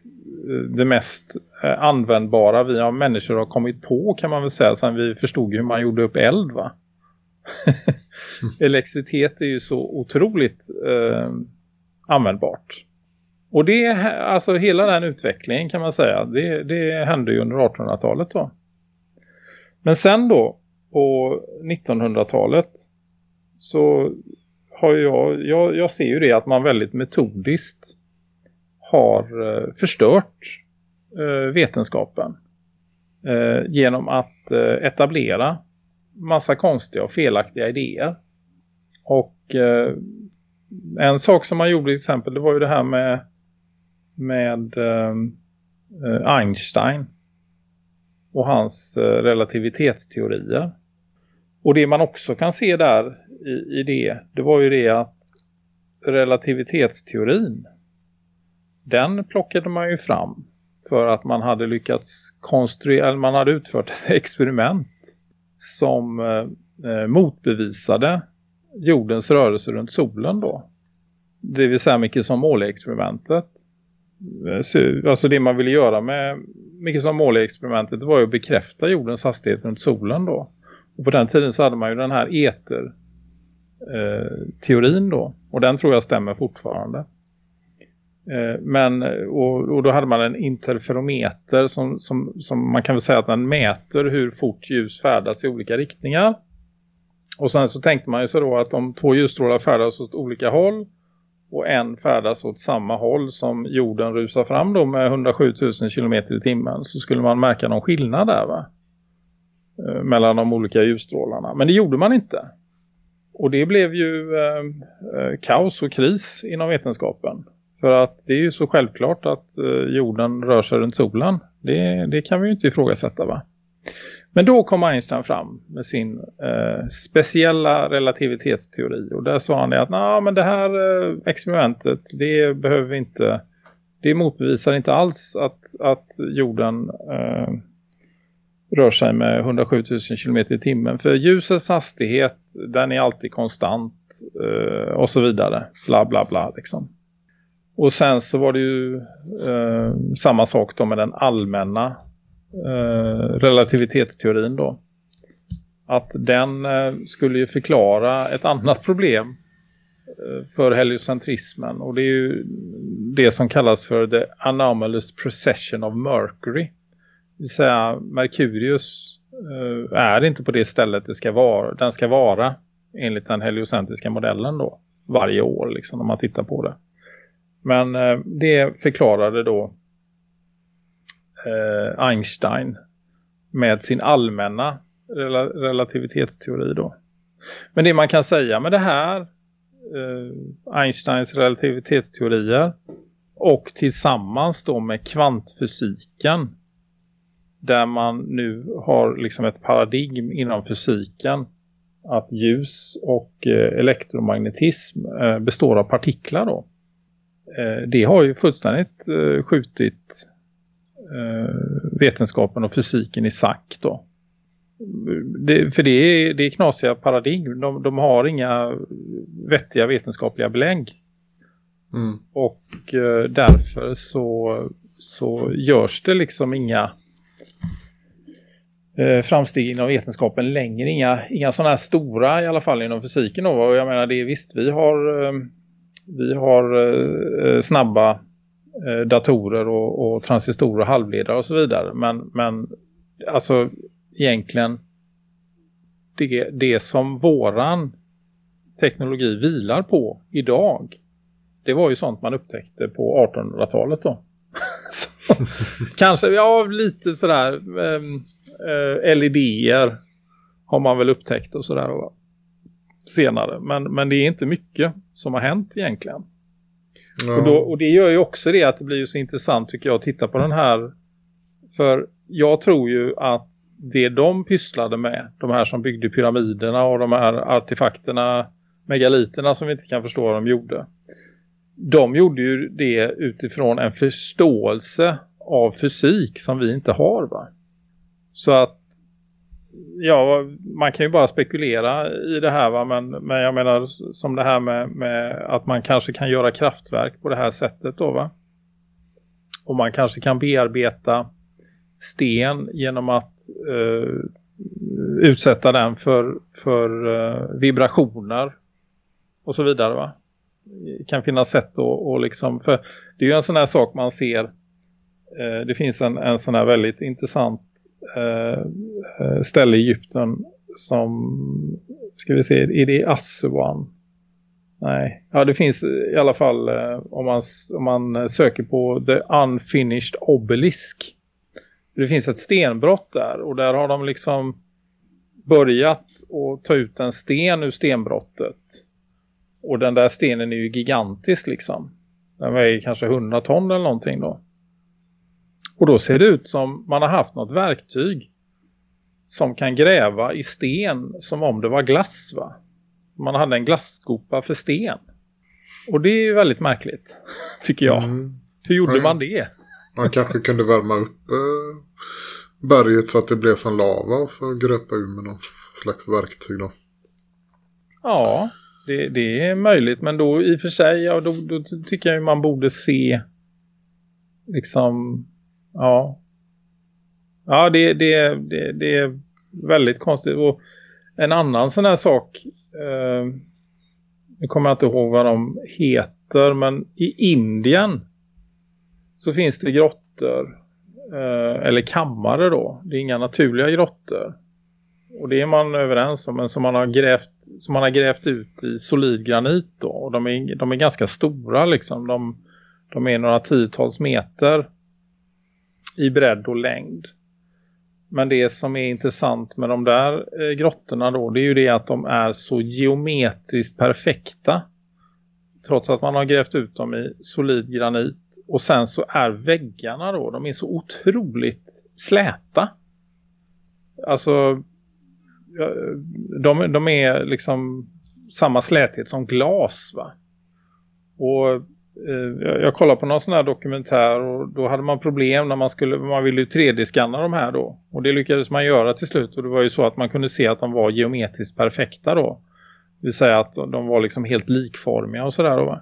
eh, det mest eh, användbara vi har människor har kommit på kan man väl säga sen vi förstod hur man gjorde upp eld va. <laughs> Elektricitet är ju så otroligt eh, användbart. Och det är alltså hela den utvecklingen kan man säga. Det, det hände ju under 1800-talet då. Men sen då på 1900-talet så har jag, jag, jag ser ju det att man väldigt metodiskt har eh, förstört eh, vetenskapen eh, genom att eh, etablera massa konstiga och felaktiga idéer. Och eh, en sak som man gjorde till exempel det var ju det här med med eh, Einstein och hans eh, relativitetsteorier. Och det man också kan se där i, i det, det var ju det att relativitetsteorin den plockade man ju fram för att man hade lyckats konstruera, eller man hade utfört ett <laughs> experiment som eh, eh motbevisade jordens rörelse runt solen då. Det vill säga mycket som målexperimentet. Eh, alltså det man ville göra med mycket som målexperimentet var ju att bekräfta jordens hastighet runt solen då. Och på den tiden så hade man ju den här eter eh, teorin då. Och den tror jag stämmer fortfarande. Eh, men, eh, och, och då hade man en interferometer som, som, som man kan väl säga att den mäter hur fort ljus färdas i olika riktningar. Och sen så tänkte man ju så då att om två ljusstrålar färdas åt olika håll och en färdas åt samma håll som jorden rusar fram då med 107 000 km i timmen så skulle man märka någon skillnad där va? Eh, mellan de olika ljusstrålarna. Men det gjorde man inte. Och det blev ju eh, kaos och kris inom vetenskapen. För att det är ju så självklart att eh, jorden rör sig runt solen. Det, det kan vi ju inte ifrågasätta va? Men då kom Einstein fram med sin eh, speciella relativitetsteori. Och där sa han det att nah, men det här eh, experimentet det behöver vi inte. Det motbevisar inte alls att, att jorden eh, rör sig med 107 000 km i timmen. För ljusets hastighet den är alltid konstant eh, och så vidare. Bla bla bla liksom. Och sen så var det ju eh, samma sak då med den allmänna eh, relativitetsteorin då. Att den eh, skulle ju förklara ett annat problem eh, för heliocentrismen. Och det är ju det som kallas för the anomalous precession of Mercury. Det vill säga Merkurius eh, är inte på det stället det ska vara, den ska vara enligt den heliocentriska modellen då. Varje år liksom om man tittar på det. Men eh, det förklarade då eh, Einstein med sin allmänna rel relativitetsteori då. Men det man kan säga med det här eh, Einsteins relativitetsteorier och tillsammans då med kvantfysiken där man nu har liksom ett paradigm inom fysiken att ljus och eh, elektromagnetism eh, består av partiklar då. Eh, det har ju fullständigt eh, skjutit eh, vetenskapen och fysiken i sack då. Det, för det är, det är knasiga paradigm. De, de har inga vettiga vetenskapliga belägg. Mm. Och därför så, så görs det liksom inga eh, framsteg inom vetenskapen längre. Inga, inga sådana här stora i alla fall inom fysiken. Då. Och jag menar det är visst, vi har, vi har eh, snabba eh, datorer och, och transistorer och halvledare och så vidare. Men, men alltså egentligen det, det som våran teknologi vilar på idag det var ju sånt man upptäckte på 1800-talet då. <laughs> Kanske, ja lite sådär ehm, eh, LED-er har man väl upptäckt och sådär senare. Men, men det är inte mycket som har hänt egentligen. Ja. Och, då, och det gör ju också det att det blir ju så intressant tycker jag att titta på den här. För jag tror ju att det de pysslade med, de här som byggde pyramiderna och de här artefakterna, megaliterna som vi inte kan förstå vad de gjorde. De gjorde ju det utifrån en förståelse av fysik som vi inte har va. Så att ja, man kan ju bara spekulera i det här va, men, men jag menar som det här med, med att man kanske kan göra kraftverk på det här sättet då va. Och man kanske kan bearbeta sten genom att eh, utsätta den för, för eh, vibrationer och så vidare va. Det kan finnas sätt att och liksom, för det är ju en sån här sak man ser eh, det finns en, en sån här väldigt intressant eh, eh ställe i Egypten som, ska vi se, är det Aswan? Nej, ja det finns i alla fall eh, om, man, om man eh, söker på The Unfinished Obelisk det finns ett stenbrott där och där har de liksom börjat att ta ut en sten ur stenbrottet. Och den där stenen är ju gigantisk liksom. Den väger kanske 100 ton eller någonting då. Och då ser det ut som man har haft något verktyg som kan gräva i sten som om det var glass va. Man hade en glasskopa för sten. Och det är ju väldigt märkligt, <laughs> tycker jag. Mm. Hur gjorde Ja. man det? Man kanske kunde värma upp eh, berget så att det blev som lava och så gröpa ur med någon slags verktyg då. Ja, det, det är möjligt. Men då i och för sig, ja, då, då tycker jag man borde se liksom, ja. Ja, det, det, det, det är väldigt konstigt. Och en annan sån här sak, eh, nu kommer jag inte ihåg vad de heter, men i Indien så finns det grottor, eh, eller kammare då. Det är inga naturliga grottor. Och det är man överens om, men som man har grävt, som man har grävt ut i solid granit då. Och de är, de är ganska stora liksom. De, de är några tiotals meter i bredd och längd. Men det som är intressant med de där eh, grottorna då, det är ju det att de är så geometriskt perfekta. Trots att man har grävt ut dem i solid granit. Och sen så är väggarna då, de är så otroligt släta. Alltså de, de är liksom samma släthet som glas va. Och Eh, jag, jag kollade på någon sån här dokumentär och då hade man problem när man skulle, man ville ju 3D-skanna de här då. Och det lyckades man göra till slut och det var ju så att man kunde se att de var geometriskt perfekta då. Det vill säga att de var liksom helt likformiga och sådär då va.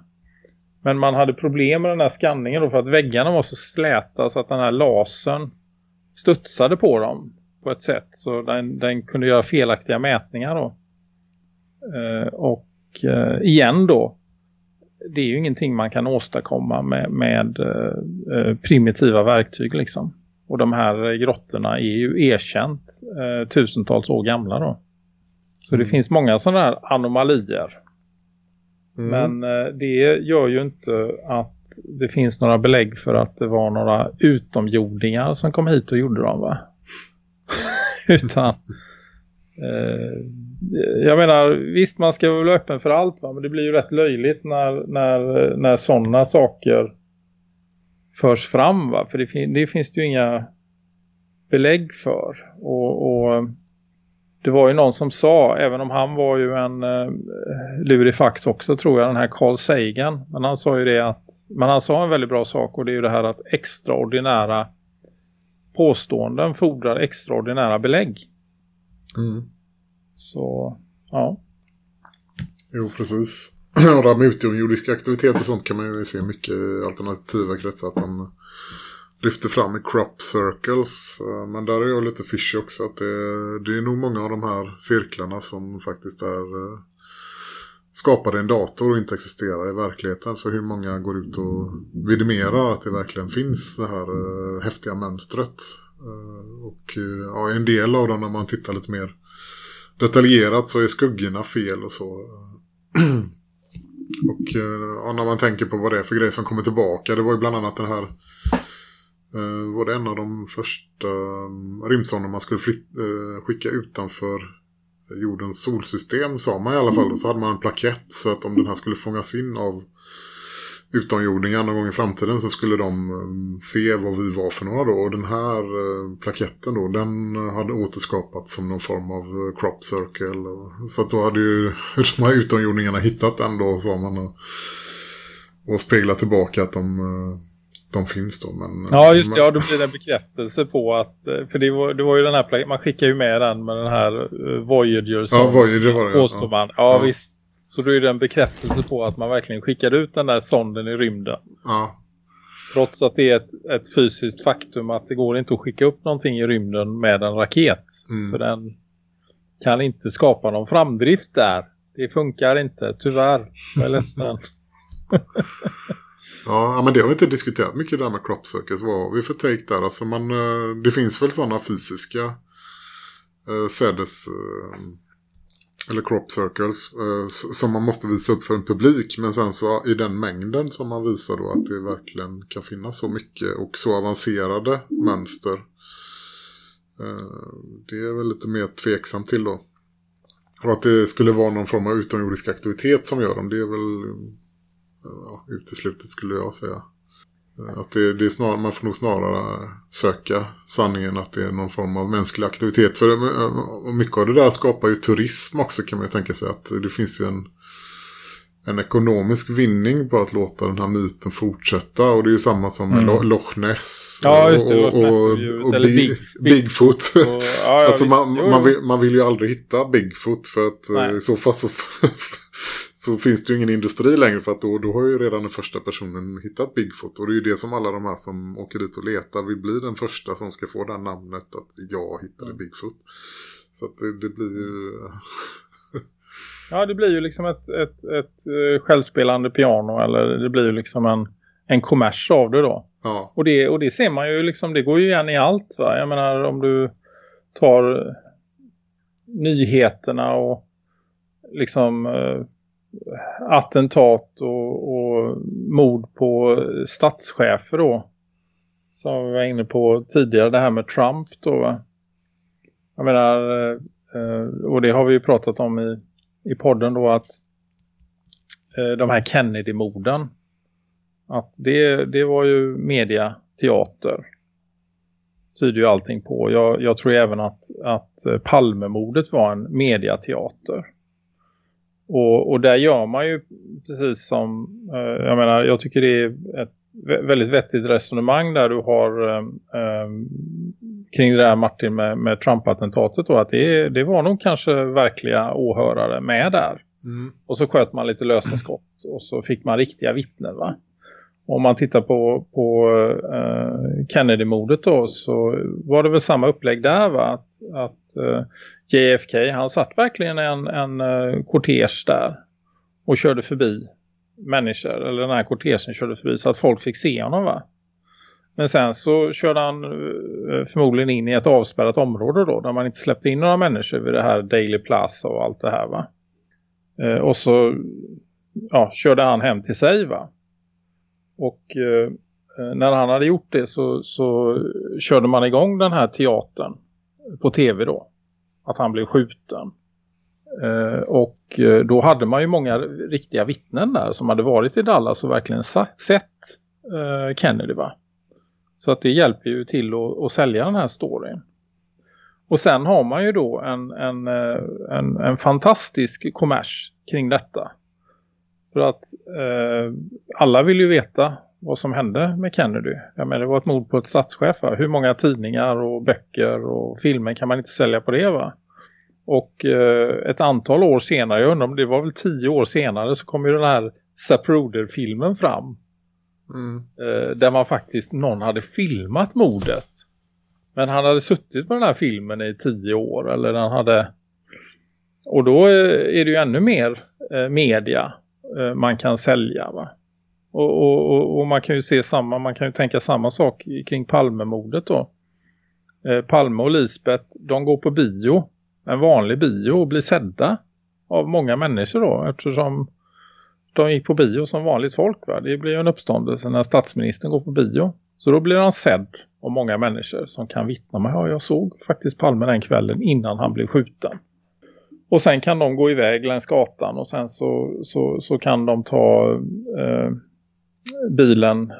Men man hade problem med den här skanningen då för att väggarna var så släta så att den här lasern studsade på dem på ett sätt så den, den kunde göra felaktiga mätningar då. Eh, och eh, igen då det är ju ingenting man kan åstadkomma med, med eh, eh, primitiva verktyg liksom. Och de här grottorna är ju erkänt eh, tusentals år gamla då. Så det Mm. finns många sådana här anomalier. Mm. Men eh, det gör ju inte att det finns några belägg för att det var några utomjordingar som kom hit och gjorde dem va? <laughs> Utan Eh, jag menar visst man ska vara öppen för allt va? Men det blir ju rätt löjligt när, när, när sådana saker förs fram va? För det, fin det finns det ju inga belägg för. Och, och det var ju någon som sa, även om han var ju en eh, lurifax också tror jag, den här Carl Sagan. Men han sa ju det att, men han sa en väldigt bra sak och det är ju det här att extraordinära påståenden fordrar extraordinära belägg. Mm. Så, ja. Jo, precis. <clears throat> Och det här med utomjordiska aktiviteter och sånt kan man ju se mycket i alternativa kretsar att de lyfter fram i crop circles. Eh, Men där är jag lite fishy också att det, det är nog många av de här cirklarna som faktiskt är eh, skapade i en dator och inte existerar i verkligheten. För hur många går ut och vidimerar att det verkligen finns det här eh, häftiga mönstret. Eh, och eh, ja, en del av dem när man tittar lite mer detaljerat så är skuggorna fel och så. <clears throat> Och eh, ja, när man tänker på vad det är för grejer som kommer tillbaka. Det var ju bland annat den här. Var det en av de första mm, rymdsonderna man skulle skicka utanför jordens solsystem sa man i alla fall. Och så hade man en plakett så att om den här skulle fångas in av utomjordingar någon gång i framtiden så skulle de eh, se vad vi var för några då. Och den här eh, plaketten då, den hade återskapats som någon form av eh, crop circle. Så att då hade ju <laughs> de här utomjordingarna hittat den då, sa man. Och, speglat tillbaka att de, de finns då. Men, Ja, just det. Ja, då blir det en bekräftelse på att... För det var, det var ju den här... pla- Man skickar ju med den med den här Voyager som Ja, Voyager var det, ja. man. Ja, Ja. visst. Så då är det en bekräftelse på att man verkligen skickar ut den där sonden i rymden. Ja, Trots att det är ett, ett fysiskt faktum att det går inte att skicka upp någonting i rymden med en raket. Mm. För den kan inte skapa någon framdrift där. Det funkar inte, tyvärr. Jag är ledsen. <laughs> Ja, men det har vi inte diskuterat mycket där med crop circles. Vad har vi för take där? Alltså man, eh, det finns väl sådana fysiska eh, sädes... Eh, eller crop circles eh, som man måste visa upp för en publik. Men sen så i den mängden som man visar då att det verkligen kan finnas så mycket och så avancerade mönster. Eh, det är väl lite mer tveksam till då. Och att det skulle vara någon form av utomjordisk aktivitet som gör dem, det är väl eh, ja, uteslutet skulle jag säga. Eh, Att det, det snar, man får nog snarare söka sanningen att det är någon form av mänsklig aktivitet. För det, och mycket av det där skapar ju turism också kan man ju tänka sig. Att det finns ju en, en ekonomisk vinning på att låta den här myten fortsätta. Och det är ju samma som Mm. Lo- Loch Ness. Ja, just det, Och, och, och, eller Big, Big- Big- Bigfoot. Och, ja, ja, <laughs> alltså man, man, vill, man vill ju aldrig hitta Bigfoot för att eh, Nej. i så fall så, <laughs> så finns det ju ingen industri längre för att då, då har ju redan den första personen hittat Bigfoot och det är ju det som alla de här som åker dit och letar vill bli den första som ska få det här namnet att jag hittade Bigfoot. Så att det, det blir ju... Ja, det blir ju liksom ett, ett, ett eh, självspelande piano eller det blir ju liksom en, en kommers av det då. Ja, Och det, och det ser man ju liksom, det går ju igen i allt va. Jag menar om du tar nyheterna och liksom eh, attentat och, och mord på statschefer då. Som vi var inne på tidigare, det här med Trump då va. Jag menar, eh, och det har vi ju pratat om i, i podden då att eh, de här Kennedy-morden att det, det var ju mediateater. Tyder ju allting på. Jag, jag tror även att, att Palmemordet var en mediateater. Och, och där gör man ju precis som, eh, jag menar, jag tycker det är ett vä- väldigt vettigt resonemang där du har eh, eh, kring det där Martin med, med Trump-attentatet då, att det, det var nog kanske verkliga åhörare med där. mm, Och så sköt man lite lösa skott och så fick man riktiga vittnen va. Om man tittar på, på eh, Kennedy-mordet då så var det väl samma upplägg där va. Att, att eh, JFK han satt verkligen en, en uh, kortege där och körde förbi människor. Eller den här kortegen körde förbi så att folk fick se honom va. Men sen så körde han eh, förmodligen in i ett avspärrat område då. Där man inte släppte in några människor vid det här Daily Plaza och allt det här va. Eh, och så ja, körde han hem till sig va. Och när han hade gjort det så, så körde man igång den här teatern på tv då. Att han blev skjuten. Eh, och eh, då hade man ju många riktiga vittnen där som hade varit i Dallas och verkligen sett eh, Kennedy va. Så att det hjälper ju till att, att sälja den här storyn. Och sen har man ju då en, en, eh, en, en fantastisk kommers kring detta. För att eh, alla vill ju veta vad som hände med Kennedy. Jag menar, det var ett mord på ett statschef. Va? Hur många tidningar och böcker och filmer kan man inte sälja på det va? Och eh, ett antal år senare, jag undrar om det var väl tio år senare så kom ju den här Zapruder-filmen fram. mm, Eh, där man faktiskt, någon hade filmat mordet. Men han hade suttit med den här filmen i tio år. Eller den hade... Och då eh, är det ju ännu mer eh, media eh, man kan sälja va. Och, och, och, och man kan ju se samma, man kan ju tänka samma sak kring Palmemordet då. Eh, Palme och Lisbeth, de går på bio. En vanlig bio och blir sedda av många människor då. Eftersom de gick på bio som vanligt folk va. Det blir ju en uppståndelse när statsministern går på bio. Så då blir han sedd av många människor som kan vittna med. Ja, jag såg faktiskt Palme den kvällen innan han blev skjuten. Och sen kan de gå iväg längs gatan och sen så, så, så kan de ta eh, bilen,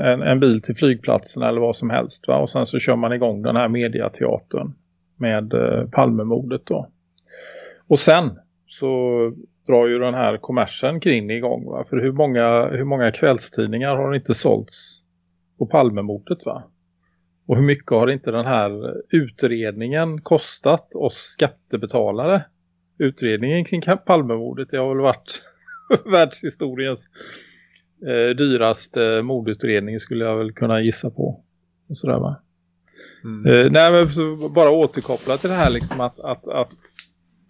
en, en bil till flygplatsen eller vad som helst. Va? Och sen så kör man igång den här mediateatern med eh, Palmemordet då. Och sen så drar ju den här kommersen kring igång va. För hur många, hur många kvällstidningar har inte sålts på Palmemordet va? Och hur mycket har inte den här utredningen kostat oss skattebetalare? Utredningen kring Palmemordet det har väl varit <laughs> världshistoriens eh, dyraste mordutredning skulle jag väl kunna gissa på. Och sådär va? Mm. Eh, nej men bara återkoppla till det här liksom att, att, att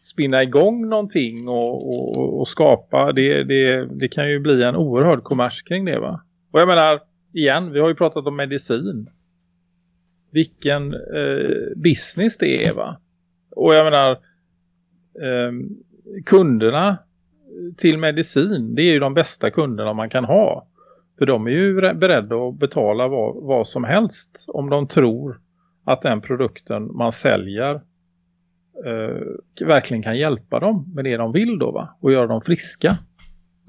spinna igång någonting och, och, och skapa det, det, det kan ju bli en oerhörd kommers kring det va. Och jag menar igen, vi har ju pratat om medicin. Vilken eh, business det är va. Och jag menar eh, kunderna till medicin det är ju de bästa kunderna man kan ha. För de är ju beredda att betala vad, vad som helst om de tror att den produkten man säljer eh, verkligen kan hjälpa dem med det de vill då va? Och göra dem friska.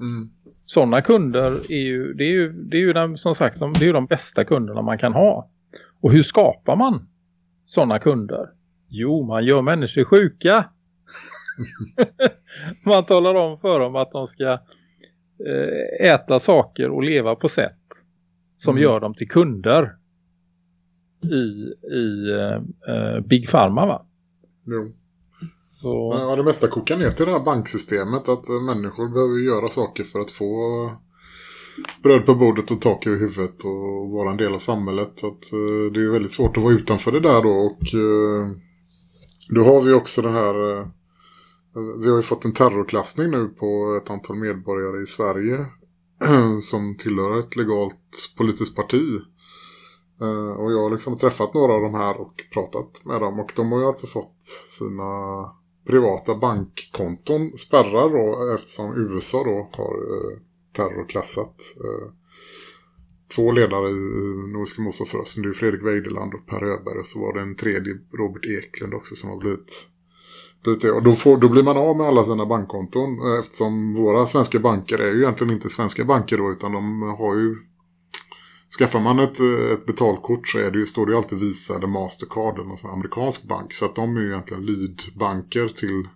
Mm. Sådana kunder är ju, det är ju, det är ju de, som sagt, de, det är ju de bästa kunderna man kan ha. Och hur skapar man sådana kunder? Jo, man gör människor sjuka. <laughs> man talar om för dem att de ska eh, äta saker och leva på sätt som Mm. gör dem till kunder i, i eh, Big Pharma va? Jo. Så, Ja, det mesta kokar ner till det här banksystemet. Att människor behöver göra saker för att få bröd på bordet och tak över huvudet och vara en del av samhället. Så att, eh, det är väldigt svårt att vara utanför det där då. Och eh, då har vi också det här... Vi har ju fått en terrorklassning nu på ett antal medborgare i Sverige <clears throat> som tillhör ett legalt politiskt parti. Eh, och jag har liksom träffat några av de här och pratat med dem. Och de har ju alltså fått sina privata bankkonton spärrar då eftersom USA då har eh, terrorklassat eh, två ledare i Nordiska motståndsrörelsen. Det är Fredrik Weideland och Per Öberg och så var det en tredje Robert Eklund också som har blivit, Lite. Och då, får, då blir man av med alla sina bankkonton eh, eftersom våra svenska banker är ju egentligen inte svenska banker då utan de har ju Skaffar man ett, eh, ett betalkort så är det ju, står det ju alltid Visa eller Mastercard eller någon amerikansk bank. Så att de är ju egentligen lydbanker till,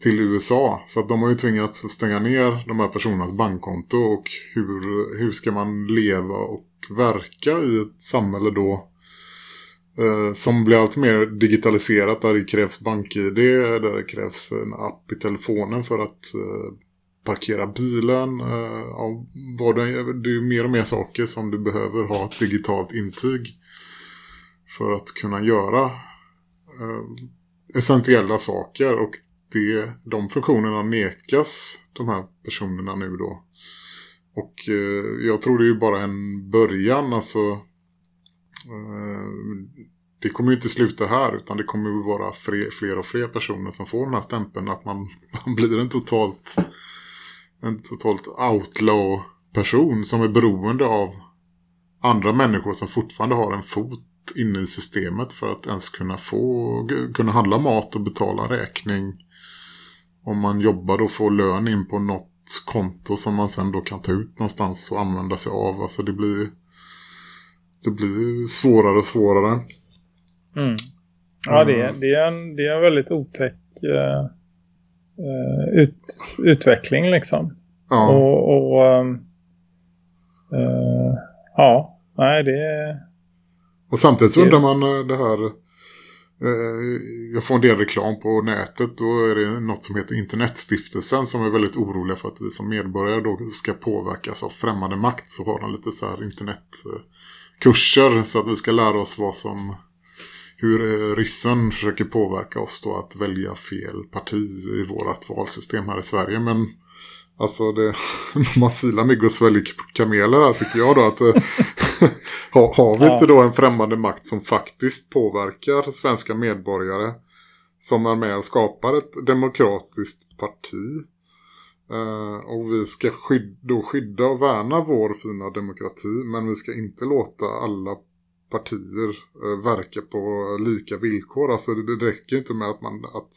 till USA. Så att de har ju tvingats stänga ner de här personernas bankkonto. Och hur, hur ska man leva och verka i ett samhälle då Eh, som blir allt mer digitaliserat. Där det krävs bank-id, där det krävs en app i telefonen för att eh, parkera bilen. Eh, ja, vad det, det är mer och mer saker som du behöver ha ett digitalt intyg för att kunna göra essentiella saker. Och det, de funktionerna nekas de här personerna nu då. Och eh, jag tror det är ju bara en början. Alltså, Eh, det kommer ju inte sluta här utan det kommer ju vara fler, fler och fler personer som får den här stämpeln att man, <laughs> man blir en totalt en totalt outlaw-person som är beroende av andra människor som fortfarande har en fot inne i systemet för att ens kunna få kunna handla mat och betala räkning om man jobbar och får lön in på något konto som man sen då kan ta ut någonstans och använda sig av. Alltså det blir det blir svårare och svårare. mm. Ja, det är, det, är en, det är en väldigt otäck eh, ut, utveckling liksom. Ja, Och, och ehm, eh, ja, nej det är... och samtidigt så undrar man det här jag får en del reklam på nätet då är det något som heter Internetstiftelsen som är väldigt oroliga för att vi som medborgare då ska påverkas av främmande makt så har de lite så här internetkurser så att vi ska lära oss vad som hur eh, ryssen försöker påverka oss då att välja fel parti i vårt valsystem här i Sverige men Alltså det, <laughs> man silar mygg och sväljer kameler här tycker jag då att eh, <laughs> har, har vi Ja. inte då en främmande makt som faktiskt påverkar svenska medborgare som är med och skapar ett demokratiskt parti och vi ska skydda, då skydda och värna vår fina demokrati men vi ska inte låta alla partier eh, verka på lika villkor alltså det, det räcker inte med att man att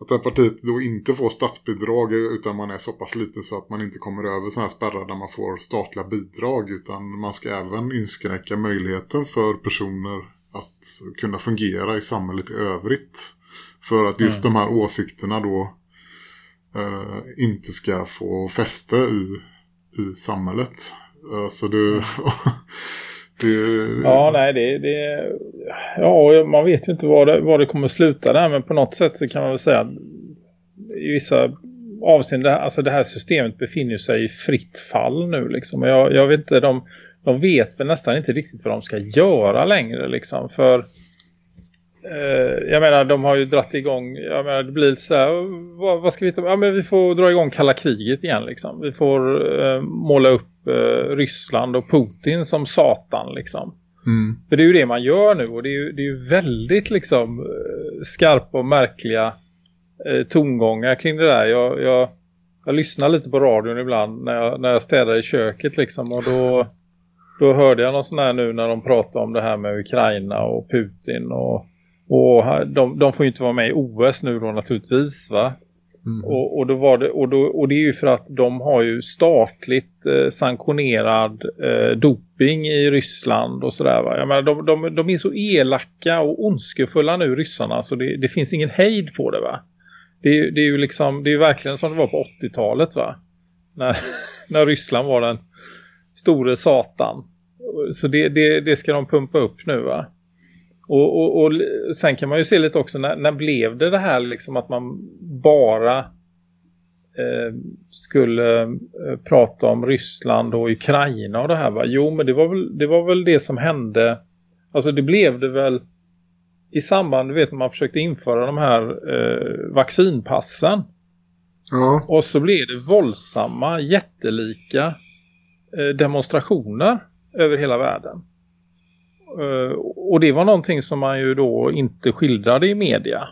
att det här partiet då inte får statsbidrag utan man är så pass liten så att man inte kommer över sådana här spärrar där man får statliga bidrag utan man ska även inskränka möjligheten för personer att kunna fungera i samhället i övrigt. För att just de här åsikterna då eh, inte ska få fäste i, i samhället. Alltså det... <laughs> det Ja, nej, det, det ja, man vet ju inte var det, var det kommer sluta där, men på något sätt så kan man väl säga att i vissa avseenden, alltså det här systemet befinner sig i fritt fall nu liksom. Och Jag, jag vet inte, de, de vet väl nästan inte riktigt vad de ska göra längre liksom, för jag menar, de har ju dratt igång, jag menar, det blir så här, vad, vad ska vi ta? Ja, men vi får dra igång kalla kriget igen liksom. Vi får eh, måla upp eh, Ryssland och Putin som satan liksom. mm, För det är ju det man gör nu och det är ju, det är ju väldigt liksom eh, skarpa och märkliga eh, tongångar kring det där. Jag, jag, jag lyssnar lite på radion ibland när jag, när jag städar i köket liksom och då, då hörde jag någon sån här nu när de pratar om det här med Ukraina och Putin och, och de, de får ju inte vara med i OS nu då naturligtvis va? mm, Och, och, då var det, och, då, och det är ju för att de har ju statligt eh, sanktionerad eh, doping i Ryssland och sådär va. Jag menar, de, de, de är så elaka och ondskefulla nu ryssarna så det, det finns ingen hejd på det va. Det, det är ju liksom, det är verkligen som det var på 80-talet va. När, <laughs> när Ryssland var den store satan. Så det, det, det ska de pumpa upp nu va. Och, och, och sen kan man ju se lite också, när, när blev det det här liksom att man bara eh, skulle eh, prata om Ryssland och Ukraina och det här va? Jo men det var väl det, var väl det som hände, alltså det blev det väl i samband, du vet när man försökte införa de här eh, vaccinpassen Ja, och så blev det våldsamma, jättelika eh, demonstrationer över hela världen. Eh, och det var någonting som man ju då inte skildrade i media.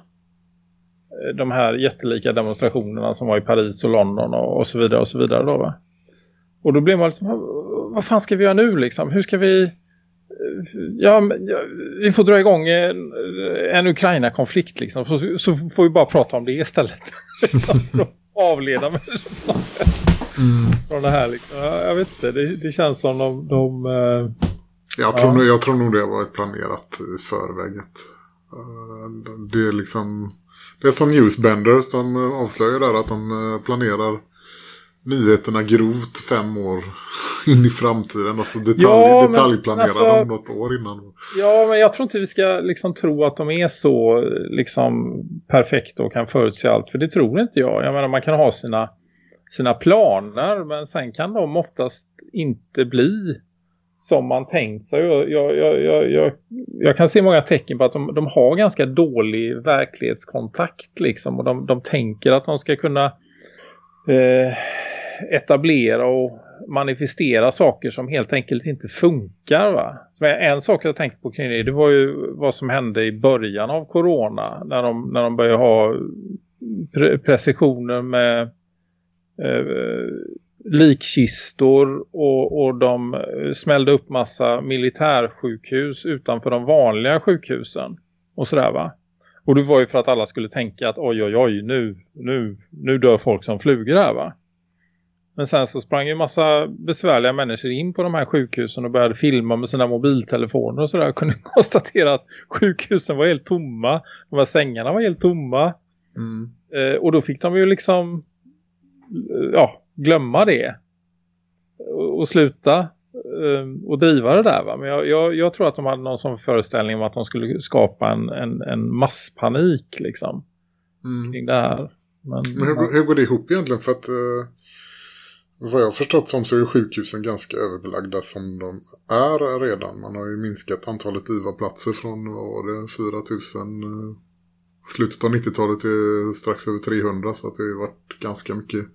Eh, De här jättelika demonstrationerna som var i Paris och London och, så vidare och så vidare då va. Och då blev man liksom, vad fan ska vi göra nu liksom? Hur ska vi... eh, Ja, vi får dra igång en, en Ukraina-konflikt liksom. Så, så får vi bara prata om det istället. <laughs> Avleda människor från det här. Liksom. Ja, Jag vet inte, det, det känns som de... de jag tror, nog, jag tror nog det var planerat i förväg. att, eh, Det är liksom... Det är som Newsbenders, de avslöjar där att de eh, planerar nyheterna grovt fem år <laughs> in i framtiden. Alltså detalj, Ja, detaljplanerar alltså- de något år innan. Ja, men jag tror inte vi ska liksom tro att de är så liksom perfekta och kan förutse allt. För det tror inte jag. Jag menar, man kan ha sina, sina planer men sen kan de oftast inte bli som man tänkt sig. Jag, jag, jag, jag, jag, jag kan se många tecken på att de, de har ganska dålig verklighetskontakt liksom. Och de, de tänker att de ska kunna eh, etablera och manifestera saker som helt enkelt inte funkar va. Så en sak jag tänkte på kring det, det var ju vad som hände i början av corona när de, när de började ha pre precisioner med eh, likkistor och, och de eh, smällde upp massa militärsjukhus utanför de vanliga sjukhusen och sådär va. Och det var ju för att alla skulle tänka att oj oj oj nu, nu, nu dör folk som flugor här va. Men sen så sprang ju massa besvärliga människor in på de här sjukhusen och började filma med sina mobiltelefoner och sådär. Jag <laughs> kunde konstatera att sjukhusen var helt tomma. De här sängarna var helt tomma. Mm. Eh, och då fick de ju liksom eh, ja, glömma det. Och, och sluta eh, och driva det där va. Men jag, jag, jag tror att de hade någon sån föreställning om att de skulle skapa en, en, en masspanik liksom Mm. kring det här. Men, Men hur, hur går det ihop egentligen? För att eh, vad jag har förstått som så är sjukhusen ganska överbelagda som de är redan. Man har ju minskat antalet IVA-platser från vad var det, 4000 eh, slutet av 90-talet till strax över 300 så att det har ju varit ganska mycket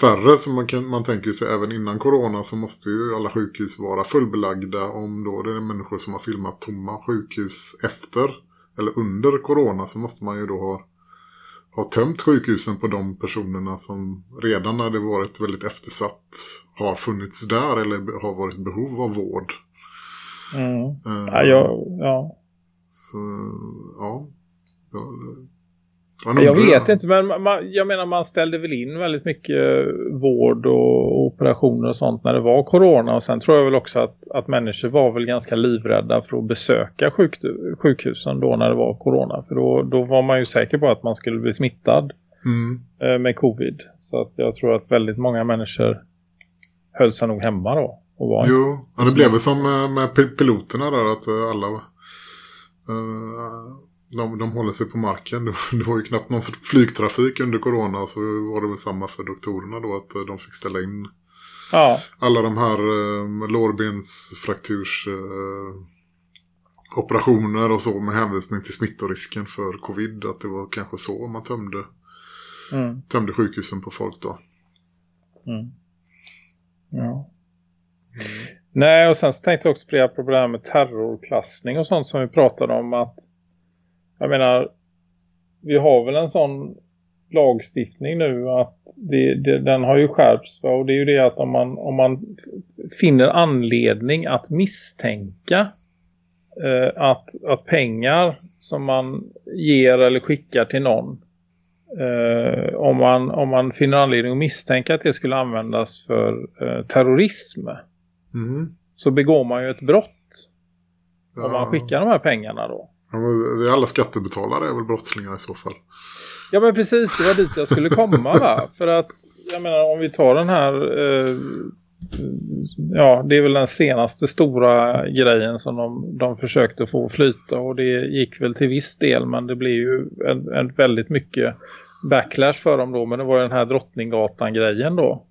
färre. Så man, kan, man tänker sig även innan corona så måste ju alla sjukhus vara fullbelagda om då det är människor som har filmat tomma sjukhus efter eller under corona så måste man ju då ha har tömt sjukhusen på de personerna som redan när det varit väldigt eftersatt har funnits där eller har varit behov av vård. mm. Eh, ja, jag, ja. Så, ja. ja. Jag vet inte, men man, jag menar man ställde väl in väldigt mycket vård och operationer och sånt när det var corona. Och sen tror jag väl också att, att människor var väl ganska livrädda för att besöka sjuk, sjukhusen då när det var corona. För då, då var man ju säker på att man skulle bli smittad Mm. eh, med covid. Så att jag tror att väldigt många människor höll sig nog hemma då. Och var Jo, ja, det blev väl som eh, med pi- piloterna där att eh, alla eh, de, de håller sig på marken. <laughs> Det var, ju knappt någon flygtrafik under corona så var det väl samma för doktorerna då att eh, de fick ställa in Ja, alla de här eh, lårbensfrakturs eh, operationer och så med hänvisning till smittorisken för covid. Att det var kanske så man tömde, mm, tömde sjukhusen på folk då. mm. ja. Nej, och sen så tänkte jag också på det, här med terrorklassning och sånt som vi pratade om. att Jag menar, vi har väl en sån lagstiftning nu att det, det, den har ju skärpts. Va? Och det är ju det att om man, om man finner anledning att misstänka eh, att, att pengar som man ger eller skickar till någon eh, om, man, om man finner anledning att misstänka att det skulle användas för eh, terrorism Mm. så begår man ju ett brott Ja. om man skickar de här pengarna då. Ja, är alla skattebetalare är väl brottslingar i så fall. Ja men precis, det var dit jag skulle komma va. <laughs> För att, jag menar om vi tar den här, eh, ja det är väl den senaste stora grejen som de, de försökte få flyta. Och det gick väl till viss del men det blev ju en, en väldigt mycket backlash för dem då. Men det var ju den här Drottninggatan-grejen då.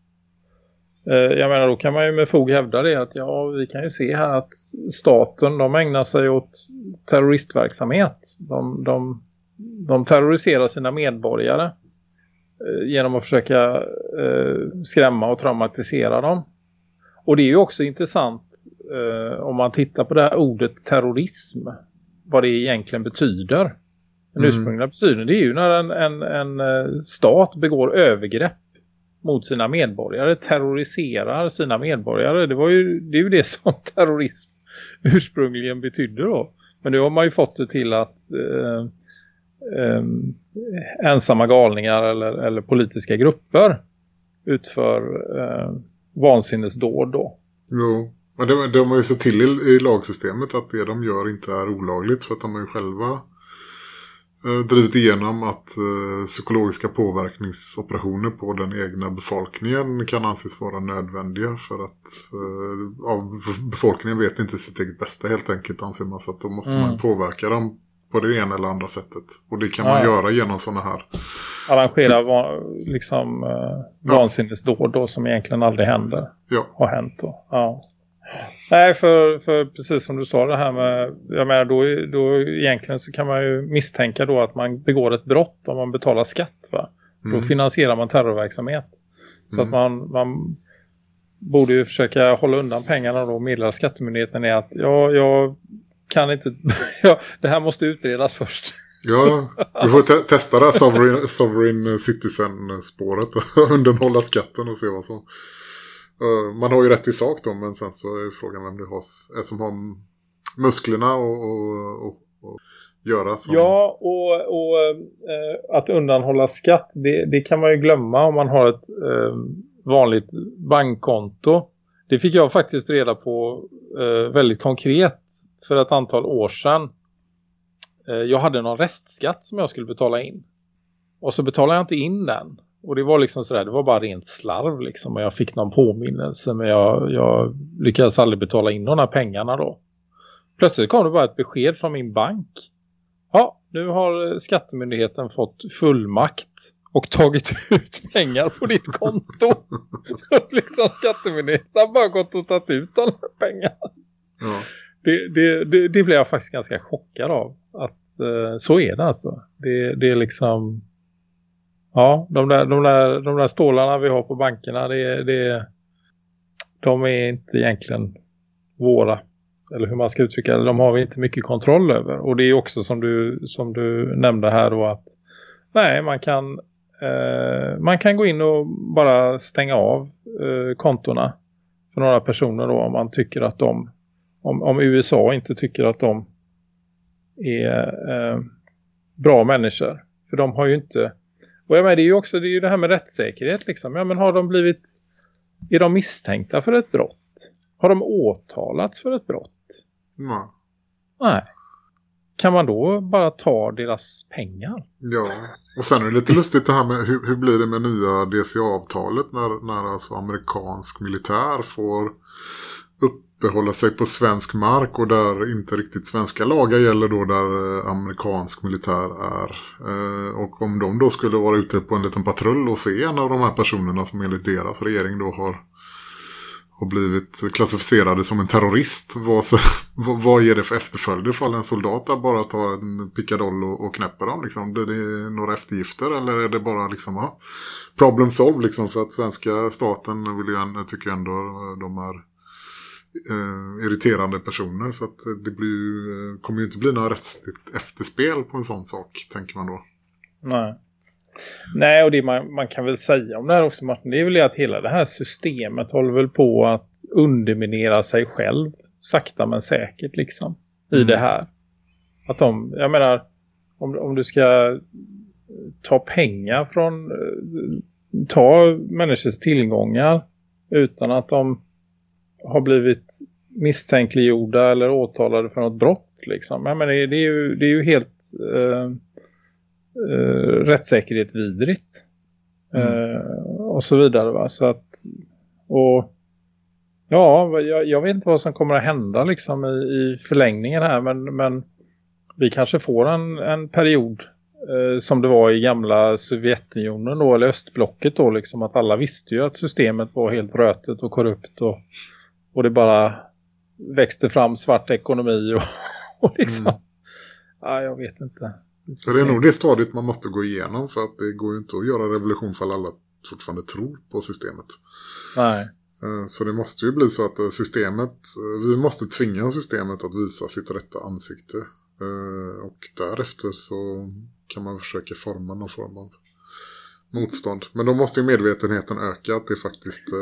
Eh, Jag menar då kan man ju med fog hävda det att ja vi kan ju se här att staten de ägnar sig åt terroristverksamhet. De, de, de terroriserar sina medborgare eh, genom att försöka eh, skrämma och traumatisera dem. Och det är ju också intressant om man tittar på det här ordet terrorism. Vad det egentligen betyder. Den Mm. ursprungliga betydelsen det är ju när en, en, en stat begår övergrepp mot sina medborgare, terroriserar sina medborgare. Det, var ju, det är ju det som <laughs> terrorism ursprungligen betydde då. Men nu har man ju fått det till att eh, eh, ensamma galningar eller, eller politiska grupper utför eh, vansinnesdåd då. Jo, men de, de har ju sett till i, i lagsystemet att det de gör inte är olagligt för att de har ju själva eh, drivit igenom att eh, psykologiska påverkningsoperationer på den egna befolkningen kan anses vara nödvändiga för att eh, av befolkningen vet inte sitt eget bästa helt enkelt anser man så att då måste man Mm. påverka dem på det ena eller andra sättet. Och det kan man Ja. göra genom sådana här. Arrangera va, liksom eh, vansinnesdåd då som egentligen aldrig händer. Ja, har hänt då. Ja. Nej, för, för precis som du sa det här med, jag menar då, då egentligen så kan man ju misstänka då att man begår ett brott om man betalar skatt va. Mm. Då finansierar man terrorverksamhet. Så Mm. att man, man borde ju försöka hålla undan pengarna då och meddela skattemyndigheten är att ja, jag kan inte, <laughs> ja, det här måste utredas först. Ja, <laughs> vi får te- testa det här Sovereign, Sovereign Citizen-spåret och <laughs> undanhålla skatten och se vad som... Eh, man har ju rätt i sak då, men sen så är frågan vem det har, är eh, som har musklerna och, och, och, och göra som... Ja, och, och äh, att undanhålla skatt, det, det kan man ju glömma om man har ett äh, vanligt bankkonto. Det fick jag faktiskt reda på äh, väldigt konkret för ett antal år sedan. Jag hade någon restskatt som jag skulle betala in. Och så betalade jag inte in den. Och det var liksom sådär, det var bara rent slarv liksom. Och jag fick någon påminnelse men jag, jag lyckades aldrig betala in de här pengarna då. Plötsligt kom det bara ett besked från min bank. Ja, nu har skattemyndigheten fått fullmakt och tagit <laughs> ut pengar på ditt konto. Så liksom skattemyndigheten har bara gått och tagit ut de här pengarna. Ja. Det, det, det, det blev jag faktiskt ganska chockad av. Att eh, så är det alltså. Det, det är liksom... Ja, de där, de, där, de där stålarna vi har på bankerna, det, det, de är inte egentligen våra. Eller hur man ska uttrycka det. De har vi inte mycket kontroll över. Och det är också som du, som du nämnde här då att nej, man kan, eh, man kan gå in och bara stänga av eh, kontona för några personer då om man tycker att de om, om USA inte tycker att de är eh, bra människor. För de har ju inte... Och jag menar, det är ju också det, är ju det här med rättssäkerhet liksom. Ja men har de blivit... Är de misstänkta för ett brott? Har de åtalats för ett brott? Nej. Nej. Kan man då bara ta deras pengar? Ja, och sen är det lite lustigt det här med hur, hur blir det med nya DCA-avtalet när, när alltså amerikansk militär får uppehålla sig på svensk mark och där inte riktigt svenska lagar gäller då där eh, amerikansk militär är. Eh, och om de då skulle vara ute på en liten patrull och se en av de här personerna som enligt deras regering då har har blivit klassificerade som en terrorist. Vad, så, <laughs> vad, vad ger det för efterföljd ifall en soldat där bara tar en pickadoll och, och knäpper dem? Liksom? Blir det några eftergifter eller är det bara liksom, ja, problem solved liksom? För att svenska staten vill ju, tycker ju ändå de är eh, irriterande personer. Så att det blir eh, kommer ju inte bli några rättsligt efterspel på en sån sak, tänker man då. Nej. Nej, och det man, man kan väl säga om det här också Martin, det är väl att hela det här systemet håller väl på att underminera sig själv sakta men säkert liksom i Mm. det här. Att de, jag menar, om, om du ska ta pengar från, eh, ta människors tillgångar utan att de har blivit misstänkliggjorda eller åtalade för något brott liksom. Jag menar, det, det, är, ju, det är ju helt... Eh, eh, rättssäkerhetsvidrigt. Eh, och så vidare va. Så att och ja jag, jag vet inte vad som kommer att hända liksom i, i förlängningen här men, men vi kanske får en, en period eh, som det var i gamla Sovjetunionen då eller östblocket då liksom att alla visste ju att systemet var helt rötet och korrupt och, och det bara växte fram svart ekonomi och, <laughs> och liksom Mm. ja jag vet inte det är nog det stadiet man måste gå igenom för att det går ju inte att göra revolution för alla fortfarande tror på systemet. nej Eh, Så det måste ju bli så att eh, systemet, eh, vi måste tvinga systemet att visa sitt rätta ansikte. Och därefter så kan man försöka forma någon form av motstånd. Men då måste ju medvetenheten öka att det faktiskt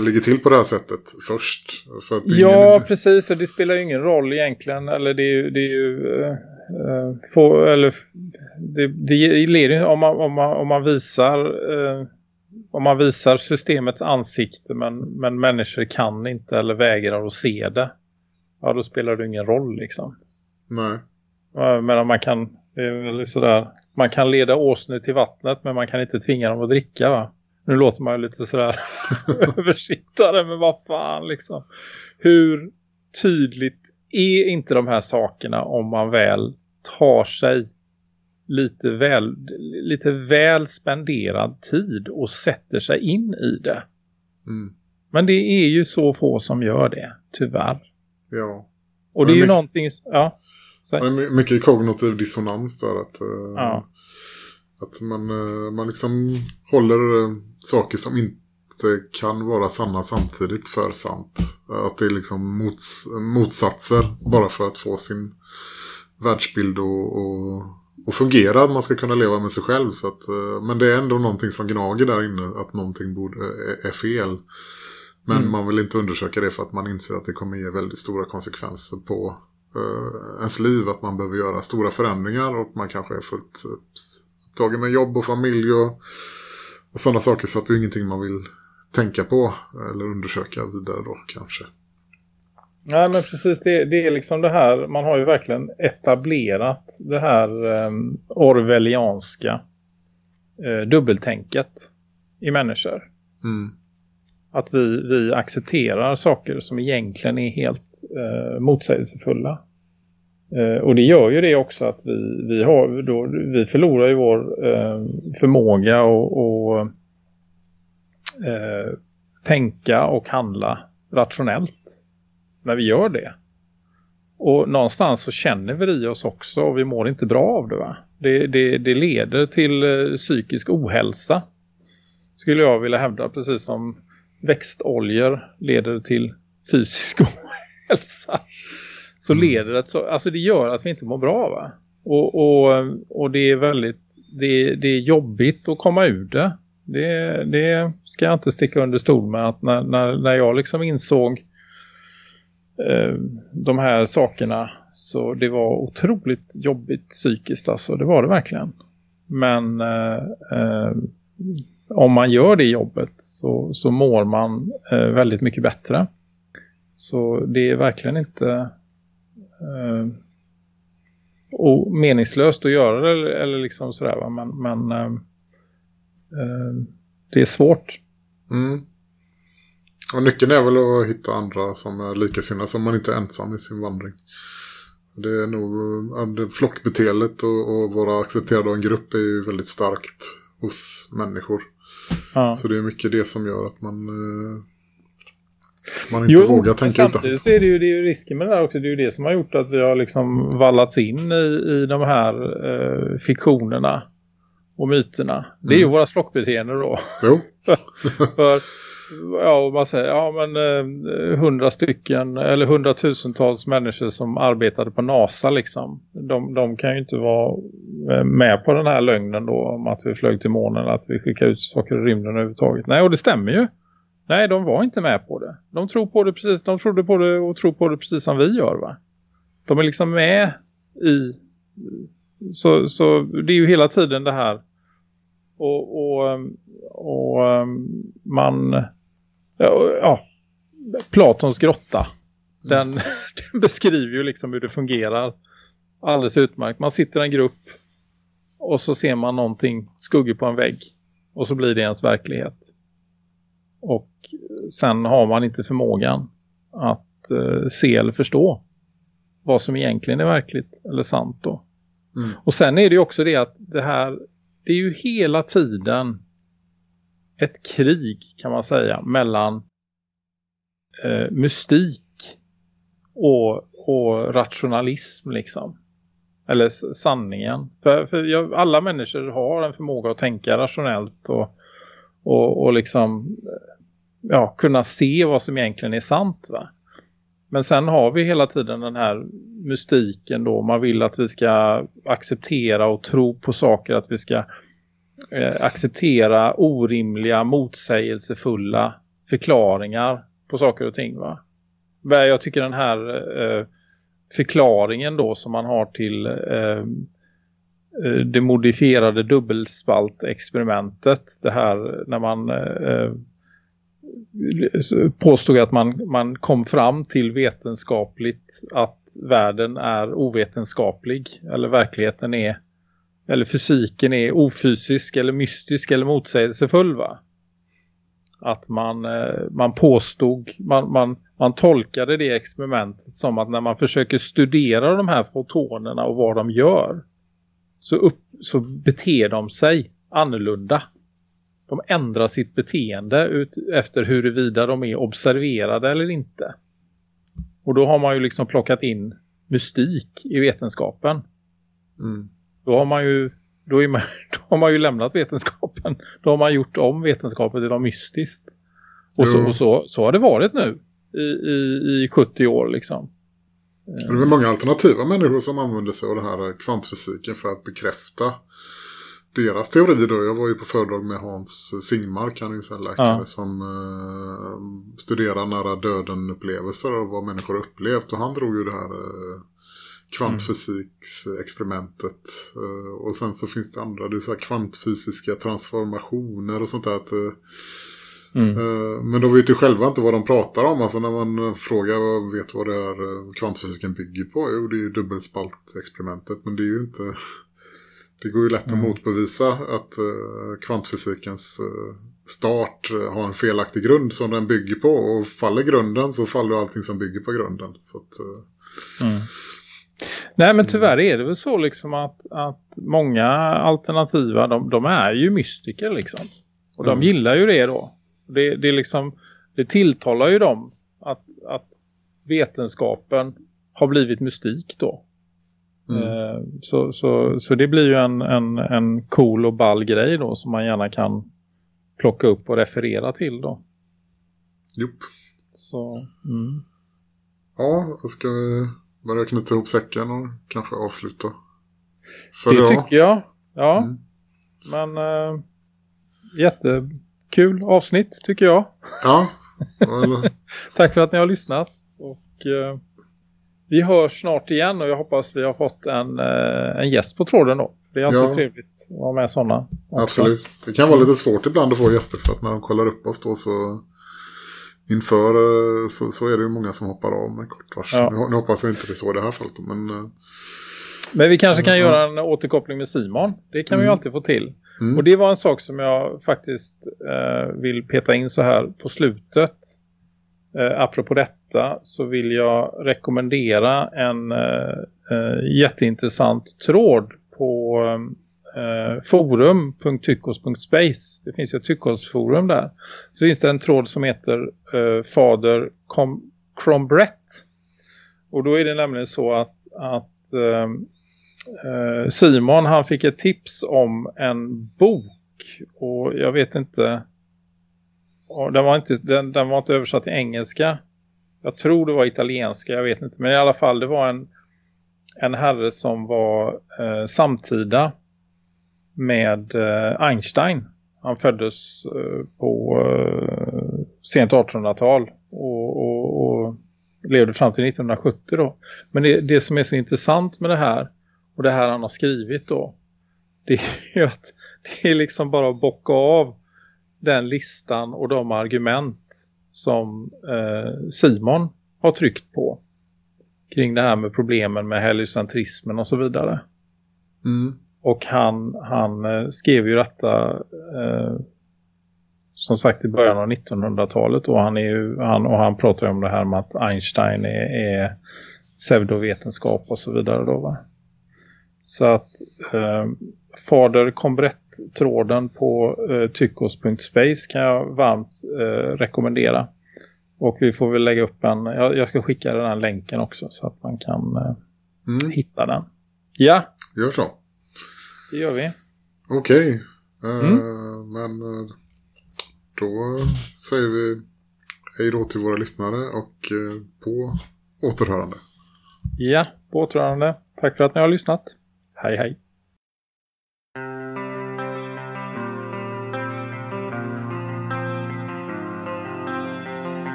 ligger till på det här sättet först. För Ja, ingen- precis. Och det spelar ju ingen roll egentligen. Eller det är ju... Det är ju eh, få, eller, det, det leder ju- om man, om man, om man visar... eh, om man visar systemets ansikte men, men människor kan inte eller vägrar att se det. Ja, då spelar det ingen roll liksom. Nej. Men man kan... Sådär, man kan leda åsnor till vattnet men man kan inte tvinga dem att dricka va? Nu låter man ju lite sådär <laughs> översittare men vad fan liksom. Hur tydligt är inte de här sakerna om man väl tar sig lite väl, lite väl spenderad tid och sätter sig in i det. Mm. Men det är ju så få som gör det, tyvärr. Ja. Och det är ju mycket- någonting... Ja, my- mycket kognitiv dissonans där. Att, eh, Ja. att man, eh, man liksom håller eh, saker som inte kan vara sanna samtidigt för sant. Att det är liksom mots, motsatser bara för att få sin världsbild och, och, och fungera. Att man ska kunna leva med sig själv. Så att, eh, men det är ändå någonting som gnager där inne. Att någonting borde, är, är fel. Men Mm. man vill inte undersöka det för att man inser att det kommer ge väldigt stora konsekvenser på eh, ens liv. Att man behöver göra stora förändringar och man kanske är fullt eh, upptagen med jobb och familj och, och sådana saker. Så att det är ingenting man vill tänka på eller undersöka vidare då kanske. Nej men precis det, det är liksom det här man har ju verkligen etablerat det här um, orwellianska eh, dubbeltänket i människor. Mm. Att vi, vi accepterar saker som egentligen är helt eh, motsägelsefulla. Eh, och det gör ju det också att vi, vi, har, då, vi förlorar ju vår eh, förmåga och, och eh, tänka och handla rationellt när vi gör det. Och någonstans så känner vi i oss också och vi mår inte bra av det va. Det, det, det leder till eh, psykisk ohälsa. Skulle jag vilja hävda precis som växtoljor leder till fysisk <laughs> ohälsa. Så Mm. leder det så, alltså det gör att vi inte mår bra va. Och, och, och det är väldigt, det, det är jobbigt att komma ur det. Det, det ska jag inte sticka under stol med att när, när, när jag liksom insåg eh, de här sakerna. Så det var otroligt jobbigt psykiskt alltså, det var det verkligen. Men eh, eh, om man gör det jobbet så, så mår man eh, väldigt mycket bättre. Så det är verkligen inte och meningslöst att göra det eller, eller liksom sådär va? men, men eh, eh, det är svårt. Mm. Och nyckeln är väl att hitta andra som är likasinnade som man inte är ensam i sin vandring. Det är nog det flockbeteendet och, och vara accepterade av en grupp är ju väldigt starkt hos människor. Ja. Så det är mycket det som gör att man, eh, man inte vågar tänka utan. samtidigt så är det ju, det är ju risken med det här också. Det är ju det som har gjort att vi har liksom vallats in i, i de här eh, fiktionerna och myterna. Det är ju Mm. våra flockbeteenden då. Jo, <laughs> För ja, man säger, ja men eh, hundra stycken eller hundratusentals människor som arbetade på NASA liksom. De, de kan ju inte vara eh, med på den här lögnen då om att vi flög till månen, att vi skickade ut saker i rymden överhuvudtaget. Nej, och det stämmer ju. Nej, de var inte med på det. De tror på det precis, de trodde på det och tror på det precis som vi gör va. De är liksom med i så, så det är ju hela tiden det här och, och, och um, man ja, Platons grotta den, <laughs> den beskriver ju liksom hur det fungerar alldeles utmärkt. Man sitter i en grupp och så ser man någonting skuggigt på en vägg och så blir det ens verklighet. Och sen har man inte förmågan att eh, se eller förstå vad som egentligen är verkligt eller sant då. Mm. Och sen är det ju också det att det här det är ju hela tiden ett krig kan man säga mellan eh, mystik och, och rationalism liksom. Eller sanningen. För, för jag, alla människor har en förmåga att tänka rationellt och, och, och liksom eh, ja, kunna se vad som egentligen är sant va. Men sen har vi hela tiden den här mystiken då. Man vill att vi ska acceptera och tro på saker. Att vi ska eh, acceptera orimliga, motsägelsefulla förklaringar på saker och ting va. Jag tycker den här eh, förklaringen då som man har till eh, eh, det modifierade dubbelspaltexperimentet. Det här när man eh, eh påstod att man, man kom fram till vetenskapligt att världen är ovetenskaplig eller verkligheten är eller fysiken är ofysisk eller mystisk eller motsägelsefull va? Att man, eh, man påstod, man, man, man tolkade det experimentet som att när man försöker studera de här fotonerna och vad de gör så, upp, så beter de sig annorlunda. De ändrar sitt beteende ut efter huruvida de är observerade eller inte. Och då har man ju liksom plockat in mystik i vetenskapen. Mm. Då har man ju då, är man, <laughs> då har man ju lämnat vetenskapen. Då har man gjort om vetenskapen till något mystiskt. Och, så, och så, så har det varit nu i, i, i 70 år liksom. Det är väl många alternativa människor som använder sig av den här kvantfysiken för att bekräfta deras teori då. Jag var ju på föredrag med Hans Singmark, han är ju en läkare Ja. som eh, studerar nära döden upplevelser och vad människor upplevt. Och han drog ju det här eh, kvantfysiksexperimentet. Eh, och sen så finns det andra, det är så här kvantfysiska transformationer och sånt där. Att, eh, Mm. Eh, Men de vet ju själva inte vad de pratar om. Alltså när man frågar vad vet vad det är eh, kvantfysiken bygger på. Jo, det är ju dubbelspaltexperimentet. Men det är ju inte... Det går ju lätt att motbevisa att eh, kvantfysikens eh, start eh, har en felaktig grund som den bygger på. Och faller grunden så faller allting som bygger på grunden. Så att, eh, Mm. Nej men tyvärr är det väl så liksom att, att många alternativa de, de är ju mystiker liksom. Och de Mm. gillar ju det då. Det, det, liksom, det tilltalar ju dem att, att vetenskapen har blivit mystik då. Mm. Eh, Så, så, så det blir ju en, en, en cool och ball grej då som man gärna kan plocka upp och referera till då. Jop. Så, mm. Ja, då ska vi börja knyta ihop säcken och kanske avsluta. För Det idag. tycker jag. Ja. Mm. Men äh, jättekul avsnitt tycker jag. Ja, <laughs> Tack för att ni har lyssnat. Och eh, vi hörs snart igen och jag hoppas vi har fått en, eh, en gäst på tråden då. Det är alltid Ja. trevligt att vara med sådana. Absolut. Det kan vara lite svårt ibland att få gäster för att när de kollar upp oss då så inför eh, så, så är det ju många som hoppar av med kort varsel. Ja. Nu, nu hoppas jag inte det är så i det här fallet men eh, Men vi kanske kan Mm. göra en återkoppling med Simon. Det kan vi ju Mm. alltid få till. mm, Och det var en sak som jag faktiskt eh, vill peta in så här på slutet. Eh, apropå detta så vill jag rekommendera en eh, eh jätteintressant tråd på eh, eh forum.tyckos.space. Det finns ju ett tyckosforum där. Så finns det en tråd som heter eh, Fader Com- Crombrett. Och då är det nämligen så att, att eh, eh, Simon han fick ett tips om en bok och jag vet inte och den, var inte den, den var inte översatt till engelska. Jag tror det var italienska, jag vet inte. Men i alla fall det var en en herre som var eh, samtida med eh, Einstein. Han föddes eh, på eh, sent 1800-tal och, och, och levde fram till 1970 då. Men det, det som är så intressant med det här och det här han har skrivit då det är ju att det är liksom bara att bocka av den listan och de argument som eh, Simon har tryckt på kring det här med problemen med heliocentrismen och så vidare. mm, Och han, han eh, skrev ju detta eh, som sagt i början av 1900-talet och han, är ju, han, och han pratar ju om det här med att Einstein är, är pseudovetenskap och så vidare då va. Så att eh, Fader Combrett-tråden på eh, tyckos.space kan jag varmt eh, rekommendera. Och vi får väl lägga upp en, jag, jag ska skicka den här länken också så att man kan eh, mm, hitta den. Ja, gör så. det gör vi. Okej. Eh, Mm. Men eh, då säger vi hej då till våra lyssnare och eh, på återhörande. Ja, på återhörande. Tack för att ni har lyssnat. Hej hej. Moder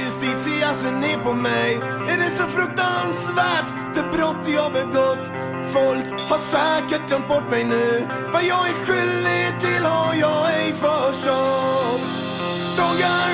justitia ser ner på mig. Är det så fruktansvärt det brott jag begått? Folk har säkert glömt bort mig nu. Vad jag är skyldig till har jag ej förstått. Dagar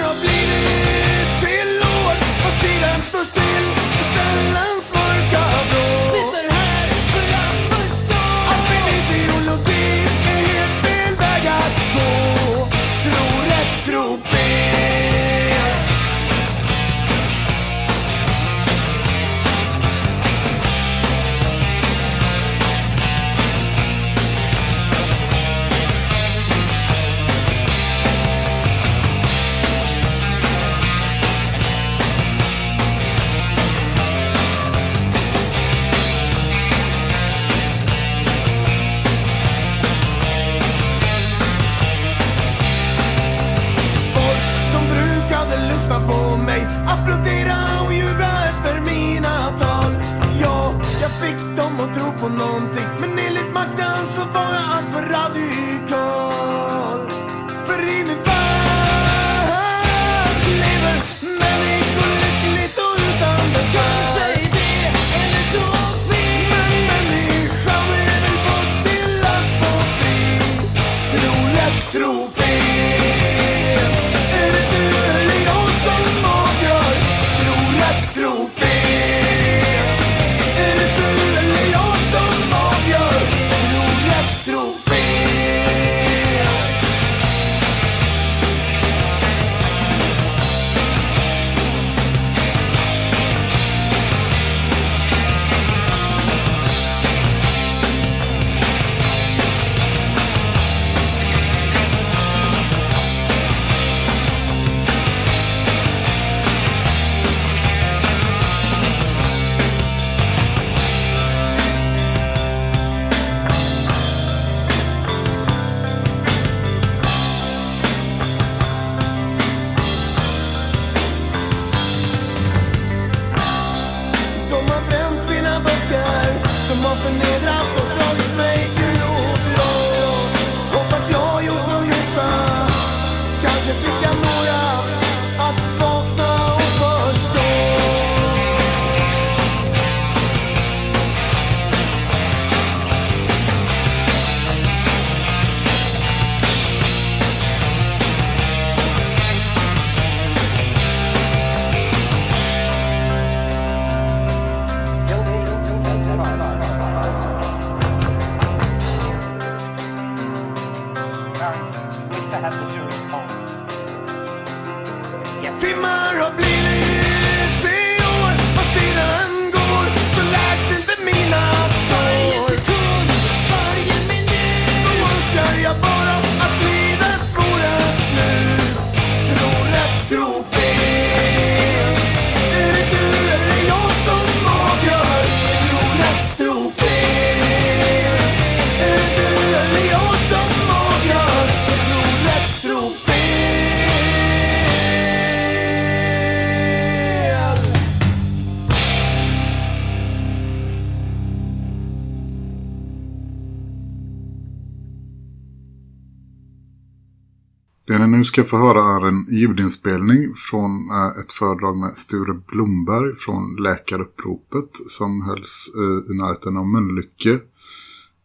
ska få höra är en ljudinspelning från eh, ett föredrag med Sture Blomberg från Läkaruppropet som hölls eh, i närheten av Mölnlycke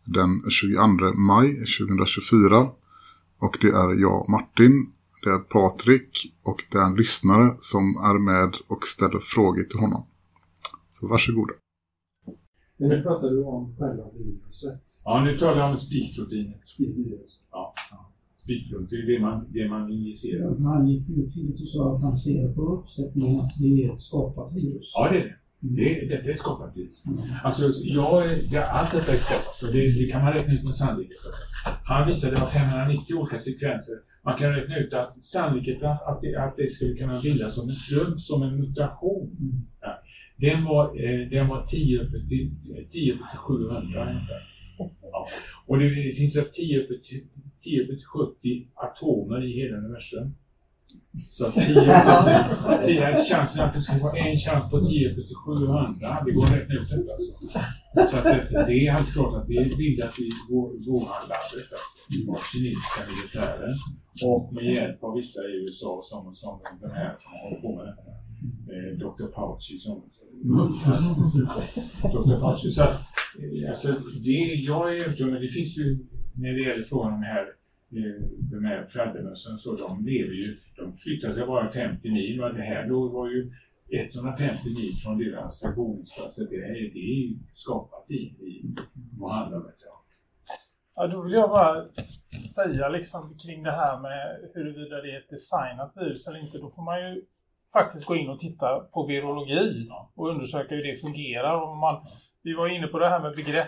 den 22 maj 2024. Och det är jag Martin, det är Patrik och det är en lyssnare som är med och ställer frågor till honom. Så varsågoda. Men nu pratar du om själva viruset Ja, nu talar jag om spikproteinet. i viruset. Ja, ja. Spikprotein, det är det man, det man injicerar. Han gick ut tidigt och sa att han ser på uppsättningen att det är ett skapat virus. Ja, det är det. det detta är skapat virus. Alltså, jag, det, allt detta är skapat och det, det kan man räkna ut med sannolikhet. Han visade att det var 590 olika sekvenser. Man kan räkna ut att sannolikheten att det, att det skulle kunna bildas som en slump, som en mutation, ja, den var, eh, den var 10 uppe till, 10 uppe till 700 ungefär. Ja. Och det finns ett 10 uppe till, 10 uppe till 70 atomer i hela universum. Så att 10 uppe till, 10 chansen att det ska vara en chans på 10 uppe till 700, det går att räkna ut detta. Alltså. Så att det, det är alldeles klart att det är bildat i Wuhan-labbet, alltså, av kinesiska militären. Och med hjälp av vissa i USA som, som den här som håller på med detta. Eh, Dr. Fauci som Dr. Fauci. Så att, eh, alltså, det, jag är övertygad det finns ju när det gäller frågan om det här eh, de här fladdermössen så de lever ju, de flyttar sig bara 50 mil och det här då var ju 150 mil från deras boningsplats. Det det är ju skapat i, i Mohammed. Ja, då vill jag bara säga liksom kring det här med huruvida det är ett designat virus eller inte. Då får man ju faktiskt gå in och titta på virologi och undersöka hur det fungerar. Och man, vi var inne på det här med begrepp.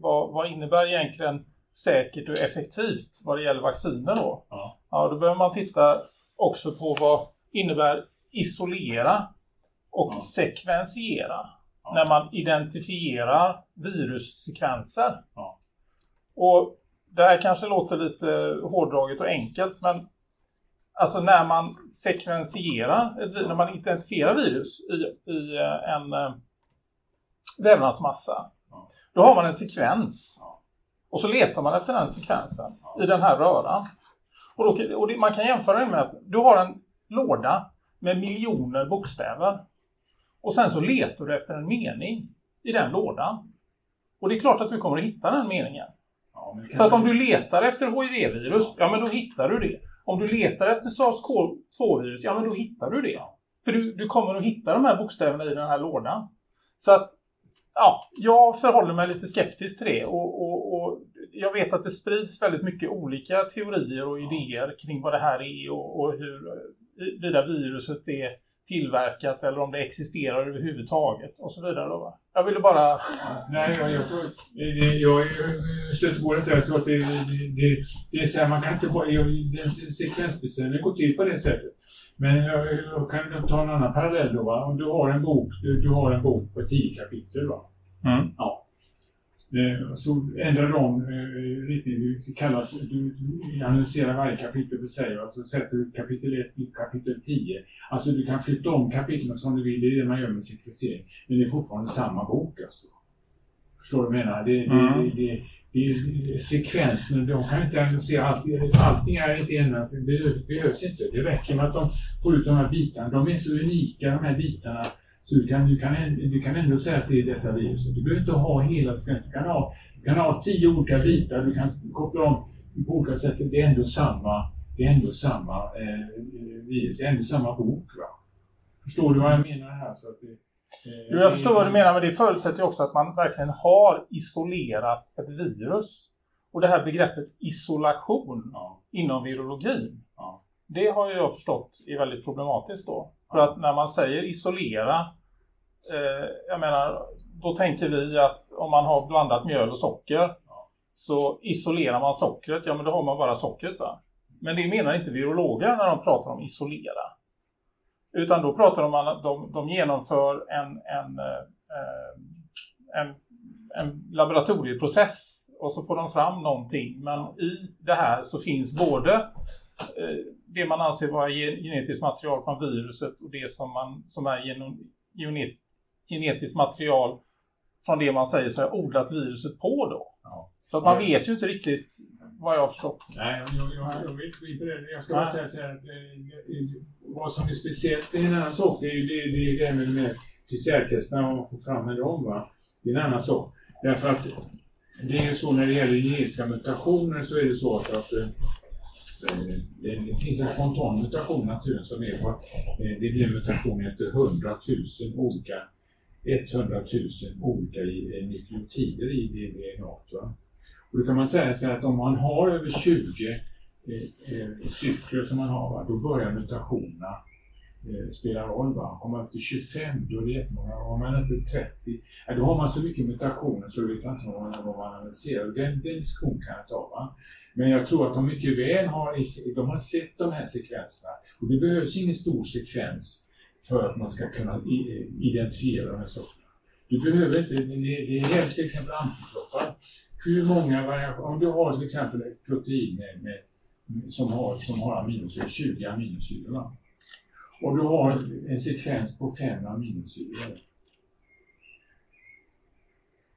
Vad, vad innebär egentligen säkert och effektivt vad det gäller vacciner då? Ja. Ja, då behöver man titta också på vad innebär isolera och Ja. sekventiera Ja. när man identifierar virussekvenser. Ja. Och det här kanske låter lite hårdraget och enkelt men alltså när man sekventierar, ett, när man identifierar virus i, i eh, en eh, vävnadsmassa då har man en sekvens. Och så letar man efter den sekvensen i den här röran. Och, då, och det, man kan jämföra det med att du har en låda med miljoner bokstäver. Och sen så letar du efter en mening i den lådan. Och det är klart att du kommer att hitta den meningen. Ja, För att om du letar efter HIV-virus, ja men då hittar du det. Om du letar efter SARS-CoV-2-virus, ja men då hittar du det. För du, du kommer att hitta de här bokstäverna i den här lådan. Så att, ja, jag förhåller mig lite skeptisk till det. Och, och jag vet att det sprids väldigt mycket olika teorier och idéer kring vad det här är och, och hur eh, vida viruset är tillverkat eller om det existerar överhuvudtaget och så vidare. Då, va? Jag ville bara... Nej, jag, jag jag är- stöter på det. Jag tror att det, det, det, det är så här, man kan inte bara, sekvensbestämningen går till på det sättet. Men jag, jag kan ta en annan parallell då. Va? Om du har en bok, du, du har en bok på tio kapitel. Va? Mm. Ja. Eh, Så ändrar de eh, riktning, det kallas, du, du analyserar varje kapitel för sig, och så sätter du kapitel 1 till kapitel 10. Alltså du kan flytta om kapitlen som du vill, det är det man gör med sekvensering. Men det är fortfarande samma bok alltså. Förstår du vad jag menar? Det, det, Mm. det, det, det, sekvenserna, de kan inte analysera allt. Allting är inte endast, det behövs- behövs inte. Det räcker med att de får ut de här bitarna. De är så unika de här bitarna. Så du kan, du, kan, du kan ändå säga att det är detta viruset. Du behöver inte ha hela sekvensen. Du kan ha, du kan ha tio olika bitar. Du kan koppla om på olika sätt. Det är ändå samma, det är ändå samma eh, virus. Det är ändå samma bok. Va? Förstår du vad jag menar här? Så att det, eh, jag förstår vad du menar, men det förutsätter också att man verkligen har isolerat ett virus. Och det här begreppet isolation Ja, inom virologin, ja. det har jag förstått är väldigt problematiskt då. För att när man säger isolera, eh, jag menar, då tänker vi att om man har blandat mjöl och socker så isolerar man sockret, ja men då har man bara sockret va. Men det menar inte virologer när de pratar om isolera. Utan då pratar de om att de, de genomför en, en, eh, en, en laboratorieprocess och så får de fram någonting. Men i det här så finns både det man anser vara gen- genetiskt material från viruset och det som, man, som är genet, genetiskt material från det man säger sig ha odlat viruset på då. Ja. Så att man vet ju inte riktigt vad jag har förstått. Nej, jag, jag, jag vill inte det. Jag ska bara säga så här att eh, vad som är speciellt i en annan sak, det är ju det, det, är det här med här PCR-testerna och få fram med dem. Va? Det är en annan sak. Därför att det är ju så när det gäller genetiska mutationer så är det så att, att eh, det, det finns en spontan mutation i naturen som är på eh, det blir en mutation efter 100 000 olika 100 000 olika i- eh, nukleotider i DNA. Va? Och då kan man säga så att om man har över 20 eh, eh, cykler som man har, va, då börjar mutationerna eh, spela roll. Va? Kommer man upp till 25, då är det jättemånga. Om man är uppe till 30, ja, då har man så mycket mutationer så vet man inte vad man, vad man analyserar. Den, den kan jag ta. Va? Men jag tror att de mycket väl har, de har sett de här sekvenserna. Och det behövs ingen stor sekvens för att man ska kunna identifiera de här sakerna. Du behöver inte, det, gäller till exempel antikroppar. Hur många variationer, om du har till exempel ett protein med, med, som, har, som har aminosyror, 20 aminosyror. Och du har en sekvens på 5 aminosyror.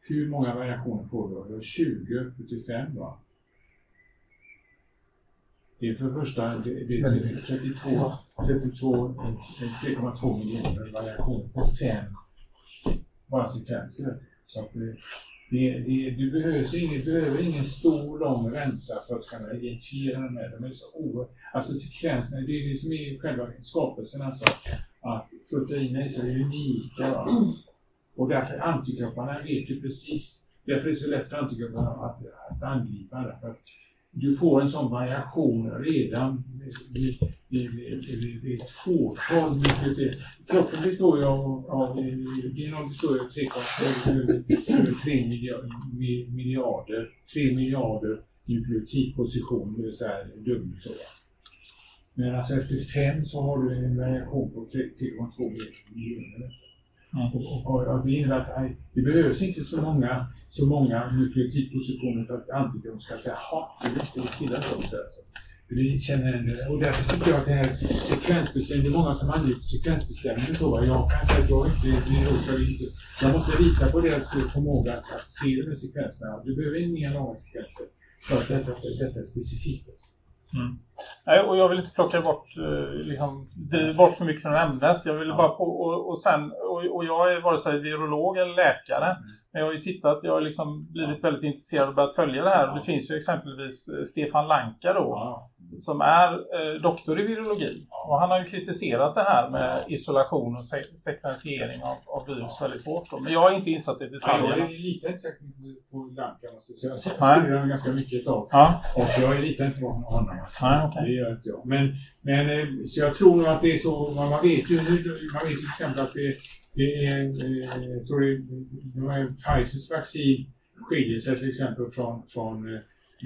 Hur många variationer får du? då? Du har 20 upp till 5 va? Det är för det första det, är 32, 32, 3,2 miljoner variationer på 5 bara sekvenser. Så att det, det, det, du behöver ingen, behöver ingen stor lång remsa för att kunna identifiera dem med. De är så oerhört... Alltså sekvenserna, det är det som är själva skapelsen. Alltså, att proteiner är så unika. Va? Och därför antikropparna vet du precis. Därför är det så lätt för antikropparna att, att angripa. Därför du får en sån variation redan vid, vid, vid, vid, ett fåtal. Kroppen består ju av, av genom består ju av 3 Tre miljarder, 3 miljarder nukleotidpositioner, det vill säga dubbelt så. Men alltså efter fem så har du en variation på 3,2 miljoner. Och, och, och det innebär att nej, det behövs inte så många, så många nukleotidpositioner för att antikroppen ska säga ja, det visste vi till att de säger så. Vi känner en, och därför tycker jag att det här sekvensbestämning, det är många som angriper sekvensbestämningen då. va. Jag kan säga att jag inte, jag, inte, jag måste lita på deras förmåga att, att se de här sekvenserna. Du behöver inga långa sekvenser för att säga att detta är specifikt. Mm. Nej, och jag vill inte plocka bort, eh, liksom, bort för mycket från ämnet. Jag vill bara på, och, och, sen, och, och jag är vare sig virolog eller läkare. Men jag har ju tittat, jag har liksom blivit väldigt intresserad och börjat följa det här. Det finns ju exempelvis eh, Stefan Lanka då, som är eh, doktor i virologi. Och han har ju kritiserat det här med isolation och se- sekventiering av, av virus väldigt hårt. Då. Men jag är inte insatt i Ja, detaljerna. jag litar inte mycket på Lanka måste jag säga. Jag studerar ganska mycket. Ja. Och jag litar inte på honom. Alltså. Nej, Okay. Det gör inte jag. Men, men eh, så jag tror nog att det är så. Man vet ju, man vet till exempel att det, det är, eh, jag tror det, det är Pfizers vaccin skiljer sig till exempel från, från eh,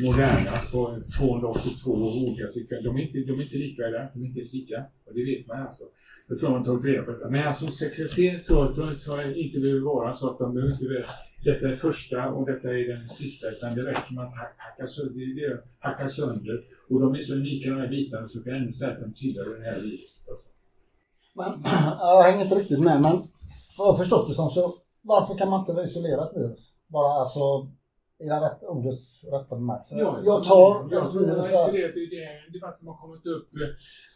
Modernas på 282 olika cyklar. De är inte, de är inte likvärdiga, de är inte lika. Och det vet man alltså. Jag tror man tagit reda på detta. Men alltså sekretess tror jag, tror, tror jag inte behöver vara så att de behöver inte detta är första och detta är den sista utan det räcker med att hacka sönder, hacka sönder och de är så lika de här bitarna så kan jag ändå säga att de tillhör det här. Men, <clears throat> jag hänger inte riktigt med, men vad jag har förstått det som så varför kan man inte isolera ett virus? Bara alltså i den rätt, ordets rätta bemärkelse. jag tar jag ett virus här. det, är en debatt som har kommit upp,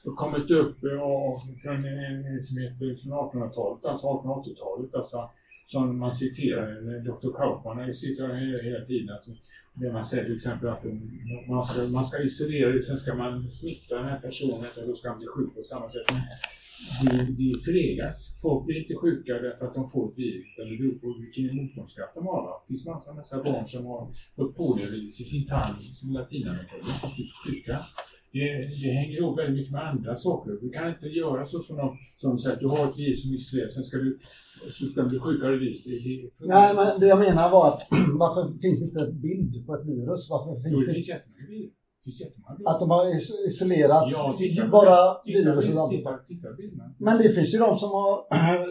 eh, kommit upp eh, av, från en, en som heter från 1800-talet, alltså 1880-talet. Alltså, som man citerar, Dr. Kaufman citerar hela, hela tiden. Att, det man säger till exempel att man ska, man ska isolera det, sen ska man smitta den här personen och då ska han bli sjuk på samma sätt. Men det, det är förlegat. Folk blir inte sjuka därför att de får ett virus, det beror på vilken motståndskraft de har. va. Det finns massor massa dessa barn som har fått poliovirus i sin tand som latinamerikaner, Latinamerika. De är sjuka. Det, det hänger ihop väldigt mycket med andra saker. Du kan inte göra så som de, som de säger, att du har ett virus som isolerar, sen ska du, så ska du bli sjuk av det viruset. Det, det funkar Nej, men det jag menar var att <clears throat> varför finns inte ett bild på ett virus? Varför Jo, finns det det virus. Det finns jättemånga virus. att de har is- isolerat Ja, titta bara det. Titta, virus och titta. Men det finns ju de som har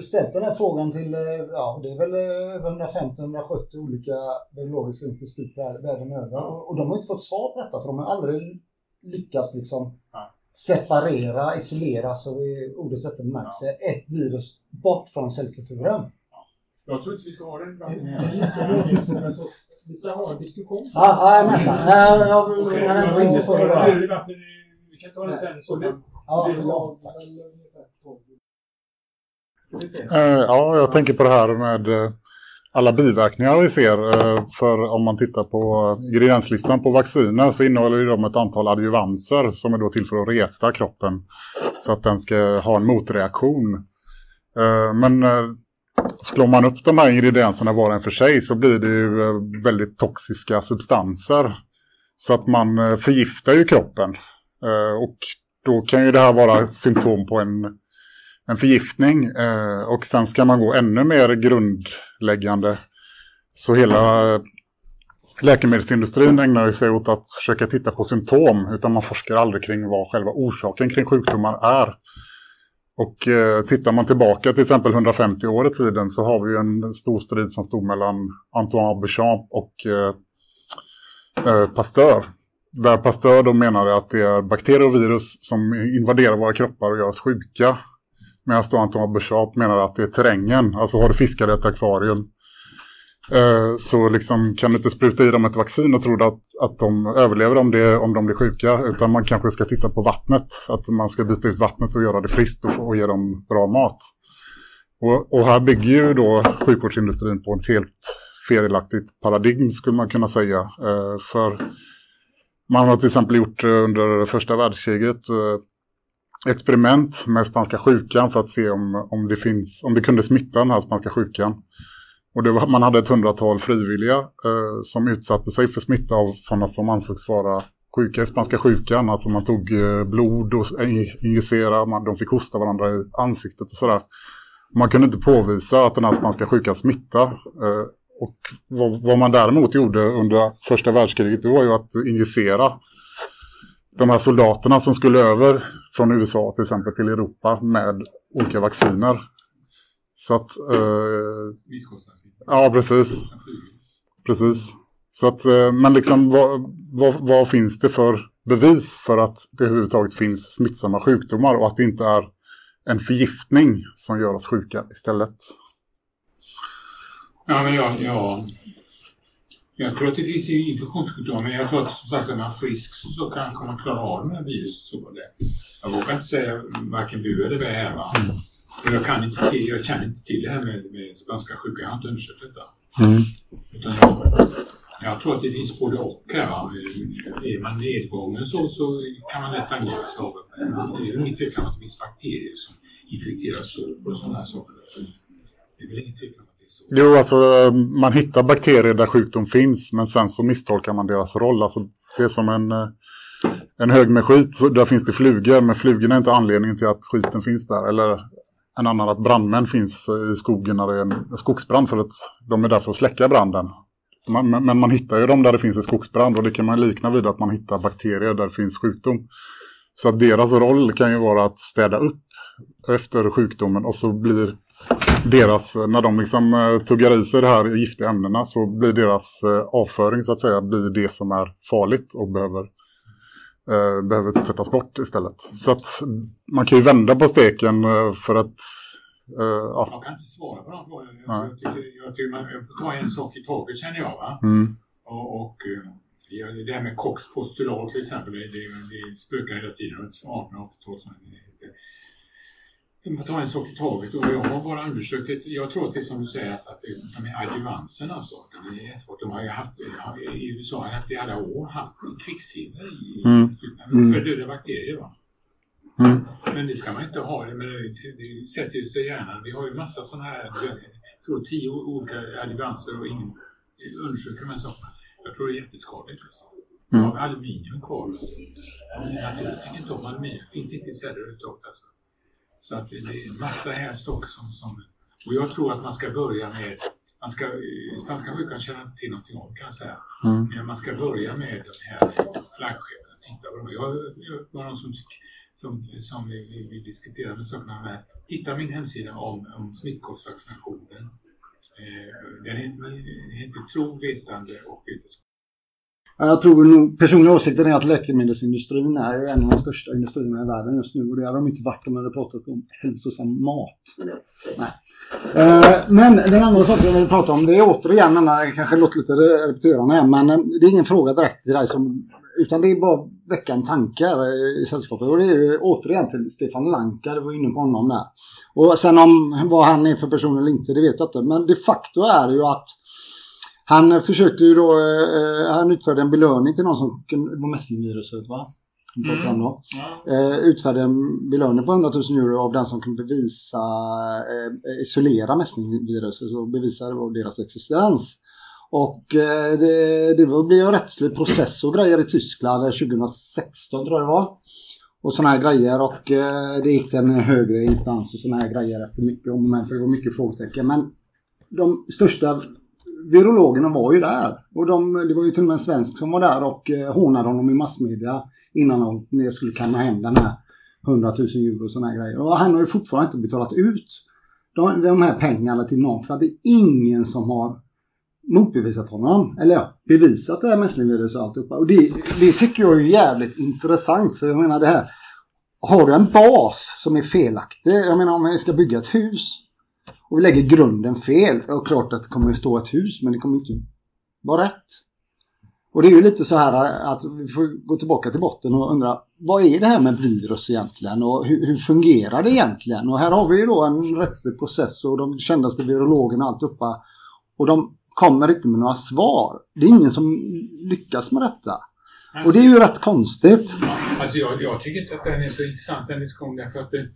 <clears throat> ställt den här frågan till, eh, ja det är väl eh, över 150-170 olika biologiska institut vär- världen över. Och de har inte fått svar på detta för de har aldrig lyckats liksom separera, isolera, så i ordets rätta bemärkelse, ett virus bort från cellkulturen. Jag tror inte vi ska ha den debatten Det vi ska ha en diskussion. Ja, ja, jag är nästan. Jag, jag, Okej, jag, jag jag, vill inte jag, den här jag, debatten. Vi kan ta den sen ja, Det jag, Ska vi se. Eh, ja, jag tänker på det här med eh, alla biverkningar vi ser. Eh, för om man tittar på ingredienslistan på vacciner så innehåller de ett antal adjuvanser som är då till för att reta kroppen. Så att den ska ha en motreaktion. Eh, men eh, slår man upp de här ingredienserna var och en för sig så blir det ju väldigt toxiska substanser. Så att man förgiftar ju kroppen. Och då kan ju det här vara ett symptom på en en förgiftning eh, och sen ska man gå ännu mer grundläggande. Så hela eh, läkemedelsindustrin ägnar sig åt att försöka titta på symptom utan man forskar aldrig kring vad själva orsaken kring sjukdomar är. Och eh, tittar man tillbaka till exempel 150 år i tiden så har vi en stor strid som stod mellan Antoine Bouchamp och eh, eh, Pasteur. Där Pasteur då menade att det är bakterier och virus som invaderar våra kroppar och gör oss sjuka. Medan då Anton Béchamp menar att det är terrängen. Alltså har du fiskar i ett akvarium eh, så liksom kan du inte spruta i dem ett vaccin och tro att, att de överlever om, det, om de blir sjuka. Utan man kanske ska titta på vattnet. Att man ska byta ut vattnet och göra det friskt och, och ge dem bra mat. Och, och här bygger ju då sjukvårdsindustrin på ett helt felaktigt paradigm skulle man kunna säga. Eh, för man har till exempel gjort under första världskriget eh, experiment med spanska sjukan för att se om, om, det, finns, om det kunde smitta den här spanska sjukan. Och det var, man hade ett hundratal frivilliga eh, som utsatte sig för smitta av sådana som ansågs vara sjuka i spanska sjukan. Alltså man tog eh, blod och injicerade, man, de fick hosta varandra i ansiktet och sådär. Man kunde inte påvisa att den här spanska sjukan smitta. Eh, och vad, vad man däremot gjorde under första världskriget det var ju att injicera de här soldaterna som skulle över från USA till exempel till Europa med olika vacciner. Så att, eh, ja precis. Precis. Så att, eh, men liksom vad, vad, vad finns det för bevis för att det överhuvudtaget finns smittsamma sjukdomar och att det inte är en förgiftning som gör oss sjuka istället? Ja, men jag, jag, jag tror att det finns ju infektionssjukdomar, men jag tror att som sagt, är man frisk så, så kanske man klarar av det här viruset. Så det. Jag vågar inte säga varken bu eller bä här? Och jag, kan inte till, jag känner inte till det här med, med spanska sjuka, jag har inte undersökt detta. Utan jag, jag tror att det finns både och här. Va? Är man nedgången så, så kan man lätt angripas av det. Det är ingen tvekan om att det finns bakterier som infekterar sår och sådana här saker. Det är väl ingen tvekan Jo, alltså man hittar bakterier där sjukdom finns men sen så misstolkar man deras roll. Alltså, det är som en, eh, en hög med skit, så där finns det flugor men flugorna är inte anledningen till att skiten finns där. Eller en annan att brandmän finns eh, i skogen när det är en skogsbrand för att de är där för att släcka branden. Man, men, men man hittar ju dem där det finns en skogsbrand och det kan man likna vid att man hittar bakterier där det finns sjukdom. Så att deras roll kan ju vara att städa upp efter sjukdomen och så blir deras, när de liksom eh, tuggar i sig det här giftiga ämnena så blir deras eh, avföring så att säga blir det som är farligt och behöver, eh, behöver tvättas bort istället. Så att man kan ju vända på steken eh, för att eh, ja. Jag kan inte svara på de frågorna. Nej. Jag, jag, tycker, jag tycker man jag får ta en sak i taget känner jag. Va? Mm. Och, och det här med Cox postulat till exempel, det, det, det spökar hela tiden runt 1880-talet. Vi får ta en sak i taget och jag har bara undersökt, jag tror att det är som du säger att, att de här adjuvanserna alltså, de, är jättesvårt. de har ju haft, i USA har haft i alla år haft kvicksilver i Mm. Mm. för döda bakterier va. Mm. Men det ska man inte ha. Men det, det sätter ju sig i hjärnan. Vi har ju massa sådana här, jag tror tio olika adjuvanser och ingen undersöker de här sakerna. Jag tror det är jätteskadligt. Alltså. Mm. har aluminium kvar. Alltså. Naturen tycker inte om aluminium. Finns inte i celler överhuvudtaget. Alltså. Så att det, är en massa här saker som, som... Och jag tror att man ska börja med... Man ska, spanska sjukan känner inte till någonting om kan jag säga. Mm. Men man ska börja med de här flaggskeppen. Titta på dem. Jag, jag var någon som, som, som vi, vi, diskuterade sakerna med. Titta min hemsida om, om smittkoppsvaccinationen. Eh, den den heter Tro, vetande och vetenskap. Jag tror nog, personliga åsikten är att läkemedelsindustrin är ju en av de största industrierna i världen just nu och det hade de inte varit om de hade pratat om hälsosam mat. Nej. Eh, men den andra saken jag vill prata om det är återigen, det kanske låter lite repeterande här, men eh, det är ingen fråga direkt till dig som utan det är bara väcka en tanke här eh, i sällskapet och det är ju återigen till Stefan Lanka, du var inne på honom där. Och sen om vad han är för person eller inte, det vet jag inte. Men de facto är det ju att han försökte ju då, eh, han utförde en belöning till någon som kunde, det var mässlingviruset va? Mm. Då. Eh, utfärdade en belöning på 100 000 euro av den som kunde bevisa, eh, isolera mässlingviruset och bevisa deras existens. Och eh, det, det blev en rättslig process och grejer i Tyskland eh, 2016 tror jag det var. Och sådana här grejer och eh, det gick till en högre instans och sådana här grejer efter mycket om för det var mycket frågetecken. Men de största virologerna var ju där. Och de, det var ju till och med en svensk som var där och eh, hånade honom i massmedia innan de skulle kamma hem den här 100 000 euro och sådana här grejer. Och han har ju fortfarande inte betalat ut de, de här pengarna till någon för att det är ingen som har motbevisat honom. Eller ja, bevisat det här mässlingviruset och alltihopa. Och det, det tycker jag är jävligt intressant. För jag menar det här. Har du en bas som är felaktig. Jag menar om vi ska bygga ett hus. Och vi lägger grunden fel. Ja, klart att det kommer att stå ett hus. Men det kommer inte vara rätt. Och det är ju lite så här att vi får gå tillbaka till botten och undra. Vad är det här med virus egentligen? Och hur, hur fungerar det egentligen? Och här har vi ju då en rättslig process och de kändaste virologerna och alltihopa. Och de kommer inte med några svar. Det är ingen som lyckas med detta. Och det är ju rätt konstigt. Alltså jag, jag tycker inte att den är så intressant den diskussionen för att, det,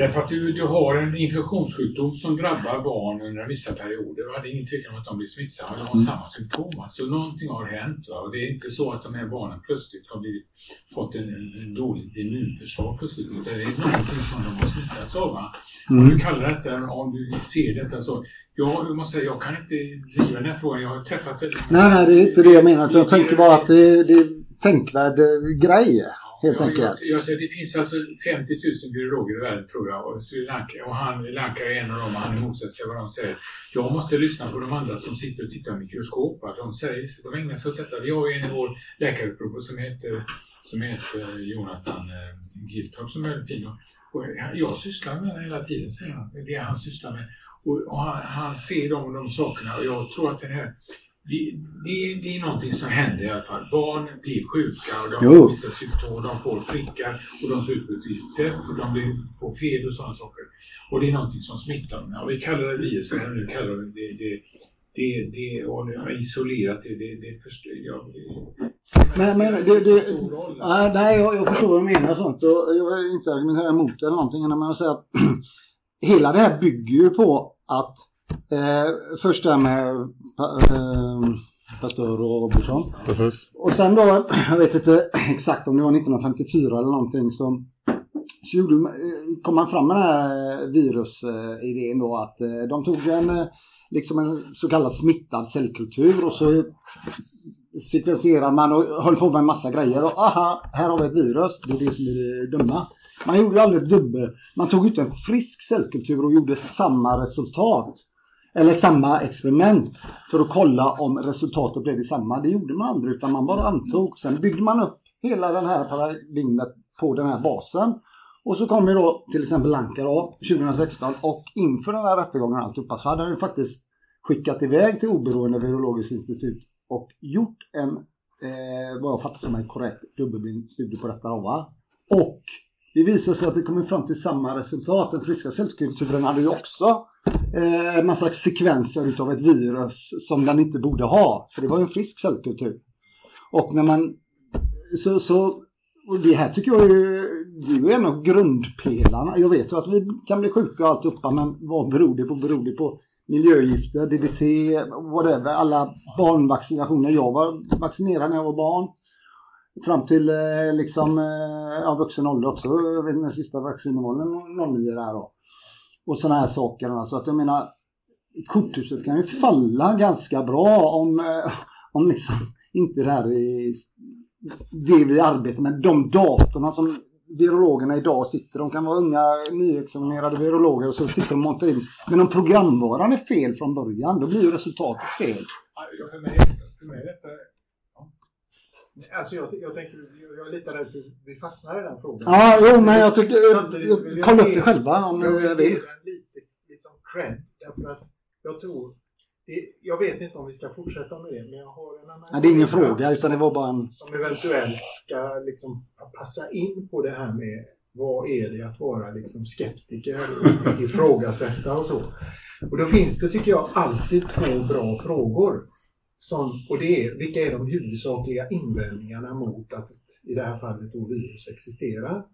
därför att du, du har en infektionssjukdom som drabbar barn under vissa perioder. Va? Det är ingen tvekan om att de blir smittsamma. De har Mm. samma symptom. Alltså någonting har hänt. Va? Och det är inte så att de här barnen plötsligt har blivit, fått en, en, dåligt immunförsvar plötsligt. Utan det är någonting som de har smittats av. Va? Om Mm. du kallar detta, om du ser detta så. Ja, jag måste säga, jag kan inte driva den här frågan. Jag har träffat väldigt många Nej, nej, det är inte det jag menar. Jag tänker bara att det, det är en tänkvärd eh, grej. Helt Ja, enkelt. Jag, jag det finns alltså 50 000 virologer i världen tror jag och Sri Lanka, och han, Lanka är en av dem och han motsätter sig vad de säger. Jag måste lyssna på de andra som sitter och tittar i mikroskop. De, säger, de ägnar sig åt detta. Vi har ju en i vår läkargrupp som heter, som heter Jonathan eh, Giltorp som är väldigt fin. Och, jag sysslar med det hela tiden, säger han. Det är han sysslar med. Och, och han, han ser de och de sakerna och jag tror att den här det, det, det är någonting som händer i alla fall. Barn blir sjuka och de får vissa symptom. De får prickar och de ser ut på ett visst sätt. Och de blir, får feber och sådana saker. Och det är någonting som smittar dem. Och vi kallar det virus, eller nu kallar vi det, det, det, det, och det har isolerat det, det, det förstör jag. Men, men det, det, nej, nej, jag, jag förstår vad du menar och sånt. Och jag vill inte argumentera emot det eller någonting. Men jag säger att <clears throat> hela det här bygger ju på att eh, först det här med pa- eh, Pasteur och Robertson. Precis. Och sen då, <clears throat> jag vet inte exakt om det var 1954 eller någonting som så gjorde, eh, kom man fram med den här virusidén då att eh, de tog en, eh, liksom en så kallad smittad cellkultur och så sekvenserade man och höll på med en massa grejer och aha, här har vi ett virus. Det är det som är det dumma. Man gjorde aldrig dubbel. Man tog ut en frisk cellkultur och gjorde samma resultat. Eller samma experiment för att kolla om resultatet blev detsamma. Det gjorde man aldrig utan man bara antog. Sen byggde man upp hela den här paradigmet på den här basen. Och så kom ju då till exempel Lanka då 2016 och inför den här rättegången och alltihopa så hade han ju faktiskt skickat iväg till oberoende virologiskt institut och gjort en, eh, vad jag fattar som en korrekt dubbelblindstudie på detta då va. Och det visade sig att det kom fram till samma resultat. Den friska cellkulturen hade ju också eh, massa sekvenser utav ett virus som den inte borde ha. För det var ju en frisk cellkultur. Och när man så, så och det här tycker jag är, det är ju en av grundpelarna. Jag vet ju att vi kan bli sjuka och alltihopa men vad beror det på? Beror det på miljögifter, DDT, whatever, alla barnvaccinationer. Jag var vaccinerad när jag var barn. Fram till eh, liksom, eh, ja, vuxen ålder också. Jag vet inte, den sista vaccinmålen 09 där då. Och sådana här saker. Så att jag menar, korthuset kan ju falla ganska bra om, eh, om liksom inte det här är det vi arbetar med. De datorna som virologerna idag sitter, de kan vara unga nyexaminerade virologer och så sitter de och monterar in. Men om programvaran är fel från början, då blir ju resultatet fel. För mig, för mig är detta... <laughs> Alltså jag, jag, tänker, jag är lite rädd att vi fastnar i den frågan. Ja, jo, men jag tycker... Samtidigt jag Kolla upp det själva om ni vill lite liksom cred. Därför att jag tror... Det, jag vet inte om vi ska fortsätta med det, men jag har en annan... Nej, det är ingen fråga, utan det var bara en... Som eventuellt ska liksom passa in på det här med vad är det att vara liksom skeptiker och ifrågasätta och så. Och då finns det, tycker jag, alltid två bra frågor. Som, och det är, vilka är de huvudsakliga invändningarna mot att i det här fallet då virus existerar?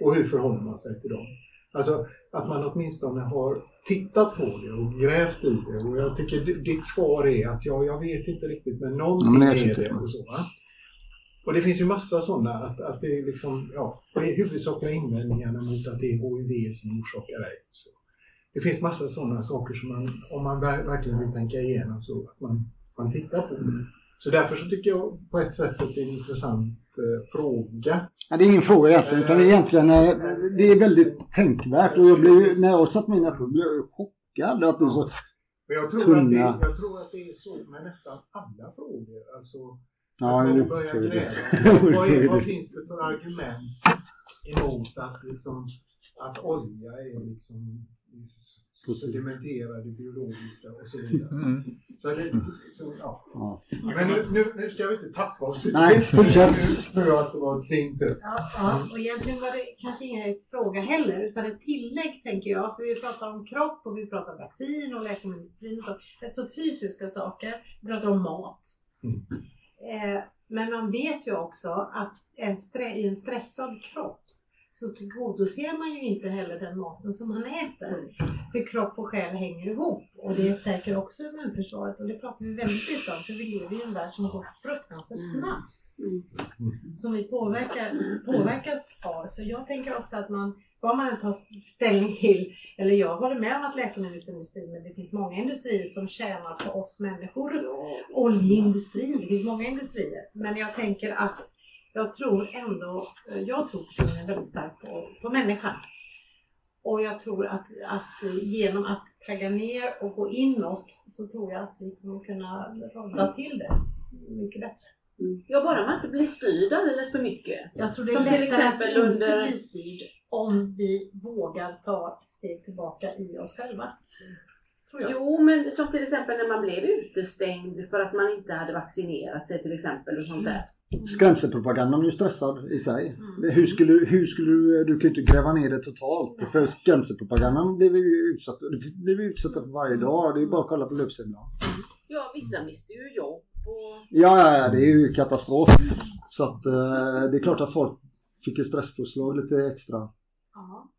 Och hur förhåller man sig till dem? Alltså att man åtminstone har tittat på det och grävt i det. Och jag tycker ditt svar är att ja, jag vet inte riktigt, men någonting men det är det. Och, så, va? och det finns ju massa sådana att, att det är liksom, ja, vad är huvudsakliga invändningarna mot att det är HIV som orsakar aids? Det finns massa sådana saker som man, om man ver- verkligen vill tänka igenom så att man, man tittar på det. Så därför så tycker jag på ett sätt att det är en intressant eh, fråga. Ja, det är ingen fråga egentligen, utan det är egentligen eh, det är väldigt tänkvärt. Och jag blev, när jag satt mig in detta blev jag chockad att det är så Men jag tror, att tunna... det, jag tror att det är så med nästan alla frågor. Alltså, Ja, att jo, man börjar gräva. <laughs> Vad, är vad finns det för argument emot att, liksom, att olja är liksom sedimenterad i biologiska och så vidare. Mm. Så det, så, ja. Ja. Men nu, nu, nu ska vi inte tappa oss. Nej, fortsätt. Nu att det var tur. Ja, ja, och egentligen var det kanske ingen fråga heller, utan ett tillägg tänker jag. För vi pratar om kropp och vi pratar om vaccin och läkemedelsindustrin och så. Rätt så fysiska saker. Vi pratar om mat. Eh, men man vet ju också att en i en stressad kropp så tillgodoser man ju inte heller den maten som man äter. För kropp och själ hänger ihop och det stärker också immunförsvaret och det pratar vi väldigt mycket om för vi lever i en värld som går fruktansvärt snabbt. Som vi påverkar, påverkas av. Så jag tänker också att man, vad man än tar ställning till, eller jag håller med om att läkemedelsindustrin, men det finns många industrier som tjänar på oss människor. Oljeindustrin, det finns många industrier. Men jag tänker att jag tror ändå, jag tror personligen väldigt starkt på, på människan. Och jag tror att, att genom att tagga ner och gå inåt så tror jag att vi kommer kunna rodda till det mycket bättre. Ja, bara man inte blir styrd alldeles för mycket. Jag tror det är Som till lättare exempel att inte under... bli styrd om vi vågar ta ett steg tillbaka i oss själva. Jo, men som till exempel när man blev utestängd för att man inte hade vaccinerat sig till exempel och sånt där. Skrämselpropagandan är ju stressad i sig. Hur skulle, hur skulle du, du kan ju inte gräva ner det totalt. För skrämselpropagandan blir vi ju utsatta, blir vi utsatta för varje dag. Det är bara att kolla på löpsedlarna. Ja, vissa mister ju jobb och... Ja, ja, det är ju katastrof. Så att eh, det är klart att folk fick ett stresspåslag lite extra. Ja.